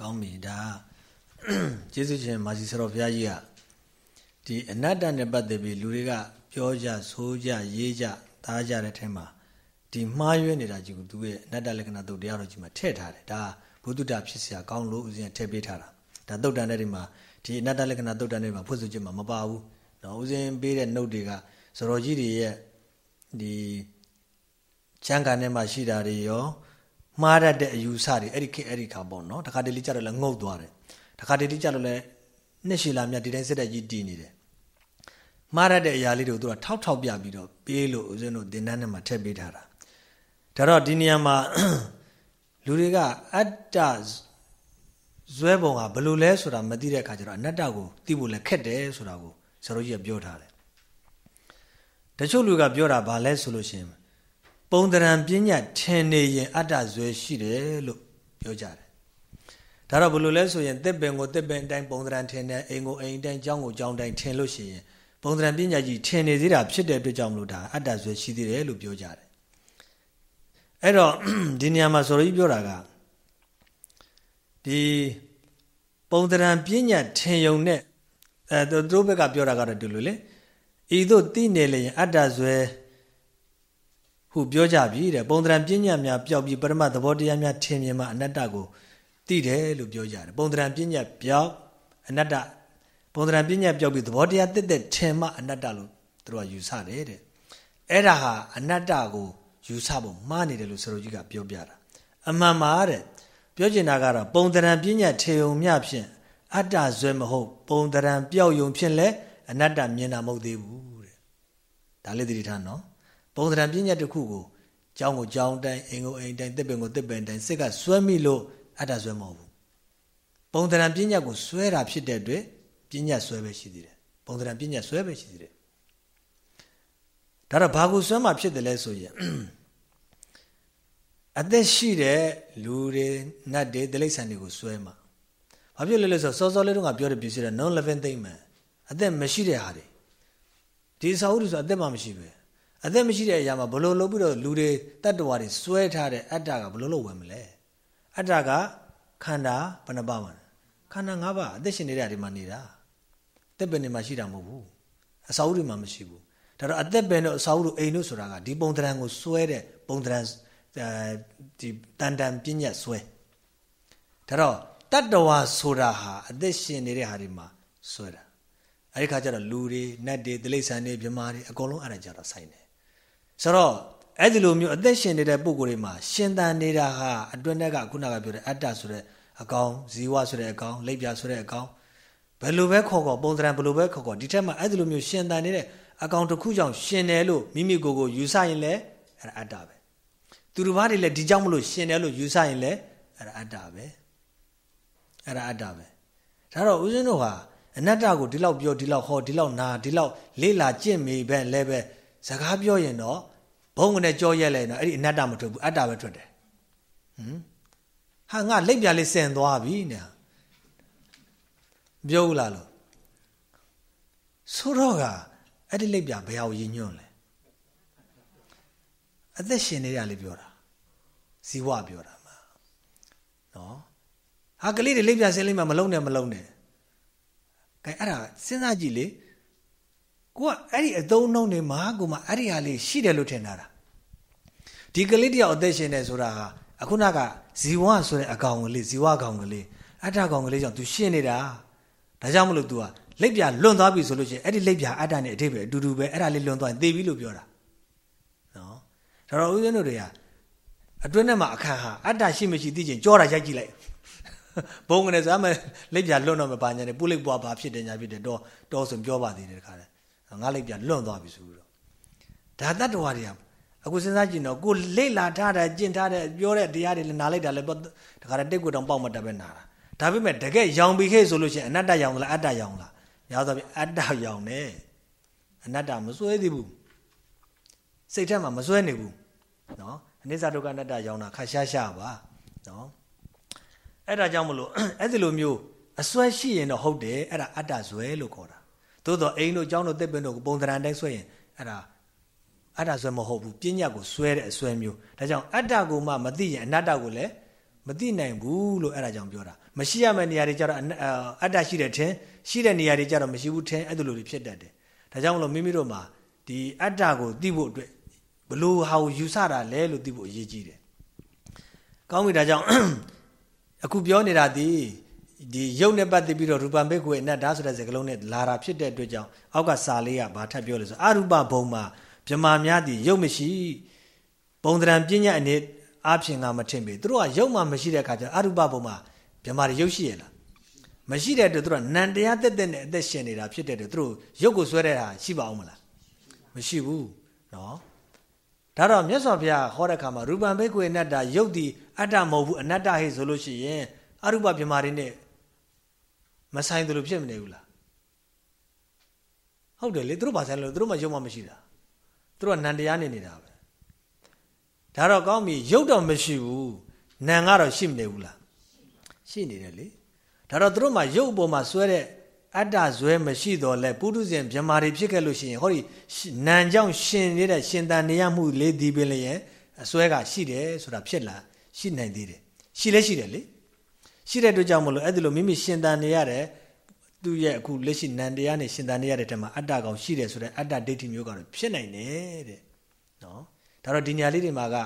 ကောင်းပြီဒါ ကျေးဇူးရှင်မာစီဆရာတော်ဘုရားကြီးကဒီအနတ္တနဲ့ပတ်သက်ပြီးလူတွေကပြောကြဆိုကြရေးကြသားကြတဲ့ထဲမှာဒီမှားရွေးနေတာကြီးကိုသူရဲ့အနတ္တလက္ခဏာတုတ်တရားတော်ကြီးမှာထည့်ထားတယ်ဒါဘုဒ္ဓတာဖြစ်เสียကောင်းလို့ဦးဇင်းထည့်ပေးထားတာဒါတုတ်တန်တဲ့ဒီမှာဒီအနတ္တလက္ခဏာတုတ်တန်တဲ့မှာဖွင့်ဆိုချက်မှာမပါဘူးနော်ဦးဇင်းပေးတဲ့ note တွေကဇရောကြီးတွေရဲ့ဒီချမ်းကန်ထဲမှာရှိတာတွေရောမှားတတ်တဲ့အယူဆတွေအဲ့ဒီခေတ်အဲ့ဒီခါပေါ့နော်တခါတလေကြတော့လည်းငုတ်သွားတယ် တခါတလေကြတော့လည်းနှစ်ရှည်လာမြတ်ဒီတိုင်းစက်တက်ကြီးတည်နေတယ်မှားတတ်တဲ့အရာလေးတွေကိုသူကထောက်ထောက်ပြပြီးတော့ပေးလို့ဦးဇင်းတို့သင်္นานထဲမှာထည့်ပေးထားတာဒါတော့ဒီနေရာမှာလူတွေကအတ္တဇွဲပုံကဘယ်လိုလဲဆိုတာမသိတဲ့အခါကျတော့အနတ္တကိုသိဖို့လည်းခက်တယ်ဆိုတာကိုဆရာတို့ကြီးကပြောထားတယ်တချို့လူကပြောတာဘာလဲဆိုလို့ရှိရင်ပုံတရံပညာထင်နေရင်အတ္တဇွဲရှိတယ်လို့ပြောကြတယ် ဒါတော့ဘယ်လိုလဲဆိုရင်တစ်ပင်ကိုတစ်ပင်တိုင်းပုံတရံထင်တယ်အိမ်ကိုအိမ်တိုင်းကြောင်းကိုကြောင်းတိုင်းထင်လို့ရှိရင်ပုံတရံပညာကြီးထင်နေသေးတာဖြစ်တဲ့အတွက်ကြောင့်မလို့ဒါအတ္တဇွဲရှိသေးတယ်လို့ပြောကြတယ်အဲ့တော့ဒီနေရာမှာဆိုတော့ကြီးပြောတာကဒီပုံတရံပညာထင်ယုံနဲ့အဲသူတို့ဘက်ကပြောတာကတော့ဒီလိုလေဤသို့သိနေလျင်အတ္တဇွဲဟုပြောကြပြီတဲ့ပုံတရံပညာများပျောက်ပြီးပရမတ်သဘောတရားများထင်မြင်မှအနတ္တကို သိတယ်လို့ပြောကြတယ်ပုံတရံပညာပျောက်အနတ္တပုံတရံပညာပျောက်ပြီးသဘောတရားတက်တက်ထင်မှအနတ္တလို့သူတို့ကယူဆတယ်တဲ့အဲ့ဒါဟာအနတ္တကိုယူဆဖို့မှားနေတယ်လို့ဆရာကြီးကပြောပြတာအမှန်ပါတဲ့ပြောချင်တာကတော့ပုံတရံပညာထေုံမြဖြင့်အတ္တဇွဲမဟုတ်ပုံတရံပျောက်ယုံဖြင့်လဲအနတ္တမြင်တာမဟုတ်သေးဘူးတဲ့ဒါလေးသတိထားနော်ပုံတရံပညာတစ်ခုကိုကြောင်းကိုကြောင်းတိုင်းအင်ကိုအိမ်တိုင်းတစ်ပင်ကိုတစ်ပင်တိုင်းစိတ်ကစွဲမိလို့ အတ္တဇွဲမဟုတ်ဘူးပုံတရံပညာကိုစွဲတာဖြစ်တဲ့အတွက်ပညာစွဲပဲရှိသေးတယ်ပုံတရံပညာစွဲပဲရှိသေးတယ်ဒါတော့ဘာကိုစွဲမှဖြစ်တယ်လဲဆိုရင်အသက်ရှိတဲ့လူတွေနတ်တွေတိရစ္ဆာန်တွေကိုစွဲမှာဘာဖြစ်လဲလဲဆိုစောစောလေးတုန်းကပြောတဲ့ပြည့်စည်တဲ့ non living thing man အသက်မရှိတဲ့ဟာတွေဒီစာအုပ်တွေဆိုအသက်မှမရှိပဲအသက်မရှိတဲ့အရာမှာဘလို့လုပ်ပြီးတော့လူတွေတတ္တဝါတွေစွဲထားတဲ့အတ္တကဘလို့လုပ်ဝင်မလဲ အတ္တကခန္ဓာဘယ်နှပါမှာခန္ဓာ၅ပါးအသက်ရှင်နေတဲ့နေရာတွေမှာနေတာတက်ပင်တွေမှာရှိတာမဟုတ်ဘူးအစာအုပ်တွေမှာမရှိဘူးဒါတော့အသက်ပင်တို့အစာအုပ်တို့အိမ်တို့ဆိုတာကဒီပုံတရံကိုစွဲတဲ့ပုံတရံဒီတန်တန်ပြညတ်စွဲဒါတော့တတ္တဝါဆိုတာဟာအသက်ရှင်နေတဲ့ဟာတွေမှာစွဲတာအဲဒီခါကျတော့လူတွေနတ်တွေတိရစ္ဆာန်တွေမြမာတွေအကုန်လုံးအဲ့ဒါကြတော့ဆိုင်တယ်ဆိုတော့ အဲ့ဒီလိုမျိုးအသက်ရှင်နေတဲ့ပုံကိုယ်တွေမှာရှင်သန်နေတာဟာအတွင်းထဲကခုနကပြောတဲ့အတ္တဆိုတဲ့အကောင်ဇီဝဆိုတဲ့အကောင်လိပ်ပြဆိုတဲ့အကောင်ဘယ်လိုပဲခေါ်ခေါ်ပုံစံဘယ်လိုပဲခေါ်ခေါ်ဒီထက်မှအဲ့ဒီလိုမျိုးရှင်သန်နေတဲ့အကောင်တစ်ခုကြောင့်ရှင်တယ်လို့မိမိကိုယ်ကိုယူဆရင်လည်းအဲ့ဒါအတ္တပဲသူတို့ဘာတွေလဲဒီကြောင့်မလို့ရှင်တယ်လို့ယူဆရင်လည်းအဲ့ဒါအတ္တပဲအဲ့ဒါအတ္တပဲဒါတော့ဦးဇင်းတို့ဟာအနတ္တကိုဒီလောက်ပြောဒီလောက်ဟောဒီလောက်နာဒီလောက်လေးလာကြင့်မိပဲလဲပဲစကားပြောရင်တော့ ဘုံကနေကြောရက်လဲနော်အဲ့ဒီအနတ္တမထွက်ဘူးအတ္တပဲထွက်တယ်ဟမ်ဟာငါလက်ပြလေးစင်သွားပြီနဲ့ပြောဦးလားလို့ဆိုတော့ကအဲ့ဒီလက်ပြဘယ်အောင်ရည်ညွန့်လဲအသက်ရှင်နေရလေးပြောတာဇီဝပြောတာမှာနော်ဟာကလေးတွေလက်ပြစင်းလေးမှမလုံးနဲ့မလုံးနဲ့ကဲအဲ့ဒါစဉ်းစားကြည့်လေ ကိုကအဲ့ဒီအသုံးနှုန်းတွေမှာကိုမှအဲ့ဒီဟာလေးရှိတယ်လို့ထင်တာဒီကလေးတယောက်အသက်ရှင်နေဆိုတာဟာအခုနကဇီဝဆိုတဲ့အကောင်ကလေးဇီဝကောင်ကလေးအတ္တကောင်ကလေးကြောင့် तू ရှင်းနေတာဒါကြောင့်မလို့ तू ကလက်ပြလွန်သွားပြီဆိုလို့ရှိရင်အဲ့ဒီလက်ပြအတ္တနဲ့အတိတ်ပဲအတူတူပဲအဲ့ဒါလေးလွန်သွားရင်သေပြီလို့ပြောတာနော်ဒါတော့ဦးဇင်းတို့တွေကအတွင်းထဲမှာအခန်းဟာအတ္တရှိမရှိသိချင်ကြောတာရိုက်ကြည့်လိုက်ဘုံကနေစားမယ်လက်ပြလွန်တော့မပါညာနဲ့ပုလိပ်ပွားဘာဖြစ်တယ်ညာဖြစ်တယ်တော့တော့ဆိုပြောပါသေးတယ်တခါလဲ ငါလက်ပြလွန်သွားပြီဆိုတော့ဒါတတ္တဝါတွေကအခုစဉ်းစားကြည့်တော့ကိုလေ့လာထားတဲ့ကျင့်ထားတဲ့ပြောတဲ့တရားတွေလည်းနားလိုက်တာလည်းတခါတည်းတိတ်ကိုတောင်ပေါက်မတက်ပဲနာတာဒါပေမဲ့တကယ်ရောင်ပြီးခဲ့ဆိုလို့ရှိရင်အနတ္တရောင်လားအတ္တရောင်လားများသောဖြင့်အတ္တရောင်နဲ့အနတ္တမစွဲသေးဘူးစိတ်ထဲမှာမစွဲနေဘူးနော်အနိစ္စဒုက္ခအနတ္တရောင်တာခါရှားရှားပါနော်အဲ့ဒါကြောင့်မလို့အဲ့ဒီလိုမျိုးအစွဲရှိရင်တော့ဟုတ်တယ်အဲ့ဒါအတ္တဇွဲလို့ခေါ်တာ သို့တော့အိမ်တို့ကျောင်းတို့တစ်ပင်တို့ပုံသဏ္ဍာန်တိုင်းဆွဲရင်အဲ့ဒါအတ္တဆွဲမဟုတ်ဘူးပညာကိုဆွဲတဲ့အဆွဲမျိုးဒါကြောင့်အတ္တကိုမှမသိရင်အနတ္တကိုလည်းမသိနိုင်ဘူးလို့အဲ့ဒါကြောင့်ပြောတာမရှိရမယ့်နေရာတွေကျတော့အတ္တရှိတဲ့ထင်ရှိတဲ့နေရာတွေကျတော့မရှိဘူးထင်အဲ့လိုတွေဖြစ်တတ်တယ်ဒါကြောင့်မလို့မိမိတို့မှာဒီအတ္တကိုသိဖို့အတွက်ဘလို့ဟာကိုယူဆတာလဲလို့သိဖို့အရေးကြီးတယ်ကောင်းပြီဒါကြောင့်အခုပြောနေတာဒီ ဒီရုပ်နဲ့ပတ်သက်ပြီးတော့ရူပံဘိက္ခုအနတ္တဆိုတဲ့စကားလုံးနဲ့လာတာဖြစ်တဲ့အတွက်ကြောင့်အောက်ကစာလေးကဘာထပ်ပြောလဲဆိုအရူပဘုံမှာမြမာများသည်ရုပ်မရှိပုံသဏ္ဍာန်ပညာအနေအဖြစ်ငါမထင်ပေသူတို့ကရုပ်မှမရှိတဲ့အခါကျအရူပဘုံမှာမြမာတွေရုပ်ရှိရလားမရှိတဲ့အတွက်သူတို့ကနန္တရားတက်တက်နဲ့အသက်ရှင်နေတာဖြစ်တဲ့အတွက်သူတို့ရုပ်ကိုဆွဲတဲ့ဟာရှိပါအောင်မလားမရှိဘူးနော်ဒါတော့မြတ်စွာဘုရားဟောတဲ့အခါမှာရူပံဘိက္ခုအနတ္တရုပ်ဒီအတ္တမဟုတ်ဘူးအနတ္တဟိဆိုလို့ရှိရင်အရူပမြမာတွေနဲ့ မဆိုင်တယ်လို့ဖြစ်မနေဘူးလားဟုတ်တယ်လေသူတို့ဘာဆိုင်လို့သူတို့မှရုပ်မှမရှိတာသူတို့ကနန္တရားနေနေတာပဲဒါတော့ကောင်းပြီရုပ်တော့မရှိဘူးနံကတော့ရှိမနေဘူးလားရှိနေတယ်လေဒါတော့သူတို့မှရုပ်အပေါ်မှာဆွဲတဲ့အတ္တဇွဲမရှိတော့လဲပုထုဇဉ်မြမာတွေဖြစ်ခဲ့လို့ရှိရင်ဟောဒီနံကြောင့်ရှင်နေတဲ့ရှင်တန်နေရမှုလေးဒီပင်လည်းအစွဲကရှိတယ်ဆိုတာဖြစ်လာရှိနိုင်သေးတယ်ရှိလဲရှိတယ်လေ ရှိတဲ့အတွက်ကြောင့်မလို့အဲ့ဒီလိုမိမိရှင်တန်နေရတဲ့သူ့ရဲ့အခုလက်ရှိနန္တရားနဲ့ရှင်တန်နေရတဲ့တဲမှာအတ္တကောင်ရှိတယ်ဆိုတဲ့အတ္တဒိဋ္ဌိမျိုးကတော့ဖြစ်နိုင်တယ်တဲ့နော်ဒါတော့ဒီညာလေးတွေမှာက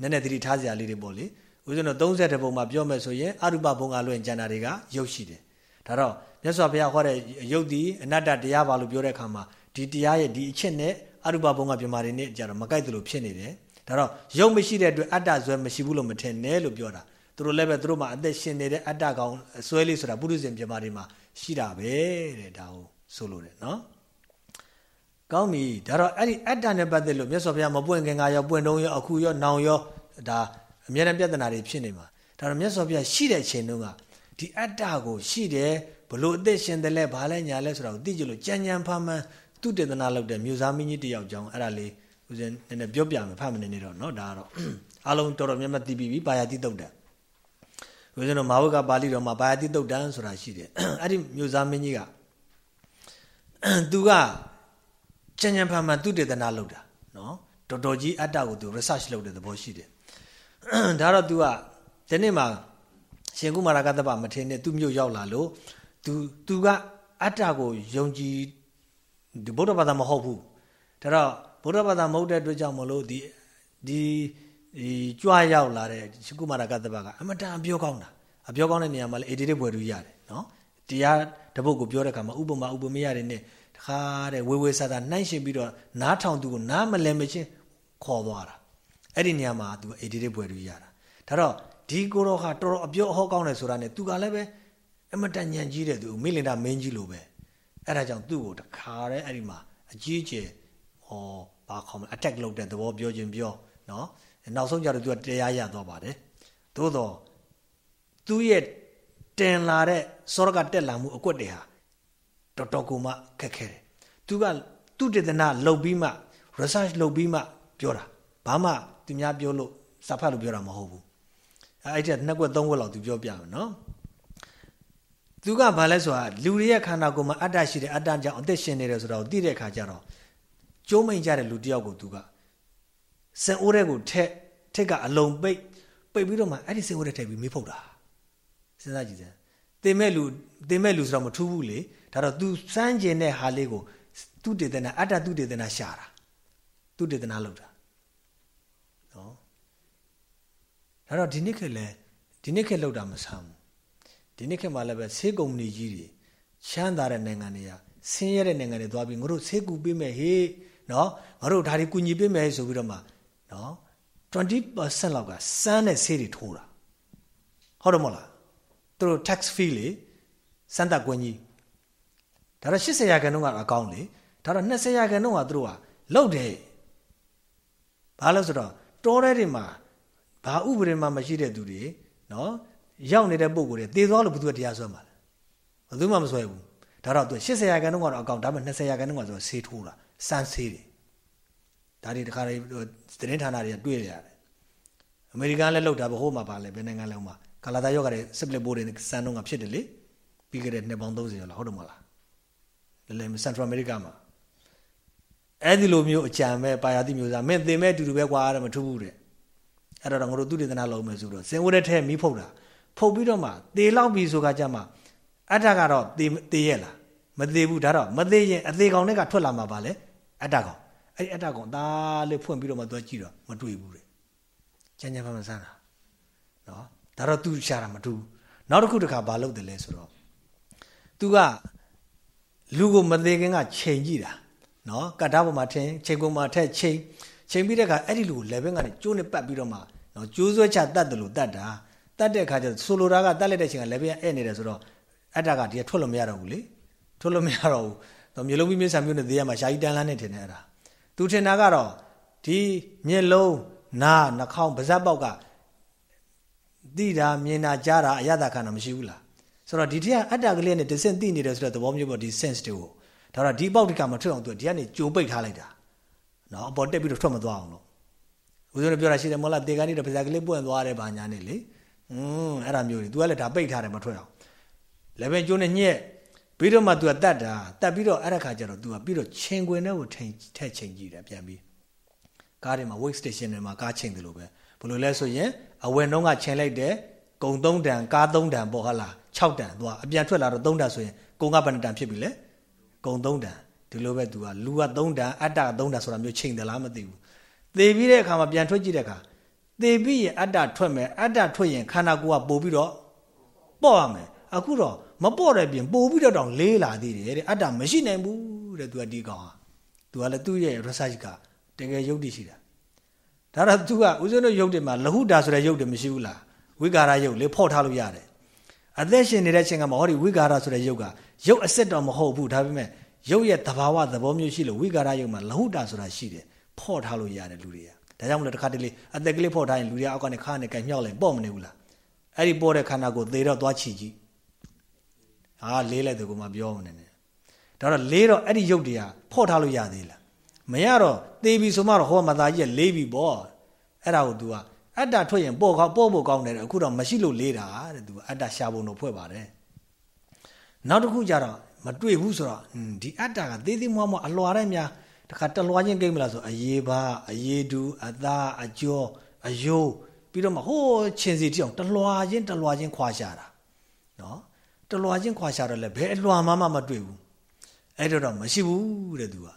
နည်းနည်းသတိထားစရာလေးတွေပေါ့လေဦးဇင်းတို့30ပုံမှာပြောမယ်ဆိုရင်အရူပဘုံကလွင့်ကျန်တာတွေကရုပ်ရှိတယ်ဒါတော့မြတ်စွာဘုရားဟောတဲ့ရုပ်ဒီအနတ္တတရားပါလို့ပြောတဲ့အခါမှာဒီတရားရဲ့ဒီအချက်နဲ့အရူပဘုံကပြမာတွေနဲ့ကြတော့မကိုက်သလိုဖြစ်နေတယ်ဒါတော့ရုပ်မရှိတဲ့အတွက်အတ္တဇွဲမရှိဘူးလို့မထင်နဲ့လို့ပြောတာ သူတို့လည်းပဲသူတို့မှာအသက်ရှင်နေတဲ့အတ္တကောင်အစွဲလေးဆိုတာပုရိသေပြမာတွေမှာရှိတာပဲတဲ့ဒါကိုဆိုလို့တယ်နော်ကောင်းပြီဒါတော့အဲ့ဒီအတ္တနဲ့ပတ်သက်လို့မြတ်စွာဘုရားမပွင့်ခင်ကရောပွင့်တုံးရောအခုရောနောင်ရောဒါအများနဲ့ပြဿနာတွေဖြစ်နေမှာဒါတော့မြတ်စွာဘုရားရှိတဲ့အချိန်တုန်းကဒီအတ္တကိုရှိတယ်ဘလို့အသက်ရှင်တယ်လဲဘာလဲညာလဲဆိုတာကိုသိကြလို့ကြံကြံဖမ်းမှန်သူတေသနာလုပ်တဲ့မြို့သားမင်းကြီးတယောက်ကြောင်းအဲ့ဒါလေးဦးဇင်းနည်းနည်းပြောပြမယ်ဖတ်မနေနေတော့เนาะဒါကတော့အားလုံးတော်တော်များများသိပြီးပြီပါယာတိတုတ်တယ် ဘုရားတို့မာဝကပါဠိတော်မှာဘာယတိတုတ်တန်ဆိုတာရှိတယ်အဲ့ဒီမြို့သားမင်းကြီးကသူကကြံကြံဖန်ဖန်သူတေသနာလုပ်တာနော်တော်တော်ကြီးအတ္တကိုသူ research လုပ်တဲ့သဘောရှိတယ်ဒါတော့ तू ကဒီနေ့မှာရှင်ကုမာရကတ္တပမထေရနဲ့သူ့မြို့ရောက်လာလို့ तू तू ကအတ္တကိုယုံကြည်ဒီဗုဒ္ဓဘာသာမဟုတ်ဘူးဒါတော့ဗုဒ္ဓဘာသာမဟုတ်တဲ့အတွက်ကြောင့်မလို့ဒီဒီ ဒီကြွားရောက်လာတဲ့ရှင်ကုမာရကတ္တပကအမတန်အပြောကောင်းတာအပြောကောင်းတဲ့နေရာမှာလေအေဒီတဲ့ဘွယ်သူရတယ်နော်တရားတပုတ်ကိုပြောတဲ့အခါမှာဥပမာဥပမေရတဲ့နဲ့တခါတဲ့ဝေဝေဆာဆာနှိုင်းရှင်ပြီးတော့နားထောင်သူကိုနားမလဲမချင်းခေါ်သွားတာအဲ့ဒီနေရာမှာသူအေဒီတဲ့ဘွယ်သူရတာဒါတော့ဒီကိုတော့ဟာတော်တော်အပြောအဟောကောင်းတယ်ဆိုတာနဲ့သူကလည်းပဲအမတန်ညံကြီးတဲ့သူမိလင်တာမင်းကြီးလိုပဲအဲ့ဒါကြောင့်သူ့ကိုတခါတဲ့အဲ့ဒီမှာအကြီးကျယ်ဟောဘာခေါ်မလဲ attack လုပ်တဲ့သဘောပြောခြင်းပြောနော် နောက်ဆုံးကြတော့သူကတရားရသွားပါတယ်သို့တော့သူ့ရဲ့တင်လာတဲ့စောရကတက်လာမှုအကွက်တွေဟာတော်တော်ကိုမှခက်ခဲတယ်သူကသူတေသနာလုပ်ပြီးမှ research လုပ်ပြီးမှပြောတာဘာမှသူများပြောလို့စာဖတ်လို့ပြောတာမဟုတ်ဘူးအဲ့ဒီနှစ်ကွက်သုံးကွက်လောက်သူပြောပြမယ်နော်သူကဘာလဲဆိုတာလူတွေရဲ့ခန္ဓာကိုယ်မှာအတ္တရှိတယ်အတ္တကြောင့်အသက်ရှင်နေတယ်ဆိုတော့သိတဲ့အခါကျတော့ကျိုးမိန်ကြတဲ့လူတယောက်ကိုသူက စင်အိုးတဲ့ကိုထက်ထက်ကအလုံးပိတ်ပိတ်ပြီးတော့မှအဲ့ဒီစင်အိုးတဲ့ထည့်ပြီးမေးဖုတ်တာစဉ်းစားကြည့်စမ်းတင်မဲ့လူတင်မဲ့လူဆိုတော့မထူးဘူးလေဒါတော့ तू စမ်းကျင်တဲ့ဟာလေးကိုသူတေသနာအတ္တသူတေသနာရှာတာသူတေသနာလောက်တာနော်ဒါတော့ဒီနေ့ခေတ်လဲဒီနေ့ခေတ်လောက်တာမဆမ်းဘူးဒီနေ့ခေတ်မှာလည်းပဲဆေးကုမ္ပဏီကြီးတွေချမ်းသာတဲ့နိုင်ငံတွေကဆင်းရဲတဲ့နိုင်ငံတွေသွားပြီးငါတို့ဆေးကူပေးမယ်ဟေးနော်ငါတို့ဒါတွေကူညီပေးမယ်ဆိုပြီးတော့မှ နော်20%လောက်ကစမ်းတဲ့ဆေးတွေထိုးတာဟုတ်တယ်မဟုတ်လားသူတို့ tax fee လေစမ်းသပ်ကွင်းကြီးဒါတော့80ရာခိုင်နှုန်းကအကောင်းလေဒါတော့20ရာခိုင်နှုန်းကသူတို့ကလောက်တယ်ဘာလို့ဆိုတော့တောထဲတွေမှာဘာဥပဒေမှမရှိတဲ့သူတွေနော်ရောက်နေတဲ့ပုံကိုယ်တွေတည်သွားလို့ဘယ်သူကတရားစွဲမှာလဲဘယ်သူမှမစွဲဘူးဒါတော့သူ80ရာခိုင်နှုန်းကတော့အကောင့်ဒါပေမဲ့20ရာခိုင်နှုန်းကဆိုဆေးထိုးတာစမ်းဆေးတယ် ဒါတွေတခါတွေသတင်းဌာနတွေကတွေ့ရတယ်အမေရိကန်လည်းလောက်တာဘဟိုမှာပါလဲဘယ်နိုင်ငံလဲဥမှာကာလာတာယောဂတဲ့စပလစ်ဘိုးတွေစမ်းတော့ကဖြစ်တယ်လေပြီးခဲ့တဲ့နှစ်ပေါင်း30ကျော်လောက်ဟုတ်တယ်မဟုတ်လားလဲလဲစင်ထရယ်အမေရိကမှာအဲ့ဒီလိုမျိုးအကြံမဲ့ပါယာတိမျိုးစားမင်းသင်မဲ့အတူတူပဲကွာတဲ့မထူးဘူးတဲ့အဲ့တော့ငါတို့သူတေသနာလုံးမယ်ဆိုတော့စင်ဝတ်တဲ့ထဲမီးဖုတ်တာဖုတ်ပြီးတော့မှသေလောက်ပြီဆိုကကြမှာအတ္တကတော့သေသေရဲ့လားမသေးဘူးဒါတော့မသေးရင်အသေးကောင်တွေကထွက်လာမှာပါလေအတ္တကောင် အဲ့ဒီအတ္တကောင်ဒါလေးဖွင့်ပြီးတော့မှသွားကြည့်တော့မတွေ့ဘူးတဲ့ကျန်ကျန်ဖန်ဖန်ဆန်းတာနော်ဒါတော့သူရှာတာမတူနောက်တစ်ခုတစ်ခါဘာလုပ်တယ်လဲဆိုတော့သူကလူကိုမသေးခင်ကချိန်ကြည့်တာနော်ကတ္တာပေါ်မှာထင်ချိန်ကုန်မှာထက်ချိန်ချိန်ပြီးတဲ့အခါအဲ့ဒီလူကို level ကနေကျိုးနဲ့ပတ်ပြီးတော့မှနော်ကျိုးဆွဲချတတ်တယ်လို့တတ်တာတတ်တဲ့အခါကျဆိုလိုတာကတတ်လိုက်တဲ့ချိန်က level အဲ့နေတယ်ဆိုတော့အတ္တကဒီကထွက်လို့မရတော့ဘူးလေထွက်လို့မရတော့ဘူးတော့မျိုးလုံးပြီးမြေဆံမျိုးနဲ့သေးရမှာရှာကြီးတန်းလန်းနဲ့ထင်တယ်အဲ့ဒါ သူထင်တာကတော့ဒီမျက်လုံးနားနှာခေါင်းပါးစပ်ပေါက်ကသိတာမြင်တာကြားတာအရသာခန္ဓာမရှိဘူးလားဆိုတော့ဒီထက်အတ္တကလေးနဲ့တဆင့်သိနေတယ်ဆိုတဲ့သဘောမျိုးပေါ့ဒီ sense တွေကိုဒါတော့ဒီပေါက်တိကမထွက်အောင်သူဒီကနေကြိုပိတ်ထားလိုက်တာနော်အပေါ်တက်ပြီးတော့ထွက်မသွားအောင်လို့ဦးဇင်းတို့ပြောတာရှိတယ်မဟုတ်လားတေကန်နေတဲ့ပါးစပ်ကလေးပွင့်သွားတယ်ဗာညာနဲ့လေอืมအဲ့ဒါမျိုးတွေ तू ကလည်းဒါပိတ်ထားတယ်မထွက်အောင်လည်းပဲကျိုးနဲ့ညက် ပြီးတော့မှ तू ကတတ်တာတတ်ပြီးတော့အဲ့ဒါခါကျတော့ तू ကပြီးတော့ချင်းခွင်ထဲကိုထိန်ထက်ချိန်ကြည့်တယ်ပြန်ပြီးကားတွေမှာ wake station တွေမှာကားချိန်တယ်လို့ပဲဘယ်လိုလဲဆိုရင်အဝယ်နှုံးကချိန်လိုက်တယ်ကုံ3တန်ကား3တန်ပေါ့ဟာလား6တန် तू အပြန်ထွက်လာတော့3တန်ဆိုရင်ကုံကဘယ်နှတန်ဖြစ်ပြီလဲကုံ3တန်ဒီလိုပဲ तू ကလူက3တန်အတ္တ3တန်ဆိုတာမျိုးချိန်တယ်လားမသိဘူးသေပြီးတဲ့အခါမှာပြန်ထွက်ကြည့်တဲ့အခါသေပြီးရင်အတ္တထွက်မယ်အတ္တထွက်ရင်ခန္ဓာကိုယ်ကပို့ပြီးတော့ပေါ့ရမယ်အခုတော့ မပေါ့တဲ့ပြင်ပို့ပြီးတော့တောင်လေးလာသေးတယ်တဲ့အတ္တမရှိနိုင်ဘူးတဲ့ तू ကဒီကောင်ဟာ तू ကလည်းသူ့ရဲ့ research ကတကယ်ယုတ်တိရှိတာဒါတော့ तू ကဦးဇင်းတို့ယုတ်တယ်မှာလဟုတာဆိုတဲ့ယုတ်တယ်မရှိဘူးလားဝိကာရယုတ်လေဖော့ထားလို့ရတယ်အသက်ရှင်နေတဲ့ချိန်ကမှာဟောဒီဝိကာရဆိုတဲ့ယုတ်ကယုတ်အစစ်တော့မဟုတ်ဘူးဒါပေမဲ့ယုတ်ရဲ့သဘာဝသဘောမျိုးရှိလို့ဝိကာရယုတ်မှာလဟုတာဆိုတာရှိတယ်ဖော့ထားလို့ရတယ်လူတွေကဒါကြောင့်မလို့တစ်ခါတလေအသက်ကလေးဖော့ထားရင်လူတွေအောက်ကနေခါနဲ့ကြိုင်မြောက်လိုက်ပေါ့မနေဘူးလားအဲ့ဒီပေါ်တဲ့ခန္ဓာကိုသေတော့သွားချီကြည့် ဟာလေးလိုက်သူကမှပြောမနေနဲ့ဒါတော့လေးတော့အဲ့ဒီရုပ်တွေကဖော့ထားလို့ရသေးလားမရတော့သေပြီဆိုမှတော့ဟောမသားကြီးကလေးပြီပေါ့အဲ့ဒါကို तू ကအတ္တထွက်ရင်ပေါ့ကောက်ပေါ့ဖို့ကောင်းတယ်အခုတော့မရှိလို့လေးတာတဲ့ तू အတ္တရှာဖို့တော့ဖွဲ့ပါတယ်နောက်တစ်ခုကြတော့မတွေ့ဘူးဆိုတော့ဒီအတ္တကသေးသေးမွားမွားအလွာတဲ့များတခါတလွားချင်းကိမ့်မလားဆိုအရေးပါအရေးတူအသားအကျော်အယိုးပြီးတော့မှဟိုးချင်းစီတိအောင်တလွာချင်းတလွာချင်းခွာရှာတာနော် တလွာချင်းခွာရှာတော့လည်းဘယ်အလွာမှမမတွေ့ဘူးအဲ့တော့တော့မရှိဘူးတဲ့သူက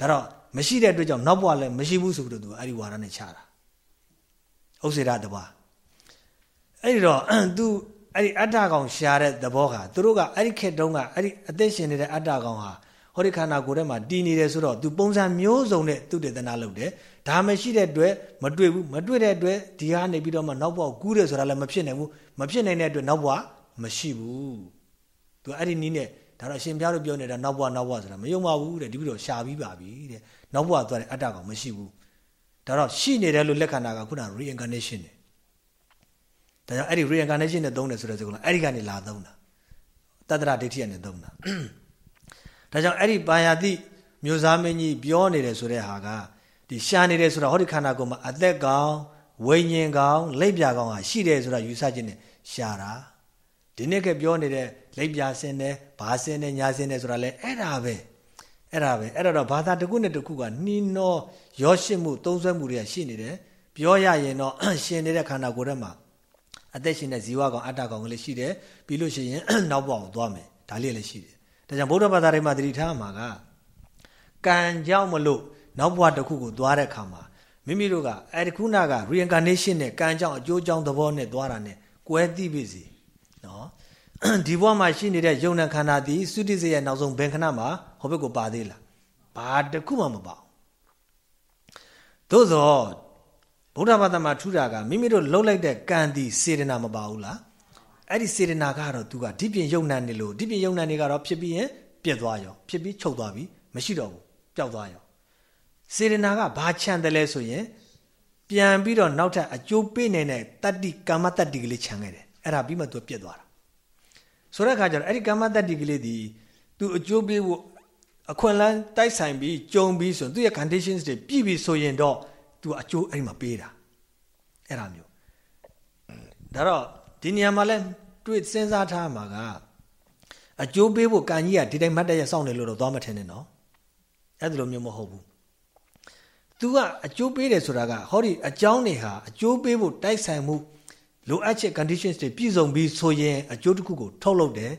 ဒါတော့မရှိတဲ့အတွက်ကြောင့်နောက်ဘဝလည်းမရှိဘူးဆိုပြီးတော့သူကအဲ့ဒီဝါဒနဲ့ခြားတာဥစ္စေရတပါအဲ့ဒီတော့သူအဲ့ဒီအတ္တကောင်ရှာတဲ့သဘောကသူတို့ကအဲ့ဒီခေတ်တုန်းကအဲ့ဒီအသက်ရှင်နေတဲ့အတ္တကောင်ဟာဟောဒီခန္ဓာကိုယ်ထဲမှာတည်နေတယ်ဆိုတော့သူပုံစံမျိုးစုံနဲ့သူတည်တနာလုပ်တယ်ဒါမရှိတဲ့အတွက်မတွေ့ဘူးမတွေ့တဲ့အတွက်ဒီဟာနေပြီးတော့မှနောက်ဘဝကူးတယ်ဆိုတာလည်းမဖြစ်နိုင်ဘူးမဖြစ်နိုင်တဲ့အတွက်နောက်ဘဝ မရှိဘူးသူအဲ့ဒီနည်းနဲ့ဒါတော့အရှင်ဘုရားတို့ပြောနေတာနောက်ဘဝနောက်ဘဝဆိုတာမယုံပါဘူးတဲ့ဒီပြီးတော့ရှာပြီးပါပြီတဲ့နောက်ဘဝသွားတဲ့အတ္တကောင်မရှိဘူးဒါတော့ရှိနေတယ်လို့လက်ခံတာကခုန reincarnation တယ်ဒါကြောင့်အဲ့ဒီ reincarnation နဲ့သုံးတယ်ဆိုတဲ့စကားလုံးအဲ့ဒီကနေလာသုံးတာတတ္တရဒိဋ္ဌိကနေသုံးတာဒါကြောင့်အဲ့ဒီပါယာတိမျိုးစားမင်းကြီးပြောနေတယ်ဆိုတဲ့ဟာကဒီရှာနေတယ်ဆိုတာဟောဒီခန္ဓာကိုယ်မှာအသက်ကောင်ဝိညာဉ်ကောင်လက်ပြကောင်ဟာရှိတယ်ဆိုတာယူဆခြင်းနဲ့ရှာတာ ဒီနေ့ကပြောနေတဲ့လက်ပြစင်းတယ်ဘာစင်းတယ်ညာစင်းတယ်ဆိုတာလဲအဲ့ဒါပဲအဲ့ဒါပဲအဲ့ဒါတော့ဘာသာတစ်ခုနဲ့တစ်ခုကနှီးနှောရောရှစ်မှုသုံးဆွဲမှုတွေကရှိနေတယ်ပြောရရင်တော့ရှင်နေတဲ့ခန္ဓာကိုယ်ထဲမှာအသက်ရှင်တဲ့ဇီဝကောင်အတ္တကောင်ကလေးရှိတယ်ပြီးလို့ရှိရင်နောက်ပေါက်သွားမယ်ဒါလေးလည်းရှိတယ်ဒါကြောင့်ဗုဒ္ဓဘာသာထဲမှာတတိထားမှာကကံကြောင့်မလို့နောက်ဘဝတစ်ခုကိုသွားတဲ့အခါမှာမိမိတို့ကအဲဒီခုနက reincarnation နဲ့ကံကြောင့်အကျိုးကြောင့်သဘောနဲ့သွားတာနဲ့ကွဲသိပြီစီ နော်ဒီဘဝမှာရှိနေတဲ့ယုံနာခန္ဓာသည်သုတိစေရဲ့နောက်ဆုံးဘင်ခဏမှာဟောဘက်ကိုပါသေးလားဘာတစ်ခုမှမပါသို့သောဗုဒ္ဓဘာသာမှာထူတာကမိမိတို့လှုပ်လိုက်တဲ့ကံသည်စေတနာမပါဘူးလားအဲ့ဒီစေတနာကတော့သူကဒီပြင်ယုံနာနေလို့ဒီပြင်ယုံနာနေကတော့ဖြစ်ပြီးရင်ပြက်သွားရောဖြစ်ပြီးချုပ်သွားပြီမရှိတော့ဘူးပျောက်သွားရောစေတနာကဘာချမ်းတယ်လဲဆိုရင်ပြန်ပြီးတော့နောက်ထပ်အကျိုးပေးနေတဲ့တတ္တိကာမတတ္တိကလေးခြံခဲ့တယ် အဲ့ဒါပြီးမှသူပြက်သွားတာဆိုတဲ့အခါကျတော့အဲ့ဒီကာမတတ္တိကလေးဒီသူအကျိုးပေးဖို့အခွင့်အလမ်းတိုက်ဆိုင်ပြီးကြုံပြီးဆိုသူရဲ့ conditions တွေပြည့်ပြီဆိုရင်တော့သူအကျိုးအဲ့ဒီမှာပေးတာအဲ့ဒါမျိုးဒါတော့ဒီနေရာမှာလဲတွေ့စဉ်းစားထားမှာကအကျိုးပေးဖို့ကံကြီးကဒီတိုင်းမတ်တရစောင့်နေလို့တော့သွားမထင်နဲ့နော်အဲ့ဒါလိုမျိုးမဟုတ်ဘူး तू ကအကျိုးပေးတယ်ဆိုတာကဟောဒီအကြောင်းတွေဟာအကျိုးပေးဖို့တိုက်ဆိုင်မှု လိုအပ်ချက် conditions တွေပြည့်စုံပြီးဆိုရင်အကျိုးတစ်ခုကိုထုတ်လုပ်တယ်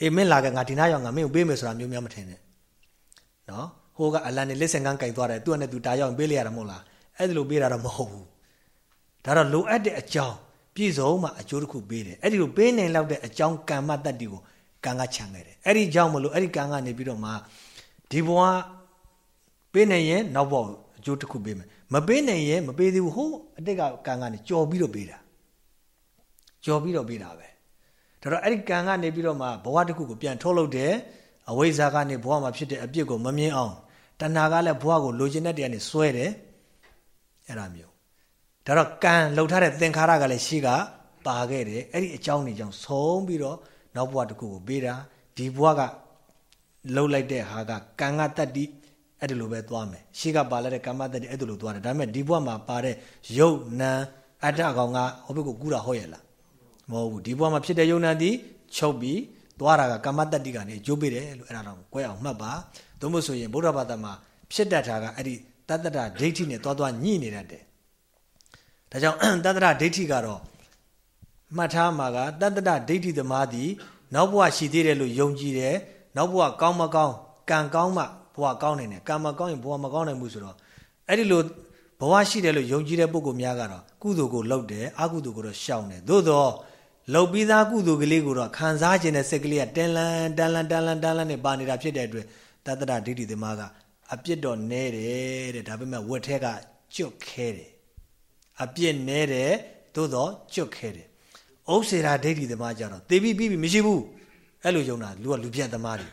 အေးမင်းလာကငါဒီနားရောက်ငါမင်းကိုပေးမယ်ဆိုတာမျိုးများမထင်နဲ့နော်ဟိုကအလန်နဲ့လက်ဆန်ကန်းကြိုက်သွားတယ်သူကနဲ့သူတာရောက်ပေးလိုက်ရတာမဟုတ်လားအဲ့ဒါလိုပေးတာတော့မဟုတ်ဘူးဒါတော့လိုအပ်တဲ့အကြောင်းပြည့်စုံမှအကျိုးတစ်ခုပေးတယ်အဲ့ဒီလိုပေးနိုင်လောက်တဲ့အကြောင်းကံမတ္တတိကိုကံကခြံခဲ့တယ်အဲ့ဒီကြောင့်မလို့အဲ့ဒီကံကနေပြီးတော့မှဒီဘဝပေးနိုင်ရင်နောက်ဘဝအကျိုးတစ်ခုပေးမယ်မပေးနိုင်ရင်မပေးသေးဘူးဟိုအတိတ်ကကံကနေကြော်ပြီးတော့ပေးတာ ကြော်ပြီးတော့ပေးတာပဲဒါတော့အဲ့ဒီကံကနေပြီးတော့မှဘဝတစ်ခုကိုပြန်ထုတ်လုပ်တယ်အဝိဇ္ဇာကနေဘဝမှာဖြစ်တဲ့အပြစ်ကိုမမြင်အောင်တဏှာကလည်းဘဝကိုလိုချင်တဲ့တရားနဲ့စွဲတယ်အဲ့ဒါမျိုးဒါတော့ကံလှုပ်ထားတဲ့သင်္ခါရကလည်းရှိကပါခဲ့တယ်အဲ့ဒီအကြောင်းတွေကြောင့်ဆုံးပြီးတော့နောက်ဘဝတစ်ခုကိုပေးတာဒီဘဝကလှုပ်လိုက်တဲ့ဟာကကံကတတ္တိအဲ့ဒီလိုပဲသွားမယ်ရှိကပါလာတဲ့ကမ္မတတ္တိအဲ့ဒီလိုသွားတယ်ဒါပေမဲ့ဒီဘဝမှာပါတဲ့ယုတ်နံအတ္တကောင်ကဟိုဘက်ကိုကူးတာဟုတ်ရဲ့လား မဟုတ်ဘူးဒီဘဝမှာဖြစ်တဲ့ယုတ်နံဒီချုပ်ပြီးသွားတာကကမ္မတတ္တိကနေကျိုးပေးတယ်လို့အဲ့ဒါတော့ကိုယ်အောင်မှတ်ပါသို့မဟုတ်ဆိုရင်ဗုဒ္ဓဘာသာမှာဖြစ်တတ်တာကအဲ့ဒီတတ္တဒဒိဋ္ဌိနဲ့သွားသွားညှိနေတတ်တယ်ဒါကြောင့်တတ္တဒဒိဋ္ဌိကတော့မှတ်ထားမှာကတတ္တဒဒိဋ္ဌိသမားသည်နောက်ဘဝရှိသေးတယ်လို့ယုံကြည်တယ်နောက်ဘဝကောင်းမကောင်းကံကောင်းမှဘဝကောင်းနိုင်တယ်ကံမကောင်းရင်ဘဝမကောင်းနိုင်ဘူးဆိုတော့အဲ့ဒီလိုဘဝရှိတယ်လို့ယုံကြည်တဲ့ပုဂ္ဂိုလ်များကတော့ကုသိုလ်ကိုလုပ်တယ်အကုသိုလ်ကိုတော့ရှောင်တယ်သို့တော့ လှုပ်ပြီးသားကုသိုလ်ကလေးကိုတော့ခံစားခြင်းနဲ့စိတ်ကလေးကတန်လန်တန်လန်တန်လန်တန်လန်နဲ့ပါနေတာဖြစ်တဲ့အတွက်တတ္တရဒိဋ္ဌိသမားကအပြစ်တော့နဲတယ်တဲ့ဒါပေမဲ့ဝက်ထဲကကျွတ်ခဲတယ်အပြစ်နဲတယ်သို့တော့ကျွတ်ခဲတယ်ဥစ္စေရာဒိဋ္ဌိသမားကြတော့သေပြီးပြီးပြီမရှိဘူးအဲ့လိုယုံတာလူကလူပြတ်သမားတွေ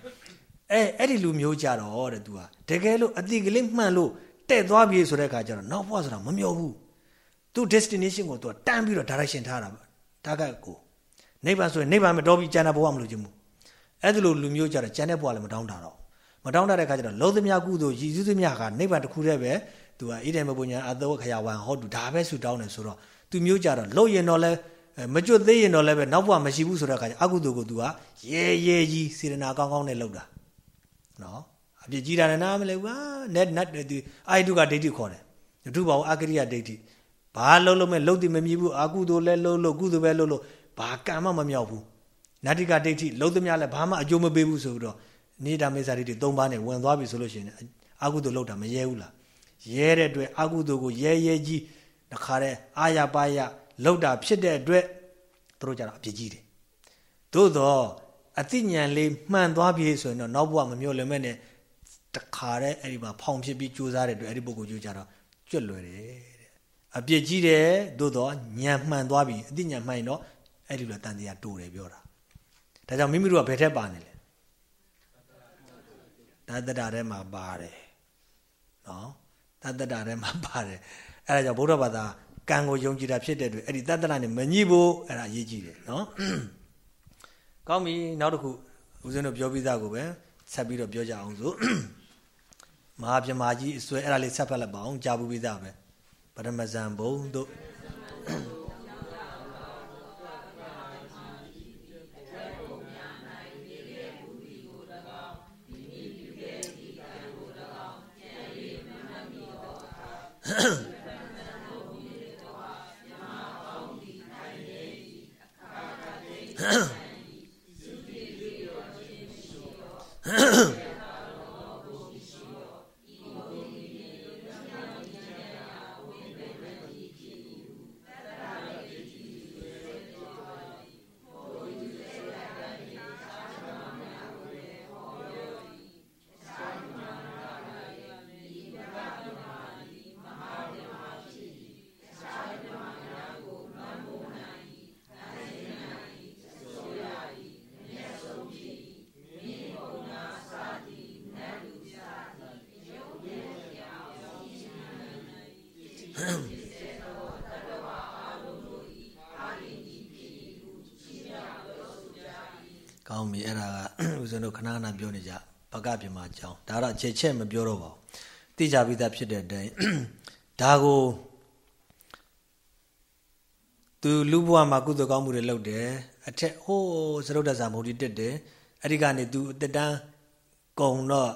အဲအဲ့ဒီလူမျိုးကြတော့တဲ့ तू ဟာတကယ်လို့အတိကလေးမှန်လို့တဲ့သွားပြီဆိုတဲ့အခါကျတော့နောက်ဘဝဆိုတာမမျောဘူး तू destination ကို तू တန်းပြီးတော့ direction ထားတာတာကကို နိဗ္ဗာန်ဆိုရင်နိဗ္ဗာန်မတော်ပြီကျန်တဲ့ဘဝမလို့ခြင်းဘူးအဲ့ဒါလိုလူမျိုးကြတော့ကျန်တဲ့ဘဝလည်းမတောင်းတာတော့မတောင်းတတဲ့အခါကျတော့လုံးသမျှကုသိုလ်ရည်စူးသမျှကနိဗ္ဗာန်တစ်ခုတည်းပဲသူကဣဒံမပုညာအသောခယဝံဟောတူဒါပဲဆူတောင်းတယ်ဆိုတော့သူမျိုးကြတော့လှုပ်ရင်တော့လဲမကျွတ်သေးရင်တော့လည်းပဲနောက်ဘဝမရှိဘူးဆိုတဲ့အခါကျအကုသိုလ်ကိုသူကရဲရဲကြီးစေတနာကောင်းကောင်းနဲ့လှုပ်တာနော်အပြစ်ကြီးတာနဲ့နားမလဲဘူးဟာနတ်နတ်သူအာယတုကဒိဋ္ဌိခေါ်တယ်ဒုဘာဝအကရိယဒိဋ္ဌိဘာလှုပ်လို့မဲ့လှုပ်တည်မမြည်ဘူးအာကုသိုလ်လဲလှုပ်လို့ကုသိုလ်ပဲလှုပ်လို့ ဘာကံမှမမြောက်ဘူးနတ္တိကဒိဋ္ဌိလှုပ်သမျှလဲဘာမှအကျိုးမပေးဘူးဆိုတော့နေတာမေစာရိတိ၃ပါးနဲ့ဝင်သွားပြီဆိုလို့ရှိရင်အာကုသိုလ်လှုပ်တာမရဲဘူးလားရဲတဲ့အတွက်အာကုသိုလ်ကိုရဲရဲကြီးတခါတည်းအာရပါရလှုပ်တာဖြစ်တဲ့အတွက်သူတို့ကြတော့အပြစ်ကြီးတယ်သို့တော့အသိဉာဏ်လေးမှန်သွားပြီဆိုရင်တော့နောက်ဘဝမမျိုးလည်းမဲ့နဲ့တခါတည်းအဲ့ဒီမှာဖောင်ဖြစ်ပြီးကြိုးစားတဲ့အတွက်အဲ့ဒီပုဂ္ဂိုလ်ကြိုးကြတော့ကျွတ်လွယ်တယ်တဲ့အပြစ်ကြီးတယ်သို့တော့ဉာဏ်မှန်သွားပြီအသိဉာဏ်မှန်ရင်တော့ အဲ့ဒီလိုတန်တရားတိုးတယ်ပြောတာဒါကြောင့်မိမိတို့ကဘယ်ထက်ပါနေလဲတတ္တတာထဲမှာပါတယ်နော်တတ္တတာထဲမှာပါတယ်အဲ့ဒါကြောင့်ဗုဒ္ဓဘာသာကံကိုယုံကြည်တာဖြစ်တဲ့အတွက်အဲ့ဒီတတ္တတာနဲ့မညှိဖို့အဲ့ဒါအရေးကြီးတယ်နော်ကောင်းပြီနောက်တစ်ခုဦးဇင်းတို့ပြောပြီးသားကိုပဲဆက်ပြီးတော့ပြောကြအောင်ဆိုမဟာပြမကြီးအစွဲအဲ့ဒါလေးဆက်ဖက်လိုက်ပါအောင်ကြာဘူးပြီးသားပဲပရမဇန်ဘုံတို့ ကောင်းပြီအဲ့ဒါကဦးဇင်းတို့ ခဏခဏပြောနေကြဘကပြမအကြောင်းဒါတော့အခြေချက်မပြောတော့ပါဘူးသိကြပြီးသားဖြစ်တဲ့အတိုင်းဒါကိုသူလူဘဝမှာကုသိုလ်ကောင်းမှုတွေလုပ်တယ်အထက်ဟိုးသရုတ်တဇာမုဒ္တိတက်တယ်အဲ့ဒီကနေသူအတတန်းကုံတော့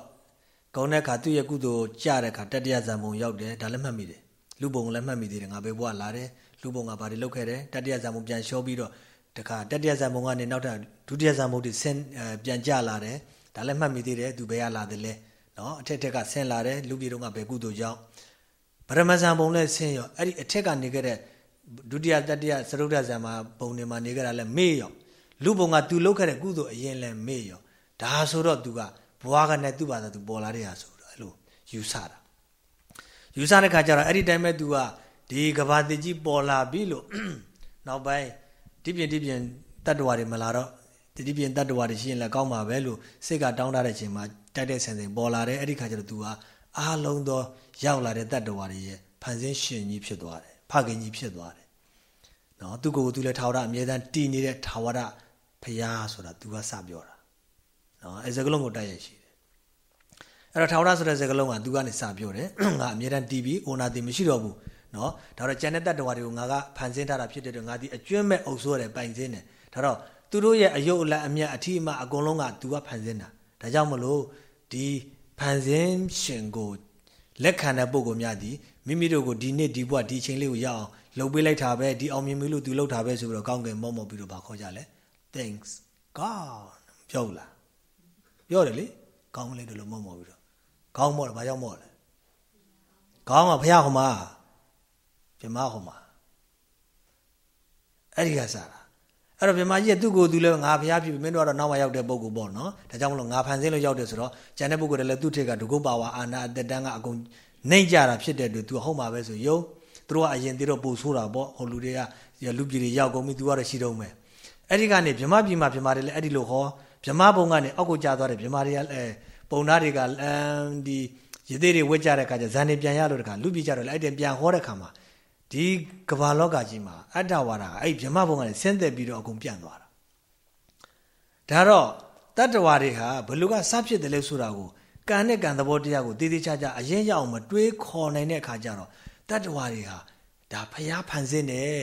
ကုံတဲ့ခါသူ့ရဲ့ကုသိုလ်ကြတဲ့ခါတတ္တရာဇံဘုံရောက်တယ်ဒါလည်းမှတ်မိတယ်လူဘုံလည်းမှတ်မိသေးတယ်ငါဘယ်ဘဝလာတယ်လူဘုံကဘာတွေလုပ်ခဲ့တယ်တတ္တရာဇံဘုံပြန်လျှောပြီးတော့ တခါတတ္တရာဇံဘုံကနေနောက်ထပ်ဒုတိယဇံဘုံတွေဆင်းပြန်ကြလာတယ်ဒါလည်းမှတ်မိသေးတယ်သူဘယ်ကလာတယ်လဲနော်အထက်ထက်ကဆင်းလာတယ်လူပြည်တော့ကဘယ်ကုသိုလ်ကြောင့်ဗရမဇံဘုံလည်းဆင်းရောအဲ့ဒီအထက်ကနေခဲ့တဲ့ဒုတိယတတိယသရုဒ္ဓဇံမှာဘုံတွေမှာနေကြတာလဲမေ့ရောလူဘုံကသူလုပ်ခဲ့တဲ့ကုသိုလ်အရင်လဲမေ့ရောဒါဆိုတော့သူကဘွားကနဲ့သူ့ဘာသာသူပေါ်လာတဲ့ဟာဆိုတော့အဲ့လိုယူဆတာယူဆတဲ့ခါကျတော့အဲ့ဒီတိုင်းပဲသူကဒီကဘာတိကြီးပေါ်လာပြီလို့နောက်ပိုင်း ဒီပြင်ဒီပြင်တတ္တဝါတွေမလာတော့ဒီပြင်တတ္တဝါတွေရှိရင်လည်းကောင်းမှာပဲလို့စိတ်ကတောင်းတတဲ့ချိန်မှာတိုက်တဲ့ဆင်ဆင်ပေါ်လာတယ်အဲ့ဒီခါကျတော့သူကအားလုံးသောရောက်လာတဲ့တတ္တဝါတွေရဲ့ဖန်ဆင်းရှင်ကြီးဖြစ်သွားတယ်ဖခင်ကြီးဖြစ်သွားတယ်နော်သူကိုယ်သူလည်းထာဝရအမြဲတမ်းတည်နေတဲ့ထာဝရဖရာဆိုတာသူကစပြောတာနော်အဲစကလုံးကိုတိုက်ရရှိတယ်အဲ့တော့ထာဝရဆိုတဲ့စကလုံးကသူကနေစပြောတယ်ငါအမြဲတမ်းတည်ပြီးအိုနာတည်မရှိတော့ဘူး နော်ဒါတော့ကျန်တဲ့တတ္တဝါတွေကိုငါကဖန်ဆင်းထားတာဖြစ်တဲ့အတွက်ငါဒီအကျွမ်းမဲ့အုပ်ဆိုးရတယ်ပိုင်စင်းတယ်ဒါတော့သူတို့ရဲ့အယုတ်အလတ်အမြတ်အထီးအမအကုန်လုံးကသူကဖန်ဆင်းတာဒါကြောင့်မလို့ဒီဖန်ဆင်းရှင်ကိုလက်ခံတဲ့ပုံကိုများသည်မိမိတို့ကိုဒီနေ့ဒီဘဝဒီချိန်လေးကိုရအောင်လှုပ်ပေးလိုက်တာပဲဒီအောင်မြင်ပြီလို့သူလှုပ်တာပဲဆိုပြီးတော့ကောင်းကင်မော့မော့ပြီးတော့ဗာခေါ်ကြလဲ thanks god ပြောလားပြောတယ်လေကောင်းလေးတို့လို့မော့မော့ပြီးတော့ကောင်းမော့တယ်ဘာကြောင့်မော့လဲကောင်းမှာဖះဟောမှာ ပြမဟောမှာအဲ့ဒီကစားတာအဲ့တော့မြမကြီးကသူ့ကိုယ်သူလည်းငါဖះဖြစ်ပြီမင်းတို့ကတော့နောက်မှရောက်တဲ့ပုံကိုပေါ့နော်ဒါကြောင့်မလို့ငါဖန်ဆင်းလို့ရောက်တယ်ဆိုတော့ကျန်တဲ့ပုံကိုလည်းသူ့ထက်ကဒုက္ခပါဝါအာနာအတ္တန်ကအကုန်နှိမ့်ကြတာဖြစ်တဲ့အတွက် तू ဟုတ်မှာပဲဆိုယုံသူတို့ကအရင်တည်းတော့ပို့ဆိုးတာပေါ့ဟိုလူတွေကလူပြည်တွေရောက်ကုန်ပြီ तू ကတော့ရှိတော့မယ်အဲ့ဒီကနေမြမပြည်မှာမြမတွေလည်းအဲ့ဒီလိုဟောမြမဘုံကနေအောက်ကိုကြာသွားတယ်မြမတွေကအဲပုံသားတွေကလမ်းဒီရသေးတွေဝက်ကြတဲ့ခါကျဇန်နေပြန်ရလို့တခါလူပြည်ကြတော့လည်းအဲ့တည်းပြန်ဟောတဲ့ခါမှာ ဒီကဘာလောကကြီးမှာအတ္တဝါဒကအဲ့မြမဘုံကနေဆင်းသက်ပြီးတော့အကုန်ပြန်သွားတာဒါတော့တတ္တဝါတွေဟာဘလူကစဖြစ်တယ်လဲဆိုတာကိုကံနဲ့ကံသဘောတရားကိုတည်တည်ချာချာအရင်ရအောင်မတွေးခေါ်နိုင်တဲ့အခါကျတော့တတ္တဝါတွေဟာဒါဖျားဖန်ဆင်းတယ်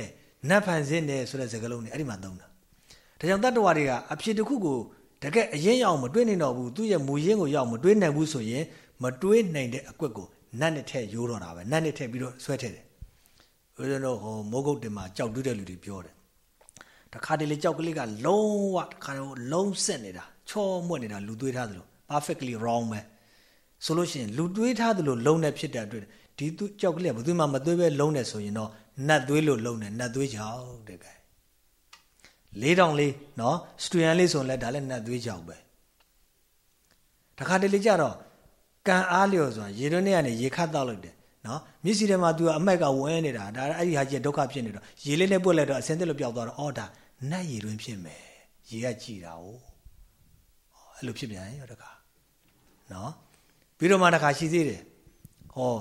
နတ်ဖန်ဆင်းတယ်ဆိုတဲ့စကားလုံးတွေအဲ့ဒီမှာသုံးတာဒါကြောင့်တတ္တဝါတွေကအဖြစ်တစ်ခုကိုတကယ်အရင်ရအောင်မတွေးနိုင်တော့ဘူးသူ့ရဲ့မူရင်းကိုရအောင်မတွေးနိုင်ဘူးဆိုရင်မတွေးနိုင်တဲ့အကွက်ကိုနတ်နဲ့ထည့်ရိုးတော့တာပဲနတ်နဲ့ထည့်ပြီးတော့ဆွဲထည့်တယ် ဦးဇင်းတို့ဟိုမိုးကုတ်တင်မှာကြောက်တူးတဲ့လူတွေပြောတယ်တခါတလေကြောက်ကလေးကလုံးဝတခါတော့လုံးဆက်နေတာချောမွက်နေတာလူသွေးထားသလို perfectly wrong ပဲဆိုလို့ရှိရင်လူသွေးထားသလိုလုံးနဲ့ဖြစ်တဲ့အတွက်ဒီသူကြောက်ကလေးကဘယ်သူမှမသွေးပဲလုံးနေဆိုရင်တော့နတ်သွေးလို့လုံးနေနတ်သွေးချောက်တဲ့ကဲလေးတောင်လေးနော်စတူယန်လေးဆိုရင်လည်းဒါလည်းနတ်သွေးချောက်ပဲတခါတလေကြတော့ကံအားလျော်ဆိုတာရေတွင်းထဲကနေရေခတ်တောက်လိုက်တယ်နော် မျက်စိထဲမှာ तू အမက်ကဝဲနေတာဒါအဲ့ဒီဟာကြီးဒုက္ခဖြစ်နေတော့ရေလေးနဲ့ပွက်လိုက်တော့အစင်းတက်လို့ပျောက်သွားတော့အော်ဒါနတ်ရေတွင်းဖြစ်မယ်ရေကကြည်တာ哦အဲ့လိုဖြစ်ပြန်ရောတခါနော်ပြီးတော့မှတခါရှိသေးတယ်ဟော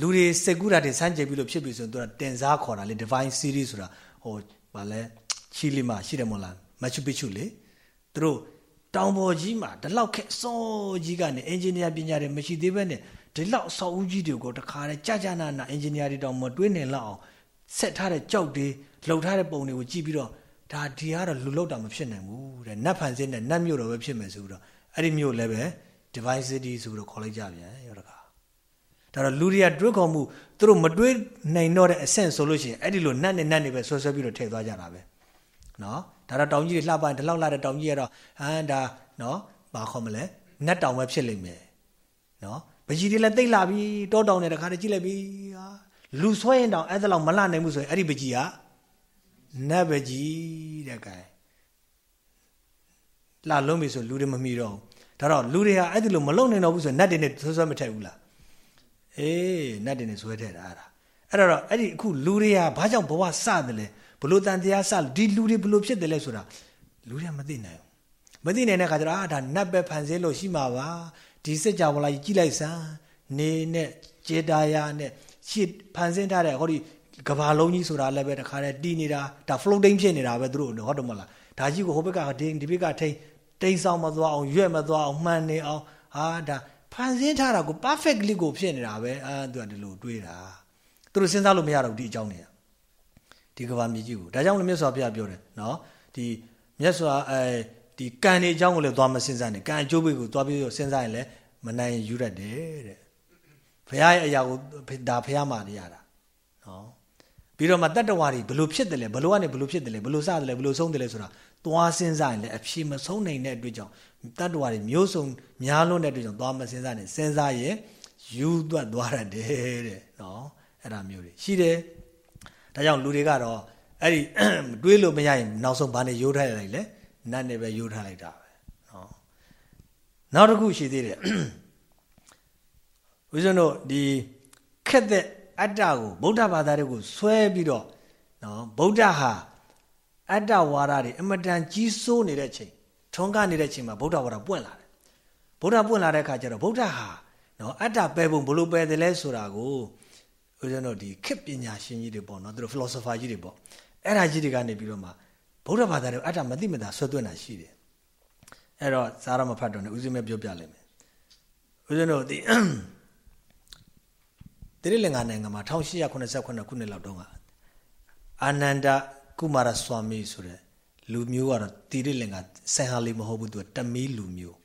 လူတွေစက်ကူတာတွေစမ်းကြည့်ပြီးလို့ဖြစ်ပြီဆိုရင်သူကတင်စားခေါ်တာလေ divine series ဆိုတာဟိုဗာလဲချီလီမှာရှိတယ်မို့လားမချူပီချူလေသူတို့တောင်ပေါ်ကြီးမှာဒီလောက်ခက်စောကြီးကနေအင်ဂျင်နီယာပညာတွေမရှိသေးဘဲနဲ့ ဒီလောက်အဆောက်အဦကြီးတွေကိုတခါတည်းကြာကြာနာနာအင်ဂျင်နီယာတွေတောင်မတွေးနေလောက်အောင်ဆက်ထားတဲ့ကြောက်တွေလှုပ်ထားတဲ့ပုံတွေကိုကြည့်ပြီးတော့ဒါဒီကတော့လူလောက်တာမဖြစ်နိုင်ဘူးတဲ့နတ်ဖန်စင်းနဲ့နတ်မြို့တော်ပဲဖြစ်မယ်ဆိုပြီးတော့အဲ့ဒီမြို့လည်းပဲ divine city ဆိုပြီးတော့ခေါ်လိုက်ကြပြန်ရောတခါဒါတော့လူတွေကတွေးခေါ်မှုသူတို့မတွေးနိုင်တော့တဲ့အဆင့်ဆိုလို့ရှိရင်အဲ့ဒီလိုနတ်နဲ့နတ်နေပဲဆွဲဆွဲပြီးတော့ထည့်သွားကြတာပဲနော်ဒါတော့တောင်ကြီးတွေလှပရင်ဒီလောက်လှတဲ့တောင်ကြီးကတော့ဟမ်ဒါနော်ဘာခေါ်မလဲနတ်တောင်ပဲဖြစ်လိမ့်မယ်နော် ပကြီးတွေလည်းတိတ်လာပြီတောတောင်တွေတခါတည်းကြည့်လိုက်ပြီဟာလူဆွဲရင်တောင်အဲ့ဒါလောက်မလှနိုင်ဘူးဆိုရင်အဲ့ဒီပကြီးကနတ်ပကြီးတဲ့ကဲလာလုံးပြီဆိုလူတွေမမီတော့ဒါတော့လူတွေဟာအဲ့ဒီလိုမလုံနိုင်တော့ဘူးဆိုရင်နတ်တွေနဲ့ဆွဲဆွဲမထက်ဘူးလားအေးနတ်တွေနဲ့ဆွဲထက်တာအဲ့ဒါအဲ့တော့အဲ့ဒီအခုလူတွေကဘာကြောင့်ဘဝစတယ်လဲဘလို့တန်တရားစဒီလူတွေဘလို့ဖြစ်တယ်လဲဆိုတာလူတွေကမသိနိုင်ဘူးမသိနိုင်တဲ့ခါကျတော့အာဒါနတ်ပဲဖန်ဆင်းလို့ရှိမှာပါ ဒီစစ်ကြောဝလာကြီးကြည့်လိုက်စမ်းနေနဲ့ကျေတာယာနဲ့ရှစ်ဖန်ဆင်းထားတဲ့ဟောဒီကဘာလုံးကြီးဆိုတာလည်းပဲတခါတည်းတီးနေတာဒါ floating ဖြစ်နေတာပဲသူတို့ဟုတ်တယ်မလားဒါကြီးကိုဟိုဘက်ကဒီဒီဘက်ကထိန်တိမ်ဆောင်မသွားအောင်ရွက်မသွားအောင်မှန်နေအောင်ဟာဒါဖန်ဆင်းထားတာကို perfectly ကိုဖြစ်နေတာပဲအာသူကဒီလိုတွေးတာသူတို့စဉ်းစားလို့မရတော့ဘူးဒီအကြောင်းတွေကဒီကဘာမြေကြီးကိုဒါကြောင့်လည်းမြတ်စွာဘုရားပြောတယ်နော်ဒီမြတ်စွာအဲ ဒီကံနေအကြောင်းကိုလည်းသွားမစဉ်းစားနဲ့ကံအကျိုးပေးကိုသွားပြီးတော့စဉ်းစားရင်လည်းမနိုင်ယူရတဲ့တဲ့ဘုရားရဲ့အရာကိုဒါဘုရားမှာနေရတာနော်ပြီးတော့မှတတ္တဝါတွေဘလို့ဖြစ်တယ်လဲဘလို့ကနေဘလို့ဖြစ်တယ်လဲဘလို့စတယ်လဲဘလို့ဆုံးတယ်လဲဆိုတာသွားစဉ်းစားရင်လည်းအဖြေမဆုံးနိုင်တဲ့အတွက်ကြောင့်တတ္တဝါတွေမျိုးစုံများလွန်းတဲ့အတွက်ကြောင့်သွားမစဉ်းစားနဲ့စဉ်းစားရင်ယူသွတ်သွားရတယ်တဲ့နော်အဲ့ဒါမျိုးတွေရှိတယ်ဒါကြောင့်လူတွေကတော့အဲ့ဒီတွေးလို့မရရင်နောက်ဆုံးဘာနဲ့ရိုးထားလိုက်လဲ နတ်နဲ့ပဲရိုးထားလိုက်တာပဲနော်နောက်တစ်ခုရှိသေးတယ်ဦးဇင်းတို့ဒီခက်တဲ့အတ္တကိုဗုဒ္ဓဘာသာတွေကိုဆွဲပြီးတော့နော်ဗုဒ္ဓဟာအတ္တဝါဒတွေအမတန်ကြီးစိုးနေတဲ့ချိန်ထွန်းကားနေတဲ့ချိန်မှာဗုဒ္ဓဝါဒပွင့်လာတယ်ဗုဒ္ဓပွင့်လာတဲ့အခါကျတော့ဗုဒ္ဓဟာနော်အတ္တပယ်ပုံဘလို့ပယ်တယ်လဲဆိုတာကိုဦးဇင်းတို့ဒီခေတ်ပညာရှင်ကြီးတွေပေါ့နော်သူတို့ philosopher ကြီးတွေပေါ့အဲ့ဒါကြီးတွေကနေပြီးတော့မှ ဗုဒ္ဓဘာသာတွေအတ္တမသိမသာဆွဲသွင်းတာရှိတယ်အဲ့တော့စားရမဖတ်တော့နဲ့ဦးဇင်းမဲပြောပြလိုက်မယ်ဦးဇင်းတို့ဒီတိရိလင်္ကာနိုင်ငံမှာ1889ခုနှစ်လောက်တုန်းကအာနန္ဒကုမာရဆွာမီဆိုတဲ့လူမျိုးကတော့တိရိလင်္ကာဆန်ဟာလေးမဟုတ်ဘူးသူကတမီးလူမျိုး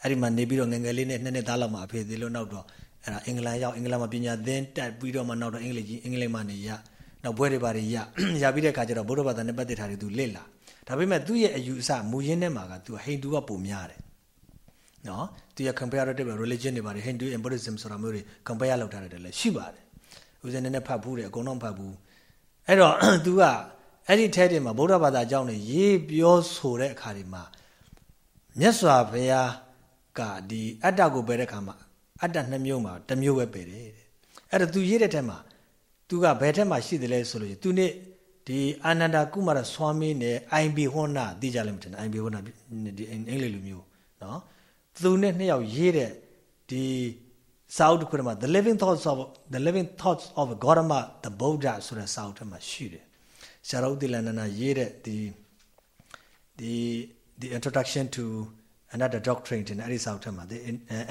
အဲ့ဒီမှာနေပြီးတော့ငငယ်လေးနဲ့နှစ်နှစ်သားလောက်မှအဖေသေးလို့နောက်တော့အဲ့ဒါအင်္ဂလန်ရောက်အင်္ဂလန်မှာပညာသင်တက်ပြီးတော့မှနောက်တော့အင်္ဂလိပ်ကြီးအင်္ဂလိပ်မှာနေရ နောက်ဘွဲတွေပါတွေရရပြီးတဲ့အခါကျတော့ဗုဒ္ဓဘာသာနဲ့ပတ်သက်တာတွေသူလေ့လာဒါပေမဲ့သူ့ရဲ့အယူအဆမူရင်းထဲမှာကသူဟိန္ဒူကပုံများတယ်နော်သူရဲ့ comparative religion တွေပါတယ် Hindu and Buddhism ဆိုတာမျိုးတွေ compare လုပ်ထားတယ်လည်းရှိပါတယ်ဦးဇင်းနည်းနည်းဖတ်ဘူးတယ်အကုန်လုံးဖတ်ဘူးအဲ့တော့သူကအဲ့ဒီထဲတင်မှာဗုဒ္ဓဘာသာအကြောင်းတွေရေးပြောဆိုတဲ့အခါဒီမှာမြတ်စွာဘုရားကဒီအတ္တကိုပယ်တဲ့အခါမှာအတ္တနှစ်မျိုးမှာတစ်မျိုးပဲပယ်တယ်တဲ့အဲ့တော့သူရေးတဲ့ထဲမှာ သူကဘယ်ထက်မှရှိတယ်လဲဆိုလို့သူနဲ့ဒီအာနန္ဒာကုမာရဆွာမင်းနဲ့ IB ဟွန်နာသိကြလိမ့်မယ်ထင်တယ် IB ဟွန်နာဒီအင်္ဂလိပ်လူမျိုးနော်သူနဲ့နှစ်ယောက်ရေးတဲ့ဒီစာအုပ်တစ်ခုထဲမှာ the living thoughts of the living thoughts of Gautama the Buddha ဆိုတဲ့စာအုပ်ထဲမှာရှိတယ်ဆရာတော်တိလန္ဒနာရေးတဲ့ဒီဒီ the introduction to another doctrine တဲ့အဲ့ဒီစာအုပ်ထဲမှာ the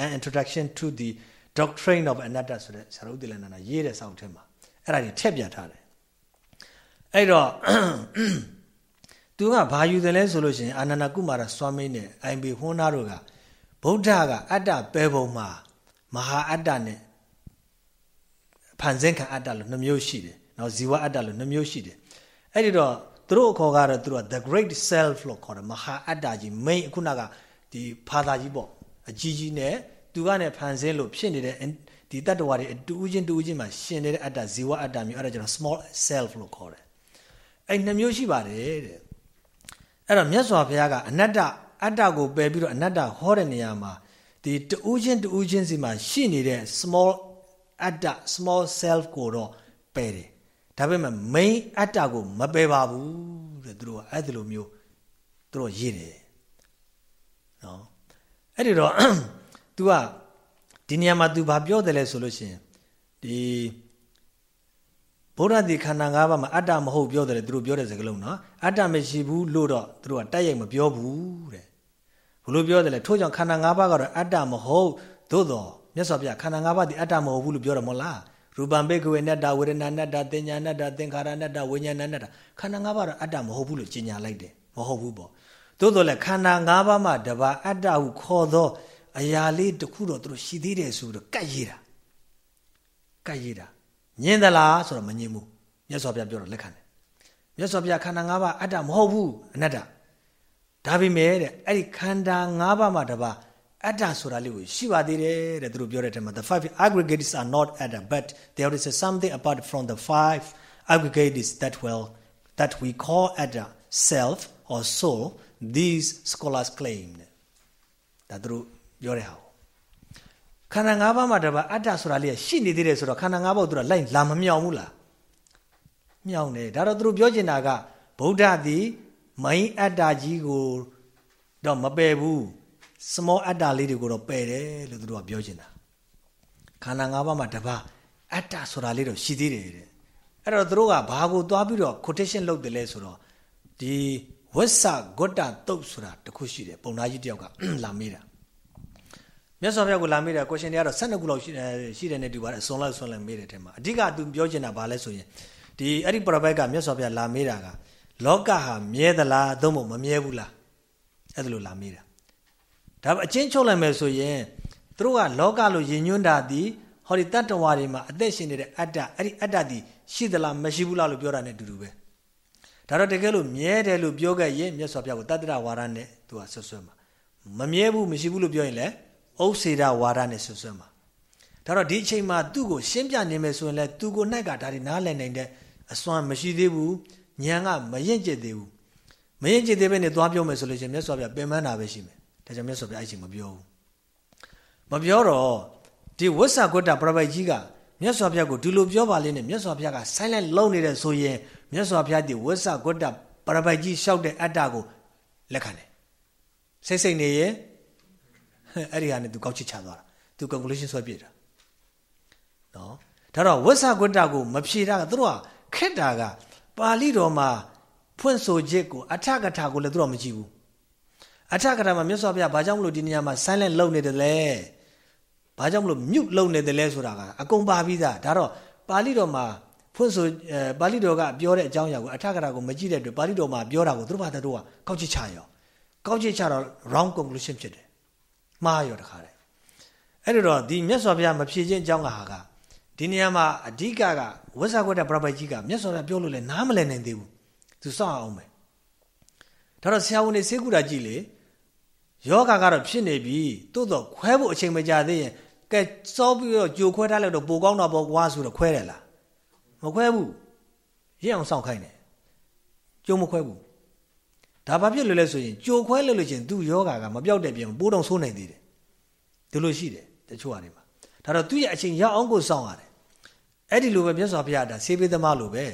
an introduction to the doctrine of anatta ဆိုတဲ့ဆရာတော်တိလန္ဒနာရေးတဲ့စာအုပ်ထဲမှာ အဲ့ဒါကြီးထည့်ပြထားတယ်အဲ့တော့သူကဘာယူတယ်လဲဆိုလို့ရှိရင်အာနန္ဒကုမာရစွာမင်းနဲ့အိုင်ဘီဟွန်းနာတို့ကဗုဒ္ဓကအတ္တပဲပုံမှာမဟာအတ္တနဲ့ဖန်ဆင်းခံအတ္တလို့နှမျိုးရှိတယ်နော်ဇီဝအတ္တလို့နှမျိုးရှိတယ်အဲ့ဒီတော့သူတို့အခေါ်ကတော့သူတို့က the great self လို့ခေါ်တယ်မဟာအတ္တကြီး main ခုနကဒီဖာသာကြီးပေါ့အကြီးကြီးနဲ့သူကနဲ့ဖန်ဆင်းလို့ဖြစ်နေတဲ့ ဒီတတ္တဝါတွေအတူးချင်းတူးချင်းမှာရှင်နေတဲ့အတ္တဇီဝအတ္တမျိုးအဲ့ဒါကျွန်တော် small self လို့ခေါ်တယ်အဲ့နှမျိုးရှိပါတယ်တဲ့အဲ့တော့မြတ်စွာဘုရားကအနတ္တအတ္တကိုပယ်ပြီးတော့အနတ္တဟောတဲ့နေရာမှာဒီတူးချင်းတူးချင်းစီမှာရှိနေတဲ့ small အတ္တ small self ကိုတော့ပယ်တယ်ဒါပေမဲ့ main အတ္တကိုမပယ်ပါဘူးတဲ့သူတို့ကအဲ့ဒီလိုမျိုးသူတို့ရေးတယ်နော်အဲ့ဒီတော့ तू က ဒီနေရာမှာ तू ဘာပြောတယ်လဲဆိုလို့ရှိရင်ဒီဗုဒ္ဓဒီခန္ဓာ၅ပါးမှာအတ္တမဟုတ်ပြောတယ်သူတို့ပြောတဲ့စကားလုံးနော်အတ္တမရှိဘူးလို့တော့သူတို့ကတိုက်ရိုက်မပြောဘူးတဲ့ဘလို့ပြောတယ်လဲထို့ကြောင့်ခန္ဓာ၅ပါးကတော့အတ္တမဟုတ်သို့တော့မြတ်စွာဘုရားခန္ဓာ၅ပါးဒီအတ္တမဟုတ်ဘူးလို့ပြောတယ်မဟုတ်လားရူပံဘေကဝေနတ္တဝေဒနာနတ္တသင်ညာနတ္တသင်္ခါရနတ္တဝိညာဏနတ္တခန္ဓာ၅ပါးတော့အတ္တမဟုတ်ဘူးလို့ကြီးညာလိုက်တယ်မဟုတ်ဘူးပေါ့သို့တော်လည်းခန္ဓာ၅ပါးမှတပါအတ္တဟုခေါ်သော အရာလေးတစ်ခုတော့သူတို့ရှိသေးတယ်ဆိုတော့ကတ်ရတာကတ်ရတာညင်သလားဆိုတော့မညင်ဘူးမြတ်စွာဘုရားပြောတော့လက်ခံတယ်မြတ်စွာဘုရားခန္ဓာ၅ပါးအတ္တမဟုတ်ဘူးအနတ္တဒါပေမဲ့တဲ့အဲ့ဒီခန္ဓာ၅ပါးမှတပါအတ္တဆိုတာလေးကိုရှိပါသေးတယ်တဲ့သူတို့ပြောတဲ့အထက်မှာ the five aggregates are not atta but there is something apart from the five aggregates that will that we call atta self or soul these scholars claim ဒါသူတို့ ပြောတဲ့ဟာခန္ဓာ၅ပါးမှာတပါအတ္တဆိုတာလေးရှိနေသေးတယ်ဆိုတော့ခန္ဓာ၅ပါးသူကလိုက်လာမမြောင်ဘူးလားမြောင်တယ်ဒါတော့သူတို့ပြောချင်တာကဗုဒ္ဓသည်မိုင်းအတ္တကြီးကိုတော့မပယ်ဘူး small အတ္တလေးတွေကိုတော့ပယ်တယ်လို့သူတို့ကပြောချင်တာခန္ဓာ၅ပါးမှာတပါအတ္တဆိုတာလေးတော့ရှိသေးတယ်တဲ့အဲ့တော့သူတို့ကဘာကိုသွားပြီးတော့ quotation လုပ်တယ်လဲဆိုတော့ဒီဝက်ဆဂွတ္တတုတ်ဆိုတာတခုရှိတယ်ပုံသားကြီးတယောက်ကလာမေးတာ မြတ်စွာဘုရားကိုလာမေးတာ question တွေကတော့12ခုလောက်ရှိတယ်ရှိတယ်နဲ့တူပါတယ်အစွန်လိုက်ဆွန်လိုက်မေးတယ်ထဲမှာအဓိကသူပြောချင်တာဘာလဲဆိုရင်ဒီအဲ့ဒီပရပိုက်ကမြတ်စွာဘုရားလာမေးတာကလောကဟာမြဲသလားသို့မဟုတ်မမြဲဘူးလားအဲ့ဒါလိုလာမေးတာဒါအချင်းချုပ်လိုက်မယ်ဆိုရင်သူတို့ကလောကလို့ယဉ်ညွန်းတာဒီဟောဒီတတ္တဝါတွေမှာအသက်ရှင်နေတဲ့အတ္တအဲ့ဒီအတ္တဒီရှိသလားမရှိဘူးလားလို့ပြောတာ ਨੇ တူတူပဲဒါတော့တကယ်လို့မြဲတယ်လို့ပြောခဲ့ရင်မြတ်စွာဘုရားကိုတတ္တရဝါဒနဲ့သူကဆွဆွဲမှာမမြဲဘူးမရှိဘူးလို့ပြောရင်လည်း ဥစ္စေဒဝါဒနဲ့ဆွဆွဲမှာဒါတော့ဒီအချိန်မှာသူ့ကိုရှင်းပြနေမယ်ဆိုရင်လည်းသူကို၌ကဒါတွေနားလည်နိုင်တဲ့အစွမ်းမရှိသေးဘူးဉာဏ်ကမရင်ကျစ်သေးဘူးမရင်ကျစ်သေးပဲနဲ့သွားပြောမယ်ဆိုလို့ရှိရင်မြတ်စွာဘုရားပင်ပန်းတာပဲရှိမယ်ဒါကြောင့်မြတ်စွာဘုရားအဲ့ချိန်မပြောဘူးမပြောတော့ဒီဝိသကွတ္တပရပိုက်ကြီးကမြတ်စွာဘုရားကိုဒီလိုပြောပါလေနဲ့မြတ်စွာဘုရားက silent လုံးနေတဲ့ဆိုရင်မြတ်စွာဘုရားဒီဝိသကွတ္တပရပိုက်ကြီးလျှောက်တဲ့အတ္တကိုလက်ခံတယ်စိတ်စိတ်နေရဲ့ အဲ့ဒီဟာနဲ့သူကောက်ချစ်ချသွားတာသူ conclusion ဆွဲပြတာနော်ဒါတော့ဝိသကွတ္တကိုမဖြေတာကသူတို့ကခက်တာကပါဠိတော်မှာဖွင့်ဆိုချက်ကိုအထကထာကိုလည်းသူတို့မကြည့်ဘူးအထကထာမှာမြတ်စွာဘုရားဘာကြောင့်မလို့ဒီနေရာမှာ silent လုပ်နေတယ်လဲဘာကြောင့်မလို့ mute လုပ်နေတယ်လဲဆိုတာကအကုန်ပါပြီးသားဒါတော့ပါဠိတော်မှာဖွင့်ဆိုအဲပါဠိတော်ကပြောတဲ့အကြောင်းအရာကိုအထကထာကိုမကြည့်တဲ့အတွက်ပါဠိတော်မှာပြောတာကိုသူတို့ဘာသာတို့ကကောက်ချစ်ချရောကောက်ချစ်ချတော့ wrong conclusion ဖြစ်တယ် မှားရောတခါတည်းအဲ့ဒါတော့ဒီမြတ်စွာဘုရားမဖြေခြင်းအကြောင်းကဟာကဒီနေရာမှာအဓိကကဝဇ္ဇကွတ်တဲ့ပရပိုက်ကြီးကမြတ်စွာဘုရားပြောလို့လဲနားမလည်နိုင်သေးဘူးသူစောင့်အောင်ပဲဒါတော့ဆရာဝန်တွေဆေးကုတာကြည့်လေယောဂါကတော့ဖြစ်နေပြီတိုးတော့ခွဲဖို့အချိန်မကြာသေးရင်ကဲစောပြီးတော့ကြိုခွဲထားလိုက်တော့ပိုကောင်းတော့ပေါ့ကွာဆိုတော့ခွဲတယ်လားမခွဲဘူးရင့်အောင်စောင့်ခိုင်းတယ်ကြိုမခွဲဘူး ဒါဘာဖြစ်လို့လဲဆိုရင်ကြိုခွဲလို့လို့ချင်းသူ့ယောဂါကမပြောက်တဲ့ပြင်ပိုးတော့ဆိုးနိုင်သေးတယ်ဒီလိုရှိတယ်တချို့ဟာတွေမှာဒါတော့သူ့ရဲ့အချိန်ရောက်အောင်ကိုစောင့်ရတယ်အဲ့ဒီလိုပဲမြတ်စွာဘုရားဒါဆေးပေးသမားလိုပဲ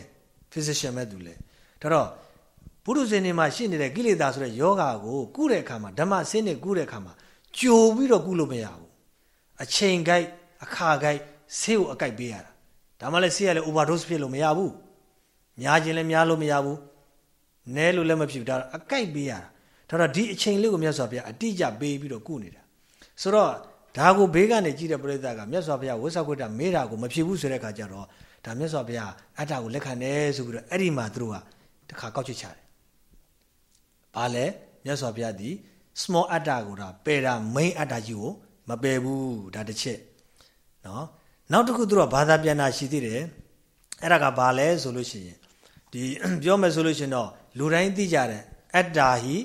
physician ပဲသူလဲဒါတော့ဘုရုဇဉ်တွေမှာရှိနေတဲ့ကိလေသာဆိုတဲ့ယောဂါကိုကုတဲ့အခါမှာဓမ္မစင်းနဲ့ကုတဲ့အခါမှာကြိုပြီးတော့ကုလို့မရဘူးအချိန်ကိုက်အခါကိုက်ဆေးကိုအကိုက်ပေးရတာဒါမှလည်းဆေးရလည်း overdose ဖြစ်လို့မရဘူးများခြင်းလည်းများလို့မရဘူး နဲလို့လည်းမဖြစ်ဘူးဒါအကိုက်ပေးရတာဒါတော့ဒီအချိန်လေးကိုမြတ်စွာဘုရားအတိအကျပေးပြီးတော့ကုနေတာဆိုတော့ဒါကိုဘေးကနေကြည့်တဲ့ပရိသတ်ကမြတ်စွာဘုရားဝိသကွတ္တမေးတာကိုမဖြစ်ဘူးဆိုတဲ့အခါကျတော့ဒါမြတ်စွာဘုရားအတ္တကိုလက်ခံတယ်ဆိုပြီးတော့အဲ့ဒီမှာသူတို့ကတခါကောက်ချစ်ချတယ်ဘာလဲမြတ်စွာဘုရားဒီ small အတ္တကိုဒါပယ်တာ main အတ္တကြီးကိုမပယ်ဘူးဒါတစ်ချက်နော်နောက်တစ်ခုသူတို့ဘာသာပြန်တာရှိသေးတယ်အဲ့ဒါကဘာလဲဆိုလို့ရှိရင်ဒီပြောမယ်ဆိုလို့ရှိရင်တော့ လူတိုင်းသိကြတယ်အတ္တာဟိ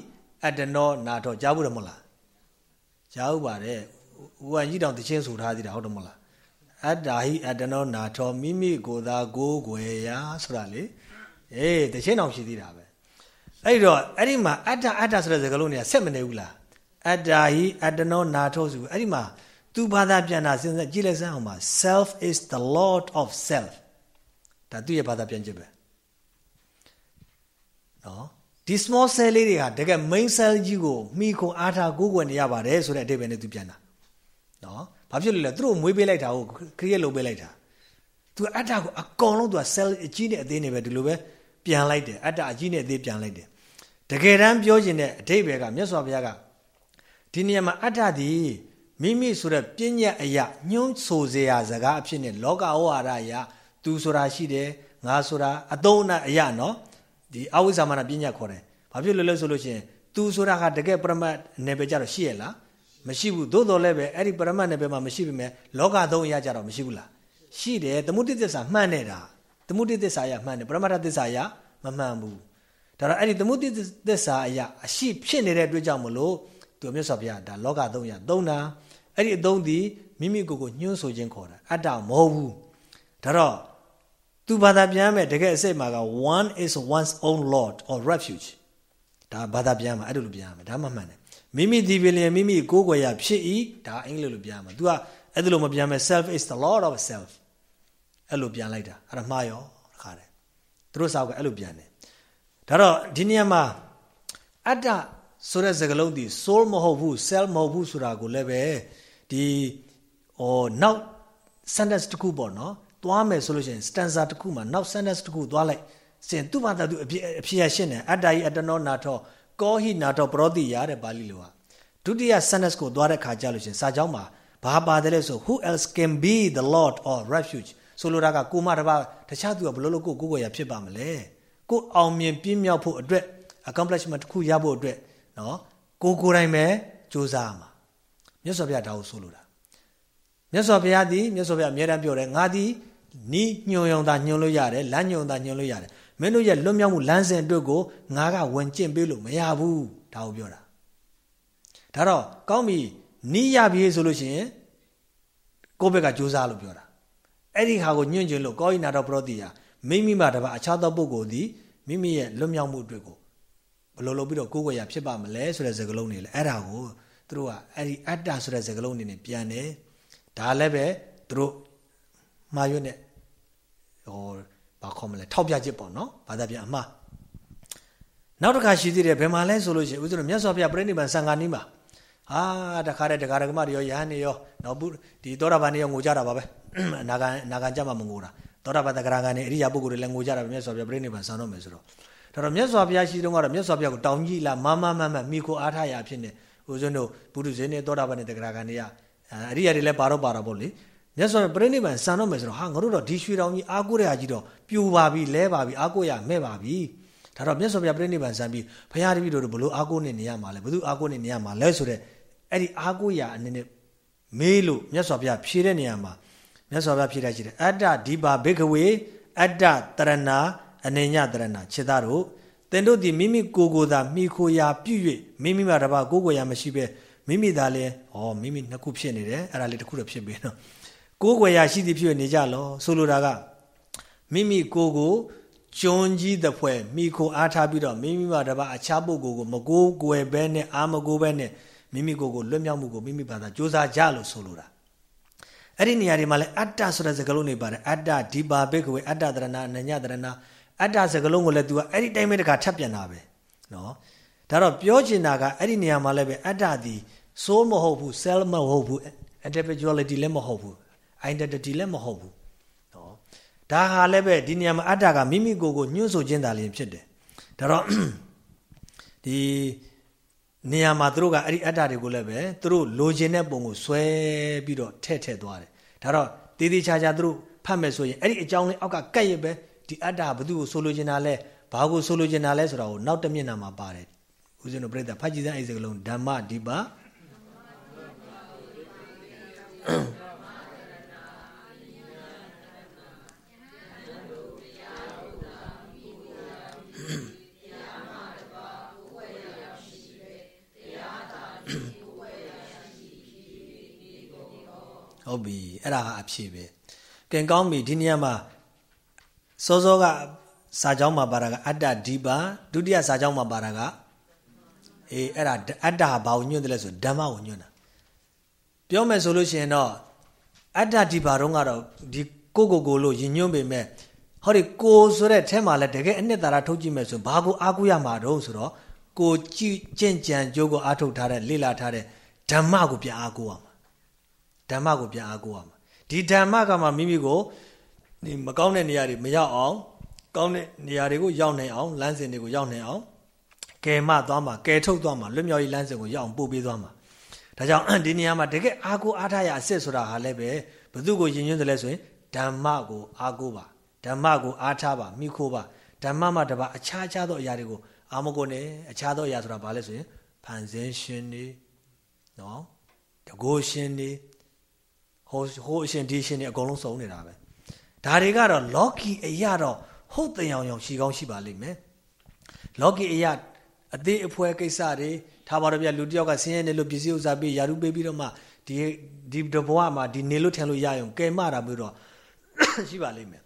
အတ္တနောနာထောကြားဘူးတယ်မဟုတ်လားကြားဘူးပါတယ်ဦးဝါကြီးတောင်တချင်းဆိုထားသေးတာဟုတ်တယ်မဟုတ်လားအတ္တာဟိအတ္တနောနာထောမိမိကိုယ်သာကိုယ်ွယ်ရာဆိုတာလေအေးတချင်းတောင်ရှိသေးတာပဲအဲ့တော့အဲ့ဒီမှာအတ္တအတ္တဆိုတဲ့စကားလုံးတွေကဆက်မနေဘူးလားအတ္တာဟိအတ္တနောနာထောဆိုအဲ့ဒီမှာသူဘာသာပြန်တာစဉ်းစားကြည့်လိုက်စမ်းအောင်ပါ self is the lord of self ဒါသူ့ရဲ့ဘာသာပြန်ချက်ပဲ နော်ဒီ small cell လေးတွေကတကယ် main cell ကြီးကိုမိခုအားထားကိုးကွယ်နေရပါတယ်ဆိုတဲ့အဓိပ္ပာယ်နဲ့သူပြန်တာနော်ဘာဖြစ်လို့လဲသူတို့မွေးပေးလိုက်တာကို create လုပ်ပေးလိုက်တာသူအတ္တကိုအကောင်လုံးသူက cell အကြီးနဲ့အသေးနဲ့ပဲဒီလိုပဲပြန်လိုက်တယ်အတ္တအကြီးနဲ့အသေးပြန်လိုက်တယ်တကယ်တမ်းပြောချင်တဲ့အဓိပ္ပာယ်ကမြတ်စွာဘုရားကဒီနေရာမှာအတ္တသည်မိမိဆိုတဲ့ပြဉ္ညာအရာညှိုးဆိုစရာစကားအဖြစ်နဲ့လောကဝါဒအရာသူဆိုတာရှိတယ်ငါဆိုတာအတုံးအရာနော် ဒီအဝိဇ္ဇာမနာပညာခေါ်တယ်ဘာဖြစ်လို့လဲဆိုလို့ရှိရင်သူဆိုတာကတကယ်ပရမတ်နယ်ပယ်ကြတော့ရှိရလားမရှိဘူးသို့တော်လည်းပဲအဲ့ဒီပရမတ်နယ်ပယ်မှာမရှိပြီမဲ့လောကသုံးအရာကြတော့မရှိဘူးလားရှိတယ်သမုဒိသစ္စာမှန်နေတာသမုဒိသစ္စာရမှန်တယ်ပရမတ္ထသစ္စာရမမှန်ဘူးဒါတော့အဲ့ဒီသမုဒိသစ္စာအရာအရှိဖြစ်နေတဲ့အတွက်ကြောင့်မလို့သူမြတ်စွာဘုရားဒါလောကသုံးရသုံးတာအဲ့ဒီအသုံးသည်မိမိကိုယ်ကိုညှိုးဆိုခြင်းခေါ်တာအတ္တမဟုတ်ဘူးဒါတော့ သူဘာသာပြန်မယ်တကယ်အစစ်မှာက one is one's own lord or refuge ဒါဘာသာပြန်မှာအဲ့လိုလိုပြန်မယ်ဒါမှမှန်တယ်မိမိဒီပင်လျင်မိမိကိုယ်ကိုယ်ရဖြစ်ဤဒါအင်္ဂလိပ်လိုပြန်မှာ तू ကအဲ့လိုမပြန်မယ် self is the lord of self အဲ့လိုပြန်လိုက်တာအဲ့ဒါမှားရောခါတယ်သူတို့စာကအဲ့လိုပြန်တယ်ဒါတော့ဒီနေရာမှာအတ္တဆိုတဲ့စကားလုံးဒီ soul မဟုတ်ဘူး self မဟုတ်ဘူးဆိုတာကိုလည်းပဲဒီဟိုနောက် sentence တစ်ခုပေါ့နော် သွားမယ်ဆိုလို့ရှိရင် stanza တစ်ခုမှာနောက် sentence တစ်ခုသွားလိုက်စင်သူ့ဘာသာသူအဖြစ်အဖြစ်ရရှင်းတယ်အတ္တဟိအတ္တနောနာထောကောဟိနာထောပရောတိယတဲ့ပါဠိလိုဟာဒုတိယ sentence ကိုသွားတဲ့ခါကြလို့ရှိရင်စာကြောင်းမှာဘာပါတယ်လဲဆို who else can be the lord or refuge ဆိုလိုတာကကိုမတပါတခြားသူကဘလို့လို့ကိုကိုကိုရဖြစ်ပါမလဲကိုအောင်မြင်ပြင်းမြောက်ဖို့အတွက် accomplishment တစ်ခုရဖို့အတွက်နော်ကိုကိုယ်တိုင်ပဲစူးစမ်းရမှာမြတ်စွာဘုရားဒါကိုဆိုလိုတာမြတ်စွာဘုရားသည်မြတ်စွာဘုရားအမြဲတမ်းပြောတယ်ငါသည် နီးညွန်ယုံတာညွန်လို့ရတယ်လမ်းညွန်တာညွန်လို့ရတယ်မင်းတို့ရဲ့လွတ်မြောက်မှုလမ်းစဉ်အတွက်ကိုငါကဝင်ကျင့်ပေးလို့မရဘူးဒါကိုပြောတာဒါတော့ကောင်းပြီနီးရပြီဆိုလို့ရှိရင်ကိုယ့်ဘက်ကကြိုးစားလို့ပြောတာအဲ့ဒီဟာကိုညွန့်ကျင်လို့ကောဤနာတော်ပရောတိယာမိမိမှာတပါအခြားသောပုဂ္ဂိုလ်သည်မိမိရဲ့လွတ်မြောက်မှုအတွက်ကိုဘယ်လိုလုပ်ပြီးတော့ကိုယ်ကိုယ်ရဖြစ်ပါမလဲဆိုတဲ့စကားလုံးတွေလေအဲ့ဒါကိုသူတို့ကအဲ့ဒီအတ္တဆိုတဲ့စကားလုံးတွေနဲ့ပြန်တယ်ဒါလည်းပဲသူတို့မှားရွက်နဲ့ ဟိုဘာခေါ်မလဲထောက်ပြချက်ပေါ့နော်ဘာသာပြန်အမှားနောက်တစ်ခါရှိသေးတယ်ဘယ်မှာလဲဆိုလို့ရှိရင်ဦးဇင်းတို့မြတ်စွာဘုရားပြိဋိဘံစံဃာနီးမှာဟာတခါတည်းတခါတကမတွေရောယဟန်တွေရောနော်ဒီသောတာပန်တွေရောငိုကြတာပါပဲအနာဂံအနာဂံကြမှာမငိုတာသောတာပန်တဂရဂံတွေအရိယာပုဂ္ဂိုလ်တွေလည်းငိုကြတာပဲမြတ်စွာဘုရားပြိဋိဘံစံတော့မယ်ဆိုတော့ဒါတော့မြတ်စွာဘုရားရှိတုန်းကတော့မြတ်စွာဘုရားကိုတောင်းကြီးလာမမမမမိကိုအားထားရဖြစ်နေဦးဇင်းတို့ပုထုဇဉ်တွေသောတာပန်တွေတဂရဂံတွေကအရိယာတွေလည်းပါတော့ပါတော့ပေါ့လေ မြတ်စွာဘုရားပြိဋိဘံစံတော့မယ်ဆိုတော့ဟာငါတို့တော့ဒီရွှေတောင်ကြီးအားကိုးရကြီးတော့ပြူပါပြီလဲပါပြီအားကိုးရမဲ့ပါပြီဒါတော့မြတ်စွာဘုရားပြိဋိဘံစံပြီးဘုရားတပည့်တို့ဘလို့အားကိုးနေနေရမှာလဲဘသူအားကိုးနေနေရမှာလဲဆိုတဲ့အဲ့ဒီအားကိုးရအနေနဲ့မေးလို့မြတ်စွာဘုရားဖြေတဲ့နေရာမှာမြတ်စွာဘုရားဖြေတတ်ရှိတယ်အတ္တဒီပါဘိကဝေအတ္တတရဏအနေညတရဏခြေသားတို့သင်တို့ဒီမိမိကိုယ်ကိုယ်သာမိခိုရာပြု၍မိမိမှာတပါကိုယ်ကိုယ်ရာမရှိပဲမိမိသာလဲဩမိမိနှစ်ခုဖြစ်နေတယ်အဲ့ဒါလေးတစ်ခုတော့ဖြစ်ပြီနော် ကိုယ်ကိုယ်ရာရှိသည်ဖြစ်နေကြလောဆိုလိုတာကမိမိကိုယ်ကိုကျွန်းကြီးတဲ့ဖွဲ့မိခိုအားထားပြီးတော့မိမိမှာတပါအခြားပုဂ္ဂိုလ်ကိုမကိုးကွယ်ဘဲနဲ့အာမကိုးဘဲနဲ့မိမိကိုယ်ကိုလွတ်မြောက်မှုကိုမိမိဘာသာစူးစမ်းကြလို့ဆိုလိုတာအဲ့ဒီနေရာတွေမှာလည်းအတ္တဆိုတဲ့စကားလုံးတွေပါတယ်အတ္တဒီပါဘိကဝေအတ္တတရဏအနညတရဏအတ္တစကားလုံးကိုလည်း तू ကအဲ့ဒီတိုင်းပဲတခါထပ်ပြန်တာပဲနော်ဒါတော့ပြောချင်တာကအဲ့ဒီနေရာမှာလည်းပဲအတ္တဒီ soul မဟုတ်ဘူး self မဟုတ်ဘူး individuality လည်းမဟုတ်ဘူး identity လည်းမဟုတ်ဘူးနော်ဒါဟာလည်းပဲဒီနေရာမှာအတ္တကမိမိကိုယ်ကိုညှို့ဆိုခြင်းသာလျှင်ဖြစ်တယ်ဒါတော့ဒီနေရာမှာသူတို့ကအဲ့ဒီအတ္တတွေကိုလည်းပဲသူတို့လိုချင်တဲ့ပုံကိုဆွဲပြီးတော့ထည့်ထည့်သွားတယ်ဒါတော့တေးသေးချာချာသူတို့ဖတ်မယ်ဆိုရင်အဲ့ဒီအကြောင်းလေးအောက်ကကက်ရပဲဒီအတ္တဘသူ့ကိုဆိုလိုချင်တာလဲဘာကိုဆိုလိုချင်တာလဲဆိုတာကိုနောက်တစ်မျက်နှာမှာပါတယ်ဦးဇင်းတို့ပြိဿဖတ်ကြည့်စမ်းအဲ့ဒီစကလုံးဓမ္မဒီပါ ဟုတ်ပြီအဲ့ဒါဟာအဖြစ်ပဲကင်ကောင်းပြီဒီနေရာမှာစောစောကစာကြောင်းမှာပါတာကအတ္တဒီပါဒုတိယစာကြောင်းမှာပါတာကအေးအဲ့ဒါအတ္တဟာဘာကိုညွှန်းတယ်လဲဆိုဓမ္မကိုညွှန်းတာပြောမယ်ဆိုလို့ရှိရင်တော့အတ္တဒီပါတော့ကတော့ဒီကိုကိုကိုလို့ယဉ်ညွှန်းပေမဲ့ဟောဒီကိုဆိုတဲ့အဲမှာလဲတကယ်အနှစ်သာရထုတ်ကြည့်မယ်ဆိုဘာကိုအားကိုးရမှာတော့ဆိုတော့ကိုကြည့်ကြင့်ကြံကြိုးကိုအားထုတ်ထားတဲ့လေ့လာထားတဲ့ဓမ္မကိုပြန်အားကိုးရမှာ ဓမ္မကိုပြန်အားကိုးရမှာဒီဓမ္မကမှမိမိကိုဒီမကောင်းတဲ့နေရာတွေမရောက်အောင်ကောင်းတဲ့နေရာတွေကိုရောက်နိုင်အောင်လမ်းစဉ်တွေကိုရောက်နိုင်အောင်ကယ်မသွားမှာကယ်ထုတ်သွားမှာလွတ်မြောက်ရေးလမ်းစဉ်ကိုရောက်အောင်ပို့ပေးသွားမှာဒါကြောင့်ဒီနေရာမှာတကယ်အားကိုးအားထားရအစ်စ်ဆိုတာဟာလည်းပဲဘသူကိုယဉ်ညွှန်းတယ်လဲဆိုရင်ဓမ္မကိုအားကိုးပါဓမ္မကိုအားထားပါမိခိုးပါဓမ္မမှာတပါအခြားခြားသောအရာတွေကိုအာမကုန်နဲ့အခြားသောအရာဆိုတာဘာလဲဆိုရင်ဖန်ဆင်းရှင်နေနော်တကိုးရှင်နေ ဟိုဟိုအရှင်ဒီရှင်နေအကုန်လုံးစုံနေတာပဲဒါတွေကတော့လောကီအရာတော့ဟုတ်တယ်အောင်အောင်ရှိကောင်းရှိပါလိမ့်မယ်လောကီအရာအသေးအဖွဲကိစ္စတွေထားပါတော့ဗျလူတယောက်ကဆင်းရဲနေလို့ပစ္စည်းဥစ္စာပေးယာရုပေးပြီးတော့မှဒီဒီတဘဝမှာဒီနေလို့ထင်လို့ရရင်ကဲမတာပြီးတော့ရှိပါလိမ့်မယ်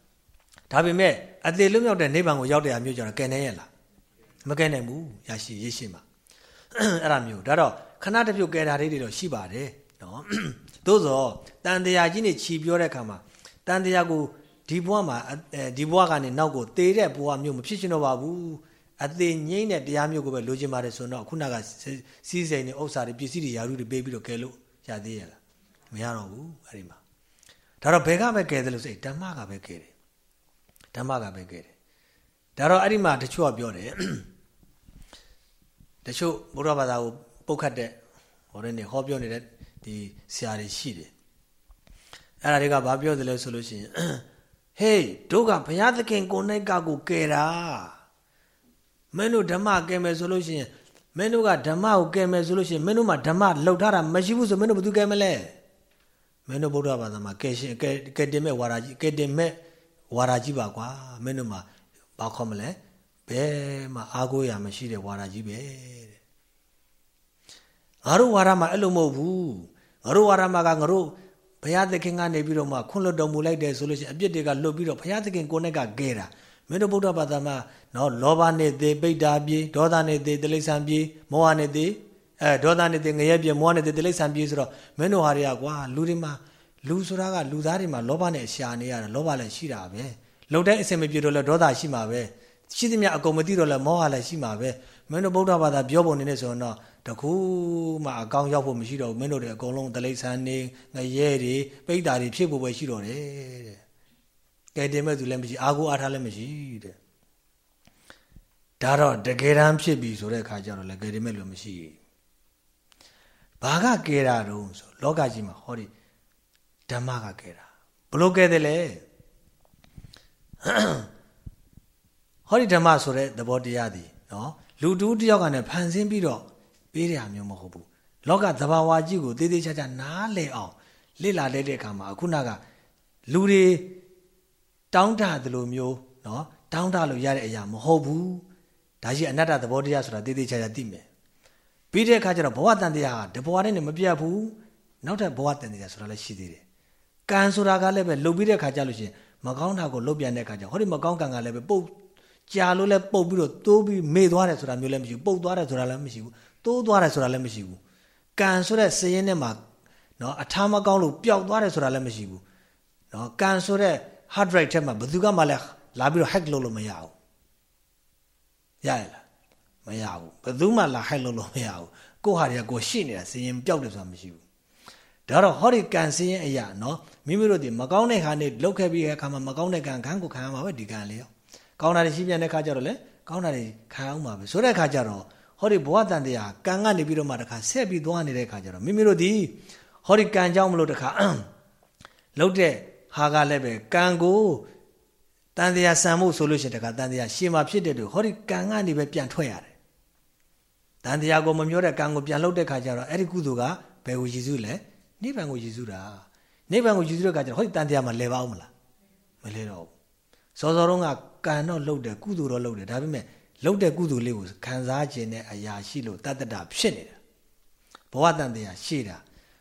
ဒါပေမဲ့အသေးလွတ်မြောက်တဲ့နိဗ္ဗာန်ကိုရောက်တဲ့အမျိုးကျတော့ကဲနေရလားမကဲနိုင်ဘူးရရှိရရှိမှာအဲ့ဒါမျိုးဒါတော့ခဏတစ်ပြုတ်ကဲတာလေးတွေတော့ရှိပါတယ်နော် သို့သောတန်တရားကြီးနေခြီပြောတဲ့အခါမှာတန်တရားကိုဒီဘဝမှာဒီဘဝကနေနောက်ကိုသေတဲ့ဘဝမျိုးမဖြစ်ချင်တော့ပါဘူးအသေးငိမ့်တဲ့တရားမျိုးကိုပဲလိုချင်ပါတယ်ဆိုတော့ခုနကစီးစိမ်နေဥစ္စာတွေပစ္စည်းတွေယာရုတွေပေးပြီးတော့ကဲလို့ရသေးရလားမရတော့ဘူးအဲ့ဒီမှာဒါတော့ဘယ်ကပဲကဲတယ်လို့စိတ်ဓမ္မကပဲကဲတယ်ဓမ္မကပဲကဲတယ်ဒါတော့အဲ့ဒီမှာတချို့ကပြောတယ်တချို့ဘုရားဘာသာကိုပုတ်ခတ်တဲ့ဟောတဲ့နေဟောပြောနေတဲ့ ဒီဆရာတွေရှိတယ်အဲ့ဒါတွေကဘာပြောတယ်လဲဆိုလို့ရှိရင်ဟေးတို့ကဘုရားသခင်ကိုနိုင်ကကိုကယ်တာမင်းတို့ဓမ္မကယ်မယ်ဆိုလို့ရှိရင်မင်းတို့ကဓမ္မကိုကယ်မယ်ဆိုလို့ရှိရင်မင်းတို့မှာဓမ္မလှုပ်ထားတာမရှိဘူးဆိုမင်းတို့ဘယ်သူကယ်မလဲမင်းတို့ဗုဒ္ဓဘာသာမှာကယ်ရှင်ကယ်ကယ်တင်မဲ့ဝါရာကြီးကယ်တင်မဲ့ဝါရာကြီးပါကွာမင်းတို့မှာဘာခေါ်မလဲဘယ်မှာအားကိုးရမရှိတဲ့ဝါရာကြီးပဲတဲ့ငါတို့ဝါရမှာအဲ့လိုမဟုတ်ဘူး ငါတို့ဝါရမှာကငါတို့ဘုရားသခင်ကနေပြီးတော့မှခွန့်လွတ်တော်မူလိုက်တယ်ဆိုလို့ရှိရင်အပြစ်တွေကလွတ်ပြီးတော့ဘုရားသခင်ကိုယ်နဲ့ကကဲတာမင်းတို့ဗုဒ္ဓဘာသာမှာနော်လောဘနဲ့သေပိဋ္ဌာပြေဒေါသနဲ့သေတိလိษံပြေမောဟနဲ့သေအဲဒေါသနဲ့သေငရဲပြေမောဟနဲ့သေတိလိษံပြေဆိုတော့မင်းတို့ဟာတွေကကွာလူတွေမှာလူဆိုတာကလူသားတွေမှာလောဘနဲ့ရှာနေရတာလောဘလည်းရှိတာပဲလှုပ်တဲ့အစင်မပြေတော့လဲဒေါသရှိမှာပဲရှိသမျှအကုန်မသိတော့လဲမောဟလည်းရှိမှာပဲမင်းတို့ဗုဒ္ဓဘာသာပြောပုံနေနေဆိုရင်တော့ တခုမှအကောင်ရောက်ဖို့မရှိတော့ဘူးမင်းတို့တွေအကုန်လုံးတလိษံနေငရဲတွေပိဋ္ဌာတွေဖြစ်ဖို့ပဲရှိတော့တယ်တဲ့ကဲတင်မဲ့သူလည်းမရှိအာကိုအားထားလည်းမရှိတဲ့ဒါတော့တကယ်တမ်းဖြစ်ပြီဆိုတဲ့အခါကျတော့လည်းကဲတင်မဲ့လူမရှိဘာကကဲတာတုံးဆိုလောကကြီးမှာဟောဒီဓမ္မကကဲတာဘလို့ကဲတယ်လဲဟောဒီဓမ္မဆိုတဲ့သဘောတရားသည်နော်လူတူးတယောက်ကလည်းဖန်ဆင်းပြီးတော့ ပေးတဲ့အမျိုးမဟုတ်ဘူးလောကသဘာဝကြီးကိုသေးသေးချာချာနားလည်အောင်လေ့လာတဲ့အခါမှာအခုနကလူတွေတောင်းတသလိုမျိုးနော်တောင်းတလို့ရတဲ့အရာမဟုတ်ဘူးဒါရှိအနတ္တသဘောတရားဆိုတာသေးသေးချာချာသိမယ်ပြီးတဲ့အခါကျတော့ဘဝတန်တရားဟာတဘဝနဲ့မပြတ်ဘူးနောက်ထပ်ဘဝတန်တရားဆိုတာလည်းရှိသေးတယ်ကံဆိုတာကလည်းပဲလှုပ်ပြီးတဲ့အခါကျလို့ရှိရင်မကောင်းတာကိုလှုပ်ပြန်တဲ့အခါကျဟောဒီမကောင်းကံကလည်းပဲပုတ်ကြာလို့လည်းပုတ်ပြီးတော့တိုးပြီးမေ့သွားတယ်ဆိုတာမျိုးလည်းမရှိဘူးပုတ်သွားတယ်ဆိုတာလည်းမရှိဘူး တိုးသွားတယ်ဆိုတာလည်းမရှိဘူးကံဆိုတဲ့စည်ရင်ထဲမှာနော်အထားမကောင်းလို့ပျောက်သွားတယ်ဆိုတာလည်းမရှိဘူးနော်ကံဆိုတဲ့ hard drive ထဲမှာဘယ်သူကမှလည်းလာပြီးတော့ hack လုပ်လို့မရဘူးရရလားမရဘူးဘယ်သူမှလာ hack လုပ်လို့မရဘူးကိုဟာတွေကကိုရှိနေတာစည်ရင်ပျောက်တယ်ဆိုတာမရှိဘူးဒါတော့ဟောဒီကံစည်ရင်အရာနော်မိမိတို့ဒီမကောင်းတဲ့ခါနဲ့လောက်ခဲ့ပြီးတဲ့အခါမှာမကောင်းတဲ့ကံခံကိုခံရမှာပဲဒီကံလေးရောကောင်းတာတွေရှိပြန်တဲ့ခါကျတော့လေကောင်းတာတွေခံအောင်ပါပဲဆိုတဲ့ခါကျတော့ ဟောဒီဘဝတန်တရားကံကနေပြီးတော့မှတခါဆက်ပြီးသွားနေတဲ့ခါကျတော့မိမိတို့ဒီဟောဒီကံကြောင့်မလို့တခါလှုပ်တဲ့ဟာကလည်းပဲကံကိုတန်တရားဆံမှုဆိုလို့ရှိရင်တခါတန်တရားရှင်းမှဖြစ်တဲ့တို့ဟောဒီကံကနေပဲပြန်ထွက်ရတယ်တန်တရားကိုမမျောတဲ့ကံကိုပြန်လှုပ်တဲ့ခါကျတော့အဲ့ဒီကုသိုလ်ကဘယ်ကိုရည်စူးလဲနိဗ္ဗာန်ကိုရည်စူးတာနိဗ္ဗာန်ကိုရည်စူးတဲ့ခါကျတော့ဟောဒီတန်တရားမှာလဲပါအောင်မလားမလဲတော့ဘူးစောစောတုန်းကကံတော့လှုပ်တယ်ကုသိုလ်တော့လှုပ်တယ်ဒါပေမဲ့ လှုပ်တဲ့ကုသိုလ်လေးကိုခံစားခြင်းနဲ့အရာရှိလို့တတ္တတာဖြစ်နေတာဘဝတန်တရားရှိတာ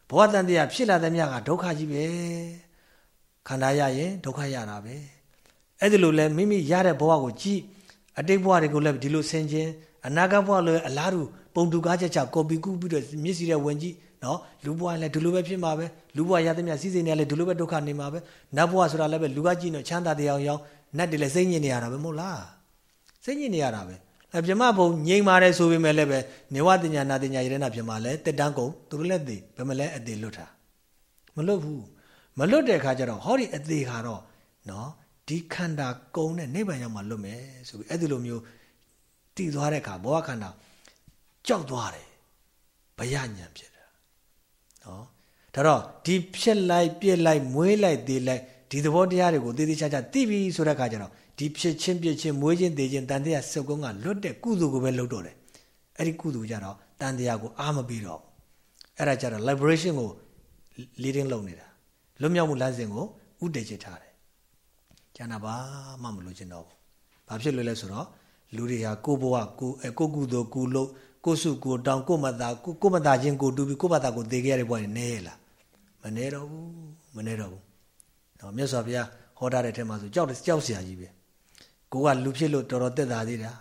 ဘဝတန်တရားဖြစ်လာတဲ့မြတ်ကဒုက္ခကြီးပဲခန္ဓာရရင်ဒုက္ခရတာပဲအဲ့ဒီလိုလဲမိမိရတဲ့ဘဝကိုကြည့်အတိတ်ဘဝတွေကိုလည်းဒီလိုဆင်ခြင်အနာဂတ်ဘဝလည်းအလားတူပုံတူကားချက်ချကော်ပီကူးပြီးတော့မျက်စိနဲ့ဝင်ကြည့်နော်လူဘဝလည်းဒီလိုပဲဖြစ်မှာပဲလူဘဝရတဲ့မြတ်စီစဉ်နေလည်းဒီလိုပဲဒုက္ခနေမှာပဲနတ်ဘဝဆိုတာလည်းပဲလူကကြည့်တော့ချမ်းသာတရားအောင်နတ်တွေလည်းစိတ်ညစ်နေရတာပဲမဟုတ်လား စိတ်ညစ်နေရတာပဲအပြမဘုံငြိမ်ပါတယ်ဆိုပေမဲ့လည်းပဲနေဝတင်ညာနာတင်ညာရတဲ့နာပြမလဲတက်တန်းကုန်သူတို့လည်းသိဘယ်မလဲအသေးလွတ်တာမလွတ်ဘူးမလွတ်တဲ့အခါကျတော့ဟောဒီအသေးခါတော့နော်ဒီခန္ဓာကုံနဲ့နိဗ္ဗာန်ရောက်မှလွတ်မယ်ဆိုပြီးအဲ့ဒီလိုမျိုးတည်သွားတဲ့အခါဘဝခန္ဓာကြောက်သွားတယ်ဘယညံဖြစ်တာနော်ဒါတော့ဒီဖြစ်လိုက်ပြစ်လိုက်မွေးလိုက်သေးလိုက်ဒီသဘောတရားတွေကိုသေသေးချာချာသိပြီဆိုတဲ့အခါကျတော့ ဒီဖြစ်ချင်းပြစ်ချင်းမွေးချင်းသေးချင်းတန်တရားစုပ်ကုန်းကလွတ်တဲ့ကုသိုလ်ကိုပဲလုပ်တော့တယ်အဲ့ဒီကုသိုလ်ကြတော့တန်တရားကိုအားမပြီးတော့အဲ့ဒါကြတော့ liberation ကို leading လုပ်နေတာလွတ်မြောက်မှုလမ်းစဉ်ကိုဥတည်ချထားတယ်ကျန်တာဘာမှမလို့ကျင်တော့ဘူးဘာဖြစ်လို့လဲဆိုတော့လူတွေဟာကိုဘဝကိုကိုကုသိုလ်ကိုလို့ကိုစုကိုတောင်းကိုမသားကိုကိုမသားချင်းကိုတူပြီးကိုဘာသာကိုသေခဲ့ရတဲ့ဘဝနေနေလားမနေတော့ဘူးမနေတော့ဘူးနော်မြတ်စွာဘုရားဟောတာတဲ့ထဲမှာဆိုကြောက်ကြောက်စရာကြီးပဲ ကိုကလူဖြစ်လို့တော်တော်တက်တာသေးတာ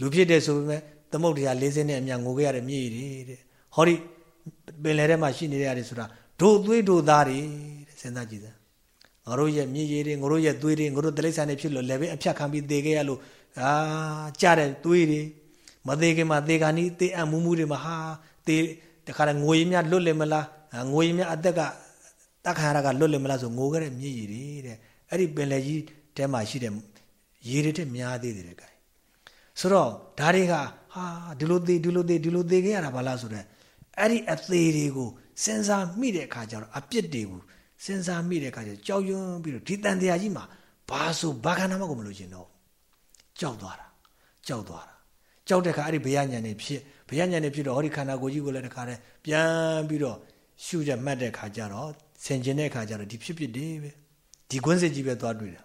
လူဖြစ်တယ်ဆိုပေမဲ့သမုတ်တရား၄စင်းနဲ့အမြငိုခဲ့ရတဲ့မြေကြီးတဲ့ဟောဒီပင်လယ်ထဲမှာရှိနေရတယ်ဆိုတာဒို့သွေးဒို့သားတွေတဲ့စဉ်းစားကြည့်စမ်းငါတို့ရဲ့မြေကြီးတွေငါတို့ရဲ့သွေးတွေငါတို့တိရစ္ဆာန်တွေဖြစ်လို့လည်းပဲအဖြတ်ခံပြီးသေခဲ့ရလို့အာကြတဲ့သွေးတွေမသေးခင်မှာသေခါနီးသေအံ့မူးမူးတွေမှာဟာသေတခါတည်းငိုရင်များလွတ်လင်မလားငိုရင်များအသက်ကတခါရကလွတ်လင်မလားဆိုငိုခဲ့တဲ့မြေကြီးတွေတဲ့အဲ့ဒီပင်လယ်ကြီးထဲမှာရှိတဲ့ ရေတွေတဲ့များသေးတယ်ကဲဆိုတော့ဒါတွေကဟာဒီလိုသေးဒီလိုသေးဒီလိုသေးခဲ့ရတာဘာလားဆိုတော့အဲ့ဒီအသေးတွေကိုစဉ်းစားမိတဲ့အခါကျတော့အပြစ်တွေကိုစဉ်းစားမိတဲ့အခါကျကြောက်ရွံ့ပြီးတော့ဒီတန်တရားကြီးမှာဘာဆိုဘာခန္ဓာမှကိုမလို့ကျင်တော့ကြောက်သွားတာကြောက်သွားတာကြောက်တဲ့အခါအဲ့ဒီဘယညံနေဖြစ်ဘယညံနေဖြစ်တော့ဟောဒီခန္ဓာကိုယ်ကြီးကိုလည်းတခါတည်းပြန်ပြီးတော့ရှုချက်မှတ်တဲ့အခါကျတော့ဆင်ကျင်တဲ့အခါကျတော့ဒီဖြစ်ဖြစ်တွေပဲဒီကွင်းစစ်ကြီးပဲသွားတွေ့တာ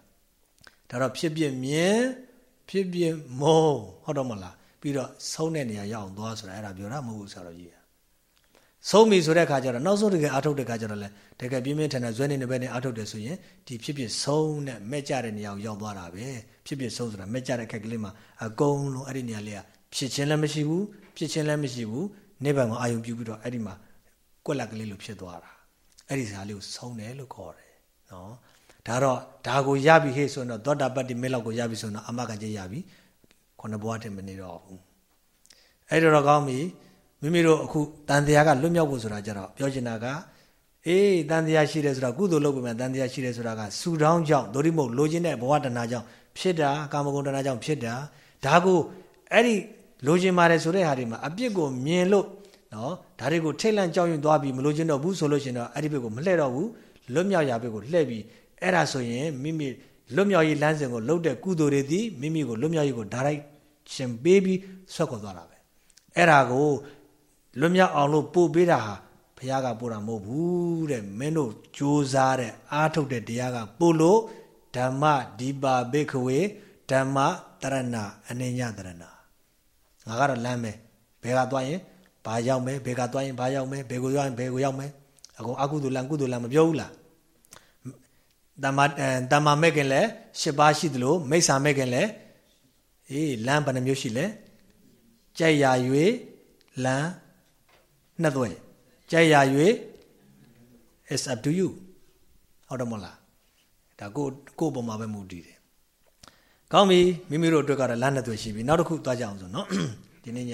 ဒါတော့ဖြစ်ဖြစ်မြင်ဖြစ်ဖြစ်မုံဟုတ်တော့မလားပြီးတော့ဆုံးတဲ့နေရာရောက်အောင်သွားဆိုတာအဲ့ဒါပြောတာမဟုတ်ဘူးဆိုတော့ကြီးဆုံးပြီဆိုတဲ့ခါကျတော့နောက်ဆုံးတကယ်အာထုတ်တဲ့ခါကျတော့လဲတကယ်ပြင်းပြင်းထန်ထန်ဇွဲနေနေပဲနဲ့အာထုတ်တယ်ဆိုရင်ဒီဖြစ်ဖြစ်ဆုံးနဲ့မဲ့ကြတဲ့နေရာကိုရောက်သွားတာပဲဖြစ်ဖြစ်ဆုံးဆိုတာမဲ့ကြတဲ့ခက်ကလေးမှာအကုန်လုံးအဲ့ဒီနေရာလေးကဖြစ်ချင်းလည်းမရှိဘူးဖြစ်ချင်းလည်းမရှိဘူးနိဗ္ဗာန်ကိုအာယုံပြုပြီးတော့အဲ့ဒီမှာကွက်လက်ကလေးလိုဖြစ်သွားတာအဲ့ဒီစကားလေးကိုဆုံးတယ်လို့ခေါ်တယ်နော် ဒါတော့ဒါကိုရပြီဟေ့ဆိုတော့သောတာပတ္တိမေလောက်ကိုရပြီဆိုတော့အမကကြီးရပြီခုနဘဝတည်းမနေတော့ဘူးအဲ့တော့ကောင်းပြီမိမိတို့အခုတန်တရားကလွတ်မြောက်ဖို့ဆိုတာကြတော့ပြောချင်တာကအေးတန်တရားရှိတယ်ဆိုတာကုသိုလ်လုပ်ပေမဲ့တန်တရားရှိတယ်ဆိုတာကစူတောင်းကြောင့်ဒိုရိမုတ်လိုချင်တဲ့ဘဝတဏှာကြောင့်ဖြစ်တာကာမဂုဏ်တဏှာကြောင့်ဖြစ်တာဒါကိုအဲ့ဒီလိုချင်ပါတယ်ဆိုတဲ့ဟာတွေမှာအပြစ်ကိုမြင်လို့နော်ဒါတွေကိုထိတ်လန့်ကြောက်ရွံ့သွားပြီးမလိုချင်တော့ဘူးဆိုလို့ရှင်တော့အဲ့ဒီဘက်ကိုမလှည့်တော့ဘူးလွတ်မြောက်ရာဘက်ကိုလှည့်ပြီး အဲ့ဒါဆိုရင်မိမိလွတ်မြောက်ရေးလမ်းစဉ်ကိုလှုပ်တဲ့ကုသိုလ်တွေသည်မိမိကိုလွတ်မြောက်ရေးကိုဒါရိုက်ရှင်ပေးပြီးဆွတ်ခေါ်သွားတာပဲအဲ့ဒါကိုလွတ်မြောက်အောင်လို့ပို့ပေးတာဟာဘုရားကပို့တာမဟုတ်ဘူးတဲ့မင်းတို့ကြိုးစားတဲ့အားထုတ်တဲ့တရားကပို့လို့ဓမ္မဒီပါဘေခဝေဓမ္မတရဏအနိညာတရဏငါကတော့လမ်းမယ်ဘယ်ကသွားရင်ဘာရောက်မယ်ဘယ်ကသွားရင်ဘာရောက်မယ်ဘယ်ကိုရောက်ရင်ဘယ်ကိုရောက်မယ်အကုန်အကုသိုလ်လမ်းကုသိုလ်လမ်းမပြောဘူးလား တမ္မာတမ္မာမဲ့ခင်လဲ၈ပါးရှိသလိုမိစ္ဆာမဲ့ခင်လဲအေးလမ်းဘယ်နှမျိုးရှိလဲကြိုက်ရာ၍လမ်းနှစ်သွဲကြိုက်ရ၍ is up to you ဟုတ်တယ်မလားဒါကိုကိုပုံမှာပဲမူတည်တယ်ကောင်းပြီမိမိတို့အတွက်ကတော့လမ်းနှစ်သွဲရှိပြီနောက်တစ်ခုသွားကြအောင်ဆိုနော်ဒီနေ့ည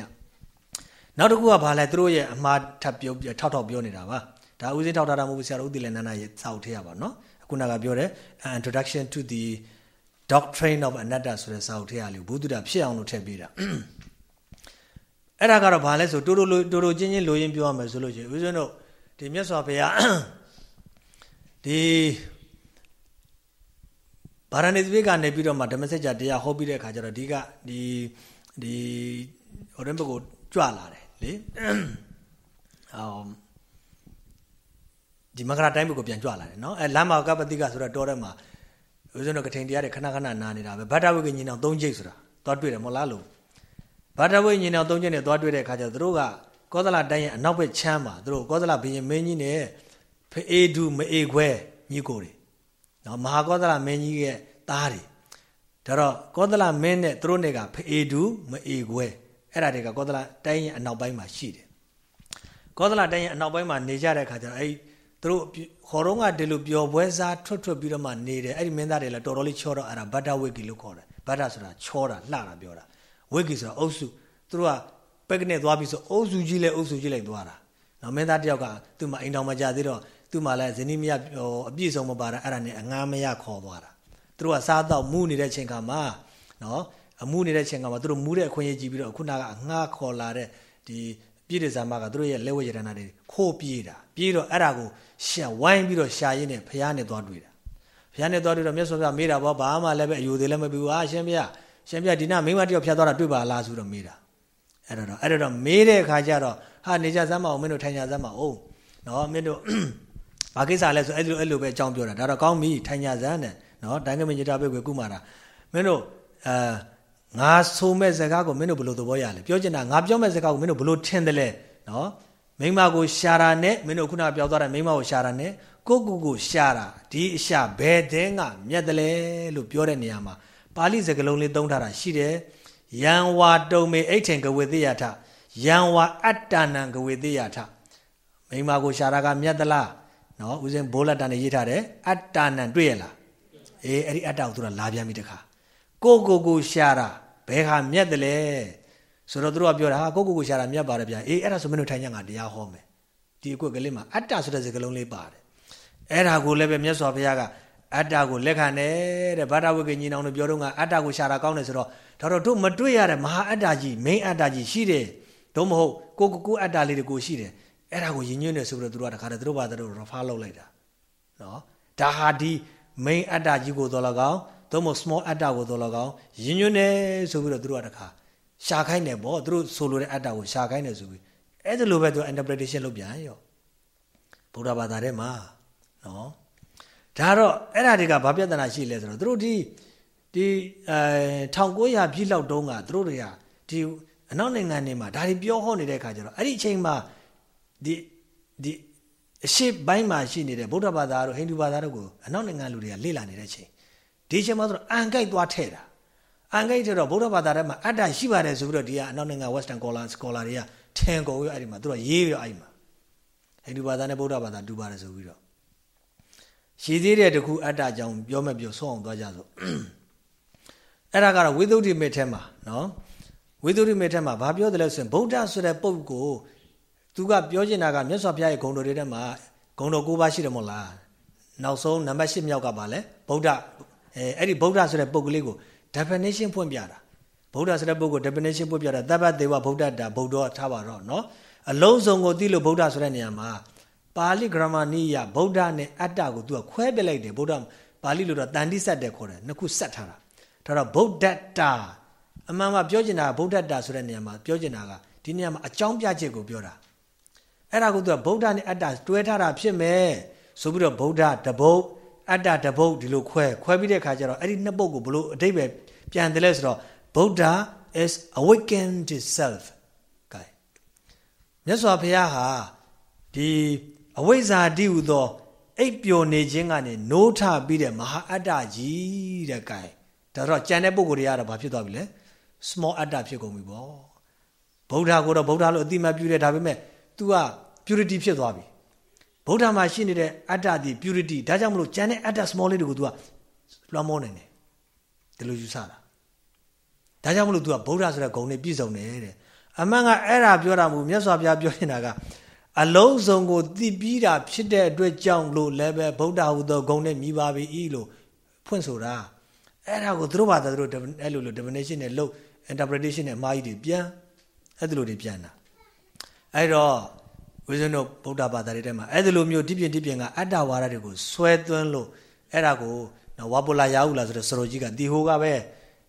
နောက်တစ်ခုကဘာလဲသူတို့ရဲ့အမှားထပ်ပြောထောက်ထောက်ပြောနေတာပါဒါဦးစင်းထောက်ထားတာမဟုတ်ဘူးဆရာတို့ဦးတည်လည်းနန္ဒရဲ့စာအုပ်ထဲရပါနော် ခုနကပြောတယ် introduction to the doctrine of anatta ဆိုတဲ့စာအုပ်ထဲရလေးဘုဒ္ဓတာဖြစ်အောင်လို့ထည့်ပေးတာအဲ့ဒါကတော့ဘာလဲဆိုတိုးတိုးတိုးတိုးချင်းချင်းလိုရင်းပြောရမယ်ဆိုလို့ရှိရင်ဦးဇင်းတို့ဒီမြတ်စွာဘုရားဒီဗာရဏိသပိကနေပြီးတော့မှဓမ္မစကြာတရားဟောပြီးတဲ့အခါကျတော့ဒီကဒီဒီဟိုရင်ဘက်ကိုကြွလာတယ်လေအော် ဒီမကရာတိုင်းဘက်ကိုပြန်ကြွလာတယ်နော်အဲလမ်းမှာကပတိကဆိုတော့တောထဲမှာဦးဇင်းတို့ကထိန်တရားတွေခဏခဏနားနေတာပဲဗတ္တဝိကညင်အောင်၃ချိတ်ဆိုတာသွားတွေ့တယ်မဟုတ်လားလို့ဘာတဝိညာဉ်တော်သုံးချက်နဲ့သွားတွေ့တဲ့အခါကျသူတို့ကကောသလတိုင်းရဲ့အနောက်ဘက်ချမ်းမှာသူတို့ကောသလဘုရင်မင်းကြီးနဲ့ဖေဒူမအေခွဲညီကိုတွေနော်မဟာကောသလမင်းကြီးရဲ့သားတွေဒါတော့ကောသလမင်းနဲ့သူတို့တွေကဖေဒူမအေခွဲအဲ့ဒါတွေကကောသလတိုင်းရဲ့အနောက်ပိုင်းမှာရှိတယ်ကောသလတိုင်းရဲ့အနောက်ပိုင်းမှာနေကြတဲ့အခါကျတော့အဲ့ သူတို့ခေါ်တော့ကဒီလိုပျော်ပွဲစားထွတ်ထွတ်ပြီးတော့မှနေတယ်အဲ့ဒီမင်းသားတွေလည်းတော်တော်လေးချောတော့အဲ့ဒါဗတ္တဝိကီလို့ခေါ်တယ်ဗတ္တဆိုတာချောတာလှတာပြောတာဝိကီဆိုတာအုပ်စုသူတို့ကပက်ကနေသွားပြီးဆိုအုပ်စုကြီးလဲအုပ်စုကြီးလိုက်သွားတာနော်မင်းသားတယောက်ကသူ့မှာအိမ်တော်မကြသေးတော့သူ့မှာလည်းဇနီးမရအပြည့်စုံမပါတာအဲ့ဒါနဲ့အငားမရခေါ်သွားတာသူတို့ကစားတော့မူးနေတဲ့ချိန်ခါမှာနော်အမှုနေတဲ့ချိန်ခါမှာသူတို့မူးတဲ့အခွင့်အရေးကြည့်ပြီးတော့ခုနကအငှားခေါ်လာတဲ့ဒီပြည့်တဲ့ဇာမကသူတို့ရဲ့လက်ဝဲရတနာတွေခိုးပြေးတာပြေးတော့အဲ့ဒါကို ရှာဝိုင်းပြီးတော့ရှာရင်းနဲ့ဖះနဲ့သွားတွေ့တာဖះနဲ့သွားတွေ့တော့မြတ်စွာဘုရားမေးတာပေါ့ဘာမှလည်းပဲအယူသေးလည်းမပြီးဘူးအာရှင်ဘုရားရှင်ဘုရားဒီနာမိမတယောက်ဖျက်သွားတာတွေ့ပါလားဆိုတော့မေးတာအဲ့တော့အဲ့တော့မေးတဲ့အခါကျတော့ဟာနေကြစမ်းမအောင်မင်းတို့ထိုင်ကြစမ်းမအောင်နော်မင်းတို့ဘာကိစ္စလဲဆိုအဲ့လိုအဲ့လိုပဲအကြောင်းပြောတာဒါတော့ကောင်းပြီထိုင်ကြစမ်းနဲ့နော်တိုင်းကမင်ညတာပဲကုမာတာမင်းတို့အာငါဆိုမဲ့စကားကိုမင်းတို့ဘယ်လိုသဘောရလဲပြောချင်တာငါပြောမဲ့စကားကိုမင်းတို့ဘယ်လိုထင်တယ်လဲနော် မိမကိုရှာတာနဲ့မင်းတို့ခုနပြောသွားတဲ့မိမကိုရှာတာနဲ့ကိုကိုကိုရှာတာဒီအရှာဘယ်တဲ့ကမြတ်တယ်လဲလို့ပြောတဲ့နေရာမှာပါဠိစကားလုံးလေးသုံးထားတာရှိတယ်ယံဝါတုံမေအိဋ္ဌင်ကဝေတိယထယံဝါအတ္တနံကဝေတိယထမိမကိုရှာတာကမြတ်သလားနော်ဦးစင်းဘိုးလက်တန်နေရေးထားတယ်အတ္တနံတွေ့ရလားအေးအဲ့ဒီအတ္တကိုသူကလာပြန်ပြီတခါကိုကိုကိုရှာတာဘယ်ဟာမြတ်တယ်လဲ ဆိုတော့သူတို့ကပြောတာဟာကိုကိုကိုရှာတာမြတ်ပါတယ်ဗျာအေးအဲ့ဒါဆိုမင်းတို့ထိုင်ကြငါတရားဟောမယ်ဒီအကွက်ကလေးမှာအတ္တဆိုတဲ့စကားလုံးလေးပါတယ်အဲ့ဒါကိုလည်းပဲမြတ်စွာဘုရားကအတ္တကိုလက်ခံတယ်တဲ့ဗာဒဝိကညီနောင်တို့ပြောတော့ကအတ္တကိုရှာတာကောင်းတယ်ဆိုတော့ဒါတော့တို့မတွေ့ရတဲ့မဟာအတ္တကြီး main အတ္တကြီးရှိတယ်တို့မဟုတ်ကိုကိုကိုအတ္တလေးတွေကိုရှိတယ်အဲ့ဒါကိုယဉ်ညွန့်နေဆိုပြီးတော့သူတို့ကတခါတည်းသူတို့ဘာသူတို့ refer လုပ်လိုက်တာနော်ဒါဟာဒီ main အတ္တကြီးကိုတော်လကောင်သို့မဟုတ် small အတ္တကိုတော်လကောင်ယဉ်ညွန့်နေဆိုပြီးတော့သူတို့ကတခါ ရှာခိုင်းတယ်ပေါ့သူတို့ဆိုလိုတဲ့အတ္တကိုရှာခိုင်းတယ်ဆိုပြီးအဲ့ဒါလိုပဲသူ interpretation လုပ်ပြန်ရောဗုဒ္ဓဘာသာထဲမှာနော်ဒါတော့အဲ့ဒါတွေကဘာပြဿနာရှိလဲဆိုတော့သူတို့ဒီဒီအဲ1900ပြည့်လောက်တုန်းကသူတို့တွေကဒီအနောက်နိုင်ငံတွေမှာဒါတွေပြောဟောနေတဲ့အခါကျတော့အဲ့ဒီအချိန်မှာဒီဒီအရှိပိုင်းမှာရှိနေတဲ့ဗုဒ္ဓဘာသာတို့ဟိန္ဒူဘာသာတို့ကိုအနောက်နိုင်ငံလူတွေကလေ့လာနေတဲ့အချိန်ဒီအချိန်မှာဆိုတော့အန်ကိုက်သွားထဲ့တာ အန်ကိုက်ထဲတော့ဗုဒ္ဓဘာသာထဲမှာအတ္တရှိပါတယ်ဆိုပြီးတော့ဒီကအနောက်နိုင်ငံ western scholar scholar တွေကထင်ကုန်ရောအဲ့ဒီမှာသူတို့ရေးပြီးတော့အဲ့ဒီမှာဟိန္ဒူဘာသာနဲ့ဗုဒ္ဓဘာသာတူပါတယ်ဆိုပြီးတော့ရှိသေးတဲ့တခုအတ္တကြောင့်ပြောမဲ့ပြောဆုံးအောင်သွားကြဆိုအဲ့ဒါကတော့ဝိသုဒ္ဓိမေထဲမှာနော်ဝိသုဒ္ဓိမေထဲမှာဘာပြောတယ်လဲဆိုရင်ဗုဒ္ဓဆိုတဲ့ပုဂ္ဂိုလ်သူကပြောချင်တာကမြတ်စွာဘုရားရဲ့ဂုဏ်တော်တွေထဲမှာဂုဏ်တော်၉ပါးရှိတယ်မဟုတ်လားနောက်ဆုံးနံပါတ်၈မြောက်ကပါလဲဗုဒ္ဓအဲအဲ့ဒီဗုဒ္ဓဆိုတဲ့ပုဂ္ဂိုလ်လေးကို definition ဖွင့်ပြတာဗုဒ္ဓဆိုတဲ့ပုဂ္ဂိုလ် definition ဖွင့်ပြတာတပ္ပတေဝဗုဒ္ဓတာဗုဒ္ဓထားပါတော့နော်အလုံးစုံကိုသိလို့ဗုဒ္ဓဆိုတဲ့နေရာမှာပါဠိဂရမဏိယဗုဒ္ဓနဲ့အတ္တကို तू ကခွဲပြလိုက်တယ်ဗုဒ္ဓပါဠိလိုတော့တန်တိဆက်တယ်ခေါ်တယ်နှစ်ခုဆက်ထားတာဒါတော့ဗုဒ္ဓတာအမှန်မှပြောချင်တာဗုဒ္ဓတာဆိုတဲ့နေရာမှာပြောချင်တာကဒီနေရာမှာအကြောင်းပြချက်ကိုပြောတာအဲ့ဒါကို तू ကဗုဒ္ဓနဲ့အတ္တတွဲထားတာဖြစ်မယ်ဆိုပြီးတော့ဗုဒ္ဓတပုတ်အတ္တတပုတ်ဒီလိုခွဲခွဲပြီးတဲ့ခါကျတော့အဲ့ဒီနှစ်ပုတ်ကိုဘလို့အတိတ်ပဲ ပြန်တယ်လဲဆိုတော့ဗုဒ္ဓ is awakened itself ကဲမြတ်စွာဘုရားဟာဒီအဝိဇ္ဇာတိဟုသောအိပ်ပျော်နေခြင်းကနေနိုးထပြီးတဲ့မဟာအတ္တကြီးတဲ့ကဲဒါတော့ကြံတဲ့ပုံကိုယ်တွေကတော့ဘာဖြစ်သွားပြီလဲ small အတ္တဖြစ်ကုန်ပြီပေါ့ဗုဒ္ဓကိုတော့ဗုဒ္ဓလို့အတိမပြုတယ်ဒါပေမဲ့ तू က purity ဖြစ်သွားပြီဗုဒ္ဓမှာရှိနေတဲ့အတ္တဒီ purity ဒါကြောင့်မလို့ကြံတဲ့အတ္တ small လေးတွေကို तू ကလွှမ်းမိုးနိုင်တယ် ဒီလိုယူဆတာဒါကြောင့်မလို့ तू ကဗုဒ္ဓဆိုတဲ့ဂုဏ်နဲ့ပြည့်စုံတယ်တဲ့အမှန်ကအဲ့ဒါပြောတာမဟုတ်မြတ်စွာဘုရားပြောနေတာကအလုံးစုံကိုသိပြီးတာဖြစ်တဲ့အတွက်ကြောင့်လို့လည်းပဲဗုဒ္ဓဟူသောဂုဏ်နဲ့မြည်ပါပြီလို့ဖွင့်ဆိုတာအဲ့ဒါကိုသူတို့ဘာသာသူတို့အဲ့လိုလို definition နဲ့လို့ interpretation နဲ့အမှားကြီးတွေပြန်အဲ့လိုတွေပြန်တာအဲ့တော့ဝိဇ္ဇနုဗုဒ္ဓဘာသာတွေထဲမှာအဲ့လိုမျိုးဒီပြင်ဒီပြင်ကအတ္တဝါဒတွေကိုဆွဲသွင်းလို့အဲ့ဒါကို ဝါပူလာရဟုလာဆိုတဲ့စရိုကြီးကတီဟိုကပဲ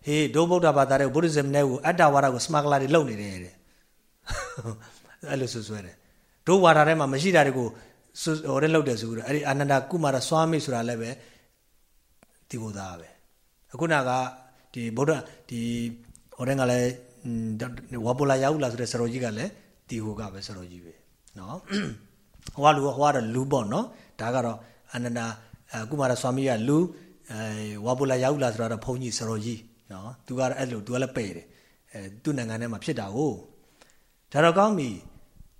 ဟေးဒိုဗုဒ္ဓဘာသာတွေဗုဒ္ဓဇမ်နဲ့ကိုအတ္တဝါဒကိုစမဂလာတွေလုပ်နေတယ်တဲ့အဲ့လိုဆွဆွဲတယ်ဒိုဝါဒထဲမှာမရှိတာတွေကိုဟိုရဲလောက်တယ်ဆိုပြီးတော့အဲ့ဒီအာနန္ဒကုမာရစွာမိဆိုတာလည်းပဲဒီကိုသားပဲအခုနကဒီဗုဒ္ဓဒီဟိုတဲ့ကလည်းဝါပူလာရောက်လာဆိုတဲ့စရောကြီးကလည်းတီဟိုကပဲဆရာကြီးပဲနော်ဟိုကလူဟိုကတော့လူပေါ့နော်ဒါကတော့အနန္ဒာကုမာရဆွာမီကလူ အဲဝါပူလာရောက်လာဆိုတော့ဘုန်းကြီးဆရာကြီးနော်သူကတော့အဲ့လိုသူကလည်းပဲ့တယ်အဲသူ့နိုင်ငံထဲမှာဖြစ်တာကိုဒါတော့ကောင်းပြီ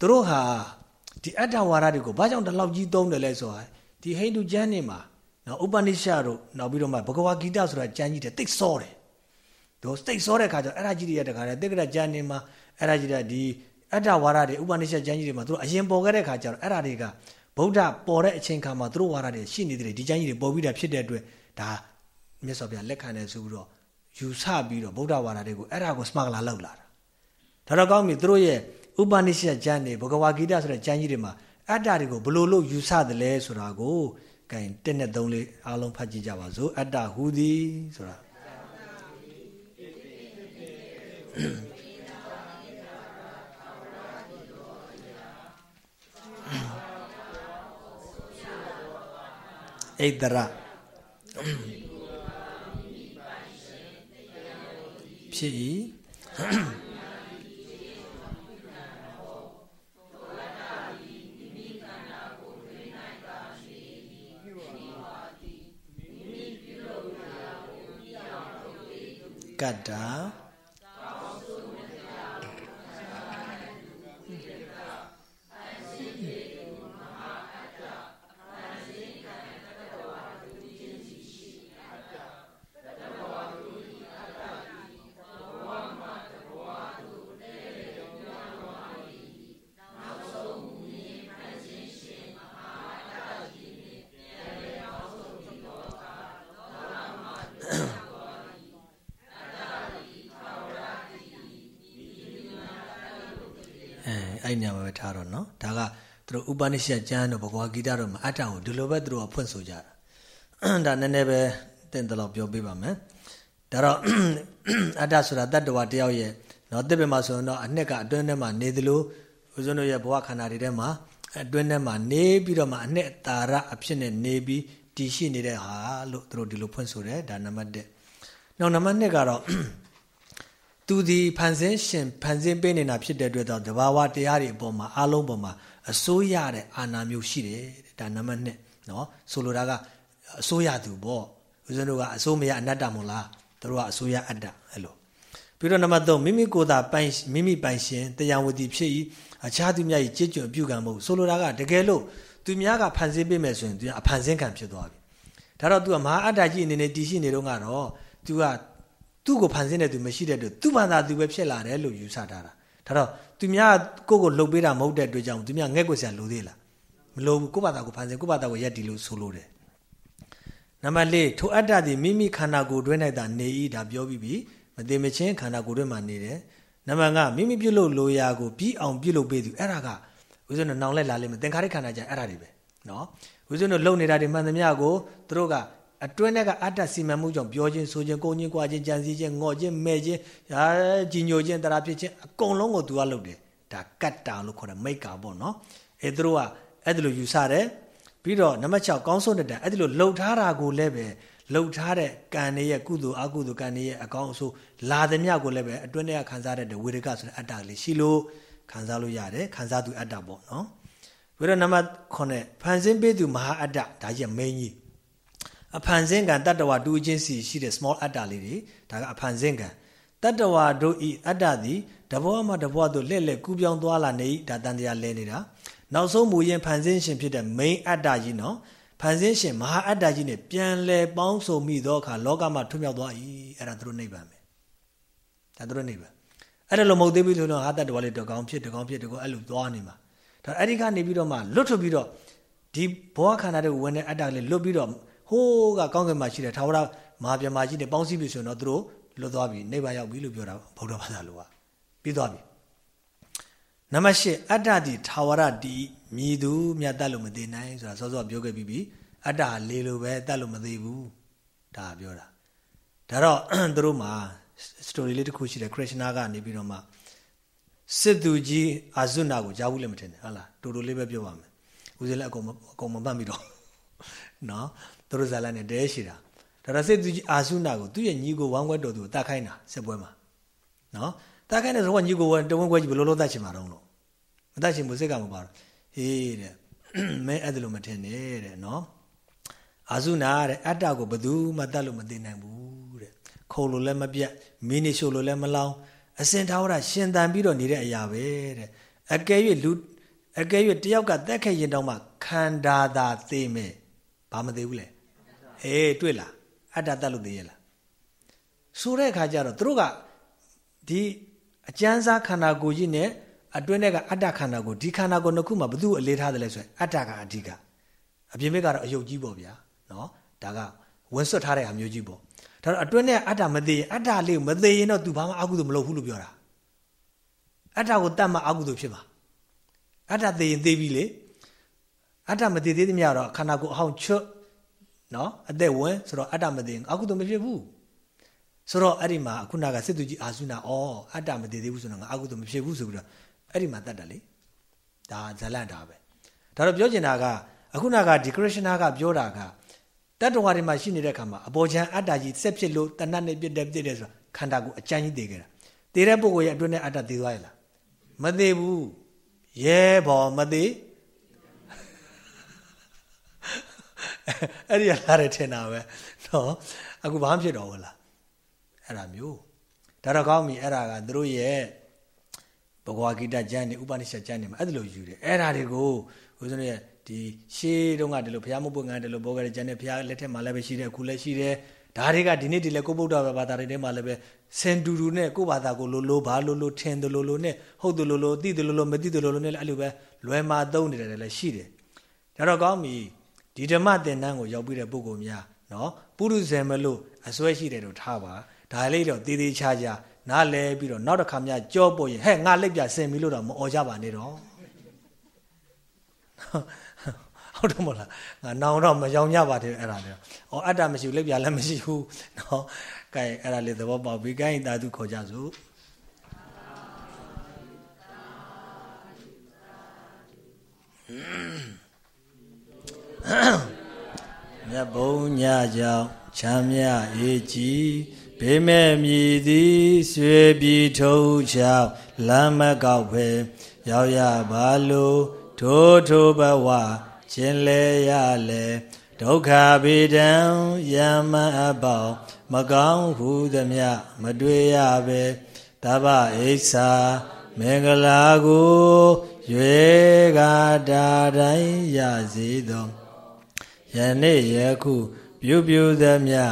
သူတို့ဟာဒီအတ္တဝါဒတွေကိုဘာကြောင့်ဒီလောက်ကြီးသုံးတယ်လဲဆိုတာဒီဟိန္ဒူကျမ်းတွေမှာနော်ဥပနိရှတို့နောက်ပြီးတော့မှဘဂဝါဂီတဆိုတာကျမ်းကြီးတွေတိတ်စောတယ်တို့တိတ်စောတဲ့ခါကျတော့အဲ့ဒါကြီးတွေတခါတည်းတိက္ကရကျမ်းတွေမှာအဲ့ဒါကြီးတွေဒီအတ္တဝါဒတွေဥပနိရှကျမ်းကြီးတွေမှာတို့အရင်ပေါ်ခဲ့တဲ့ခါကျတော့အဲ့ဒါတွေကဗုဒ္ဓပေါ်တဲ့အချိန်ခါမှာတို့ဝါဒတွေရှိနေတယ်ဒီကျမ်းကြီးတွေပေါ်ပြီးတာဖြစ်တဲ့အတွက် ဒါမြတ်စွာဘုရားလက်ခံတယ်ဆိုပြီးတော့ယူဆပြီးတော့ဗုဒ္ဓဝါဒတွေကိုအဲ့ဒါကိုစမဂလာလောက်လာတာဒါတော့ကောင်းပြီတို့ရဲ့ဥပနိရှကျမ်းတွေဘဂဝါဂီတဆိုတဲ့ကျမ်းကြီးတွေမှာအတ္တတွေကိုဘယ်လိုလုပ်ယူဆတယ်လဲဆိုတာကိုကဲတက်နဲ့သုံးလေးအားလုံးဖတ်ကြည့်ကြပါစို့အတ္တဟူသည်ဆိုတာဣတရ ဖြစ်၏ကတ္တာ အဲ့ညမှာပဲထားတော့နော်ဒါကသူတို့ဥပနိရှကျမ်းတို့ဘဂဝါဂီတတို့မှာအတ္တကိုဒီလိုပဲသူတို့ကဖွင့်ဆိုကြတာဒါနည်းနည်းပဲတင်တယ်လို့ပြောပြပါမယ်ဒါတော့အတ္တဆိုတာတတ္တဝါတယောက်ရဲ့နော်တစ်ပင်မှာဆိုရင်တော့အနှစ်ကအတွင်းထဲမှာနေသလိုဦးဇင်းတို့ရဲ့ဘဝခန္ဓာတွေထဲမှာအတွင်းထဲမှာနေပြီးတော့မှအနှစ်တာရအဖြစ်နဲ့နေပြီးတည်ရှိနေတဲ့ဟာလို့သူတို့ဒီလိုဖွင့်ဆိုတယ်ဒါနံပါတ်1နောက်နံပါတ်2ကတော့ သူဒီဖန်ဆင်းရှင်ဖန်ဆင်းပေးနေတာဖြစ်တဲ့အတွက်တော့တဘာဝတရားတွေအပေါ်မှာအလုံးပေါ်မှာအစိုးရတဲ့အာဏာမျိုးရှိတယ်ဒါနံပါတ်1နော်ဆိုလိုတာကအစိုးရသူပေါ့ဦးဇင်းတို့ကအစိုးမရအနတ္တမို့လားသူတို့ကအစိုးရအတ္တအဲ့လိုပြီးတော့နံပါတ်3မိမိကိုယ်သာပိုင်မိမိပိုင်ရှင်တရားဝတီဖြစ်ဤအခြားသူများ၏ကြည်ကျွံပြုကံမှုဆိုလိုတာကတကယ်လို့သူများကဖန်ဆင်းပေးမယ်ဆိုရင်သူကအဖန်ဆင်းခံဖြစ်သွားပြီဒါတော့သူကမဟာအတ္တကြီးအနေနဲ့တည်ရှိနေတော့ကတော့သူက သူ့ကိုဖန်ဆင်းတဲ့သူမရှိတဲ့အတွက်သူ့ဘာသာသူပဲဖြစ်လာတယ်လို့ယူဆထားတာဒါတော့သူများကိုယ့်ကိုလှုပ်ပေးတာမဟုတ်တဲ့အတွက်ကြောင့်သူများငဲ့ကိုဆရာလိုသေးလားမလိုဘူးကိုယ့်ဘာသာကိုဖန်ဆင်းကိုယ့်ဘာသာကိုရက်တီလို့ဆိုလိုတယ်နံပါတ်၄ထိုအတ္တသည်မိမိခန္ဓာကိုယ်တွင်း၌သာနေ၏ဒါပြောပြီးပြီမသိမချင်းခန္ဓာကိုယ်တွင်းမှာနေတယ်နံပါတ်၅မိမိပြုလုပ်လိုရာကိုပြီးအောင်ပြုလုပ်ပေးသူအဲ့ဒါကဦးဇင်းတို့နောင်လိုက်လာလိမ့်မယ်သင်္ခါရခန္ဓာကြအဲ့ဒါတွေပဲနော်ဦးဇင်းတို့လုံနေတာတွေမှန်သမျှကိုသူတို့က အတွင်းထဲကအတ္တစီမံမှုကြောင့်ပြောခြင်းဆိုခြင်းကိုခြင်းကြွားခြင်းကြံစည်ခြင်းငေါ့ခြင်းမဲ့ခြင်းဟာကြီးညိုခြင်းတရားဖြစ်ခြင်းအကုန်လုံးကိုသူကလုပ်တယ်ဒါကတ္တာလို့ခေါ်တယ်မိတ်ကာပေါ့နော်အဲသူတို့ကအဲ့ဒါလိုယူဆတယ်ပြီးတော့နံပါတ်6ကောင်းဆုံးတဲ့အဲ့ဒါလိုလှုပ်ထားတာကိုလည်းပဲလှုပ်ထားတဲ့ကံတွေရဲ့ကုသိုလ်အကုသိုလ်ကံတွေရဲ့အကောင်းအဆိုးလာသမျှကိုလည်းပဲအတွင်းထဲကခံစားတဲ့ဝေဒကဆိုတဲ့အတ္တလေးရှိလို့ခံစားလို့ရတယ်ခံစားသူအတ္တပေါ့နော်ပြီးတော့နံပါတ်9ဖန်ဆင်းပေးသူမဟာအတ္တဒါကြီးမင်းကြီး အဖန်ဆင်းကံတတ္တဝါတူချင်းစီရှိတဲ့ small အတ္တလေးတွေဒါကအဖန်ဆင်းကံတတ္တဝါတို့ဤအတ္တသည်တဘောမှတဘောတို့လက်လက်ကူးပြောင်းသွားလာနေဒါတန်တရားလဲနေတာနောက်ဆုံးမူရင်ဖန်ဆင်းရှင်ဖြစ်တဲ့ main အတ္တကြီးနော်ဖန်ဆင်းရှင်မဟာအတ္တကြီးနဲ့ပြန်လဲပေါင်းစုံမိသောအခါလောကမှာထွတ်မြောက်သွား၏အဲ့ဒါသူတို့နိဗ္ဗာန်ပဲဒါသူတို့နိဗ္ဗာန်အဲ့ဒါလိုမဟုတ်သေးဘူးဆိုတော့ဟာတတ္တဝါလေးတကောင်ဖြစ်တကောင်ဖြစ်တကောင်အဲ့လိုသွားနေမှာဒါအဲ့ဒီကနေပြီးတော့မှလွတ်ထွက်ပြီးတော့ဒီဘောခန္ဓာတွေဝင်တဲ့အတ္တလေးလွတ်ပြီးတော့ ဟိုးကကောင်းကင်မှာရှိတဲ့ထာဝရမဟာပြမကြီးနဲ့ပေါင်းစည်းပြီဆိုရင်တော့သူတို့လွတ်သွားပြီနိဗ္ဗာန်ရောက်ပြီလို့ပြောတာဗုဒ္ဓဘာသာလိုကပြီးသွားပြီနံပါတ်၈အတ္တတိထာဝရတိမြည်သူမြတ်တတ်လို့မသိနိုင်ဆိုတာစောစောပြောခဲ့ပြီးပြီအတ္တလေလိုပဲတတ်လို့မသိဘူးဒါပြောတာဒါတော့သူတို့မှာ story လေးတစ်ခုရှိတယ်ခရစ်နာကနေပြီးတော့မှစစ်သူကြီးအာဇုနာကိုကြားဘူးလည်းမထင်နဲ့ဟုတ်လားတူတူလေးပဲပြောပါမယ်ဦးဇင်းလည်းအကုန်အကုန်မပတ်မိတော့နော် သူတို့ဇာလန်နဲ့တဲရှိတာဒါရစစ်သူကြီးအာဇုနာကိုသူ့ရဲ့ညီကိုဝမ်းခွဲတော်သူကိုတတ်ခိုင်းတာစစ်ပွဲမှာနော်တတ်ခိုင်းတဲ့ဆိုကညီကိုတဝင်းခွဲကြီးဘယ်လိုလုပ်တတ်ချင်မှာတော့လို့သက်ရှင်ဖို့စိတ်ကမပါတော့ဟေးတဲ့မင်းအဲ့ဒါလိုမထင်နဲ့တဲ့နော်အာစုနာတဲ့အတ္တကိုဘယ်သူမှတတ်လို့မသိနိုင်ဘူးတဲ့ခုံလို့လည်းမပြတ်မင်းနေရှို့လို့လည်းမလောင်းအစင်ထာဝရရှင်သန်ပြီးတော့နေတဲ့အရာပဲတဲ့အကယ်၍လူအကယ်၍တယောက်ကတက်ခဲ့ရင်တောင်မှခန္ဓာသာသိမယ်ဘာမသိဘူးလေ အေးတွေ့လားအတ္တတတ်လို့သိရလားဆိုတဲ့အခါကျတော့သူတို့ကဒီအကျမ်းစားခန္ဓာကိုယ်ကြီးနဲ့အတွင်းထဲကအတ္တခန္ဓာကိုဒီခန္ဓာကိုယ်နှစ်ခုမှာဘသူ့အလေးထားတယ်လဲဆိုရင်အတ္တကအဓိကအပြင်ဘက်ကတော့အယုတ်ကြီးပေါ့ဗျာနော်ဒါကဝင်ဆွတ်ထားတဲ့အမျိုးကြီးပေါ့ဒါတော့အတွင်းထဲကအတ္တမသေးရင်အတ္တလေးကိုမသေးရင်တော့ तू ဘာမှအကုသိုလ်မလုပ်ဘူးလို့ပြောတာအတ္တကိုတတ်မှအကုသိုလ်ဖြစ်မှာအတ္တသေးရင်သေးပြီလေအတ္တမသေးသေးသမျှတော့ခန္ဓာကိုယ်အဟောင်းချွတ် နော်အသက်ဝင်ဆိုတော့အတ္တမသေးရင်အကုသိုလ်မဖြစ်ဘူးဆိုတော့အဲ့ဒီမှာခုနကစစ်သူကြီးအာဆုနာဩအတ္တမသေးသေးဘူးဆိုတော့ငါအကုသိုလ်မဖြစ်ဘူးဆိုပြီးတော့အဲ့ဒီမှာတတ်တယ်လေဒါဇလန့်တာပဲဒါတော့ပြောချင်တာကအခုနကဒီကရရှနာကပြောတာကတတ္တဝါတွေမှာရှိနေတဲ့ခါမှာအပေါ်ချမ်းအတ္တကြီးဆက်ဖြစ်လို့တဏှတ်နဲ့ပြစ်တယ်ပြစ်တယ်ဆိုတာခန္ဓာကိုအကျဉ်းကြီးတည်ခဲ့တာတည်တဲ့ပုဂ္ဂိုလ်ရဲ့အတွင်းနဲ့အတ္တတည်သွားရလားမတည်ဘူးရဲဘော်မတည် အဲ့ဒီလာရထင်တာပဲနော်အခုဘာမှဖြစ်တော့ဘူးလားအဲ့ဒါမျိုးဒါတော့ကောင်းပြီအဲ့ဒါကသူတို့ရဲ့ဘဂဝါဂီတကျမ်းနေဥပနိရှကျမ်းနေမှာအဲ့ဒါလိုယူတယ်အဲ့ဒါတွေကိုဦးဇင်းရဲ့ဒီရှေးတုန်းကဒီလိုဘုရားမပွင့်ငန်းဒီလိုဘောကြတဲ့ကျမ်းနဲ့ဘုရားလက်ထက်မှာလည်းပဲရှိတယ်အခုလည်းရှိတယ်ဒါတွေကဒီနေ့ဒီလည်းကိုဗုဒ္ဓဘာသာတွေထဲမှာလည်းပဲစင်တူတူနဲ့ကိုဘာသာကိုလိုလိုဘာလိုလိုထင်တယ်လိုလိုနဲ့ဟုတ်တယ်လိုလိုသိတယ်လိုလိုမသိတယ်လိုလိုနဲ့လည်းအဲ့လိုပဲလွယ်မာသုံးနေတယ်လည်းရှိတယ်ဒါတော့ကောင်းပြီ ဒီဓမ္မသင်တန်းကိုရောက်ပြီးတဲ့ပုဂ္ဂိုလ်များနော်ပုရုဇဉ်မလို့အစွဲရှိတယ်လို့ထားပါဒါလေးတော့တည်တည်ချာချာနားလဲပြီးတော့နောက်တစ်ခါများကြောပို့ရင်ဟဲ့ငါလက်ပြဆင်ပြီလို့တော့မអော်ကြပါနဲ့တော့ဟုတ်တယ်မဟုတ်လားငါနောင်တော့မယောင်ကြပါသေးအဲ့ဒါလေ။အော်အတ္တမရှိဘူးလက်ပြလည်းမရှိဘူးနော်။ကဲအဲ့ဒါလေးသဘောပေါက်ပြီ။ကဲသာဓုခေါ်ကြစို့ မြတ်ဘုံညကြောင့်ချမ်းမြအေးကြည်ဘေးမဲ့မြည်သည်ရွှေပြည်ထုံချောက်လမ်းမကောက်ပဲရောက်ရပါလို့ထိုးထိုးဘဝခြင်းလဲရလဲဒုက္ခဗေဒံယမအပေါမကောင်းဟုသမျှမတွေ့ရပဲတပ္ပအိဆာမင်္ဂလာကိုရွေကာတာတိုင်းရစေသော ယနေ့ယခုပြုပြုသမျှ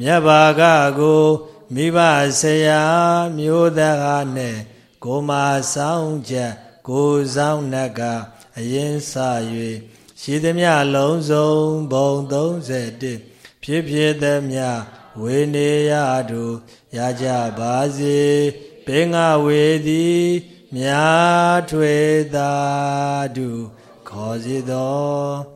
မြတ်ဘာကကိုမိဘဆရာမျိုးသားနဲ့ကိုမာဆောင်ချက်ကိုဆောင်နတ်ကအရင်စ၍ရှိသမျှလုံးစုံဘုံ31ဖြစ်ဖြစ်သမျှဝေနေရတို့ရကြပါစေဘေငါဝေသည်မြာထွေသာတုခေါ်စီတော်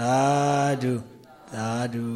သာဓုသာဓု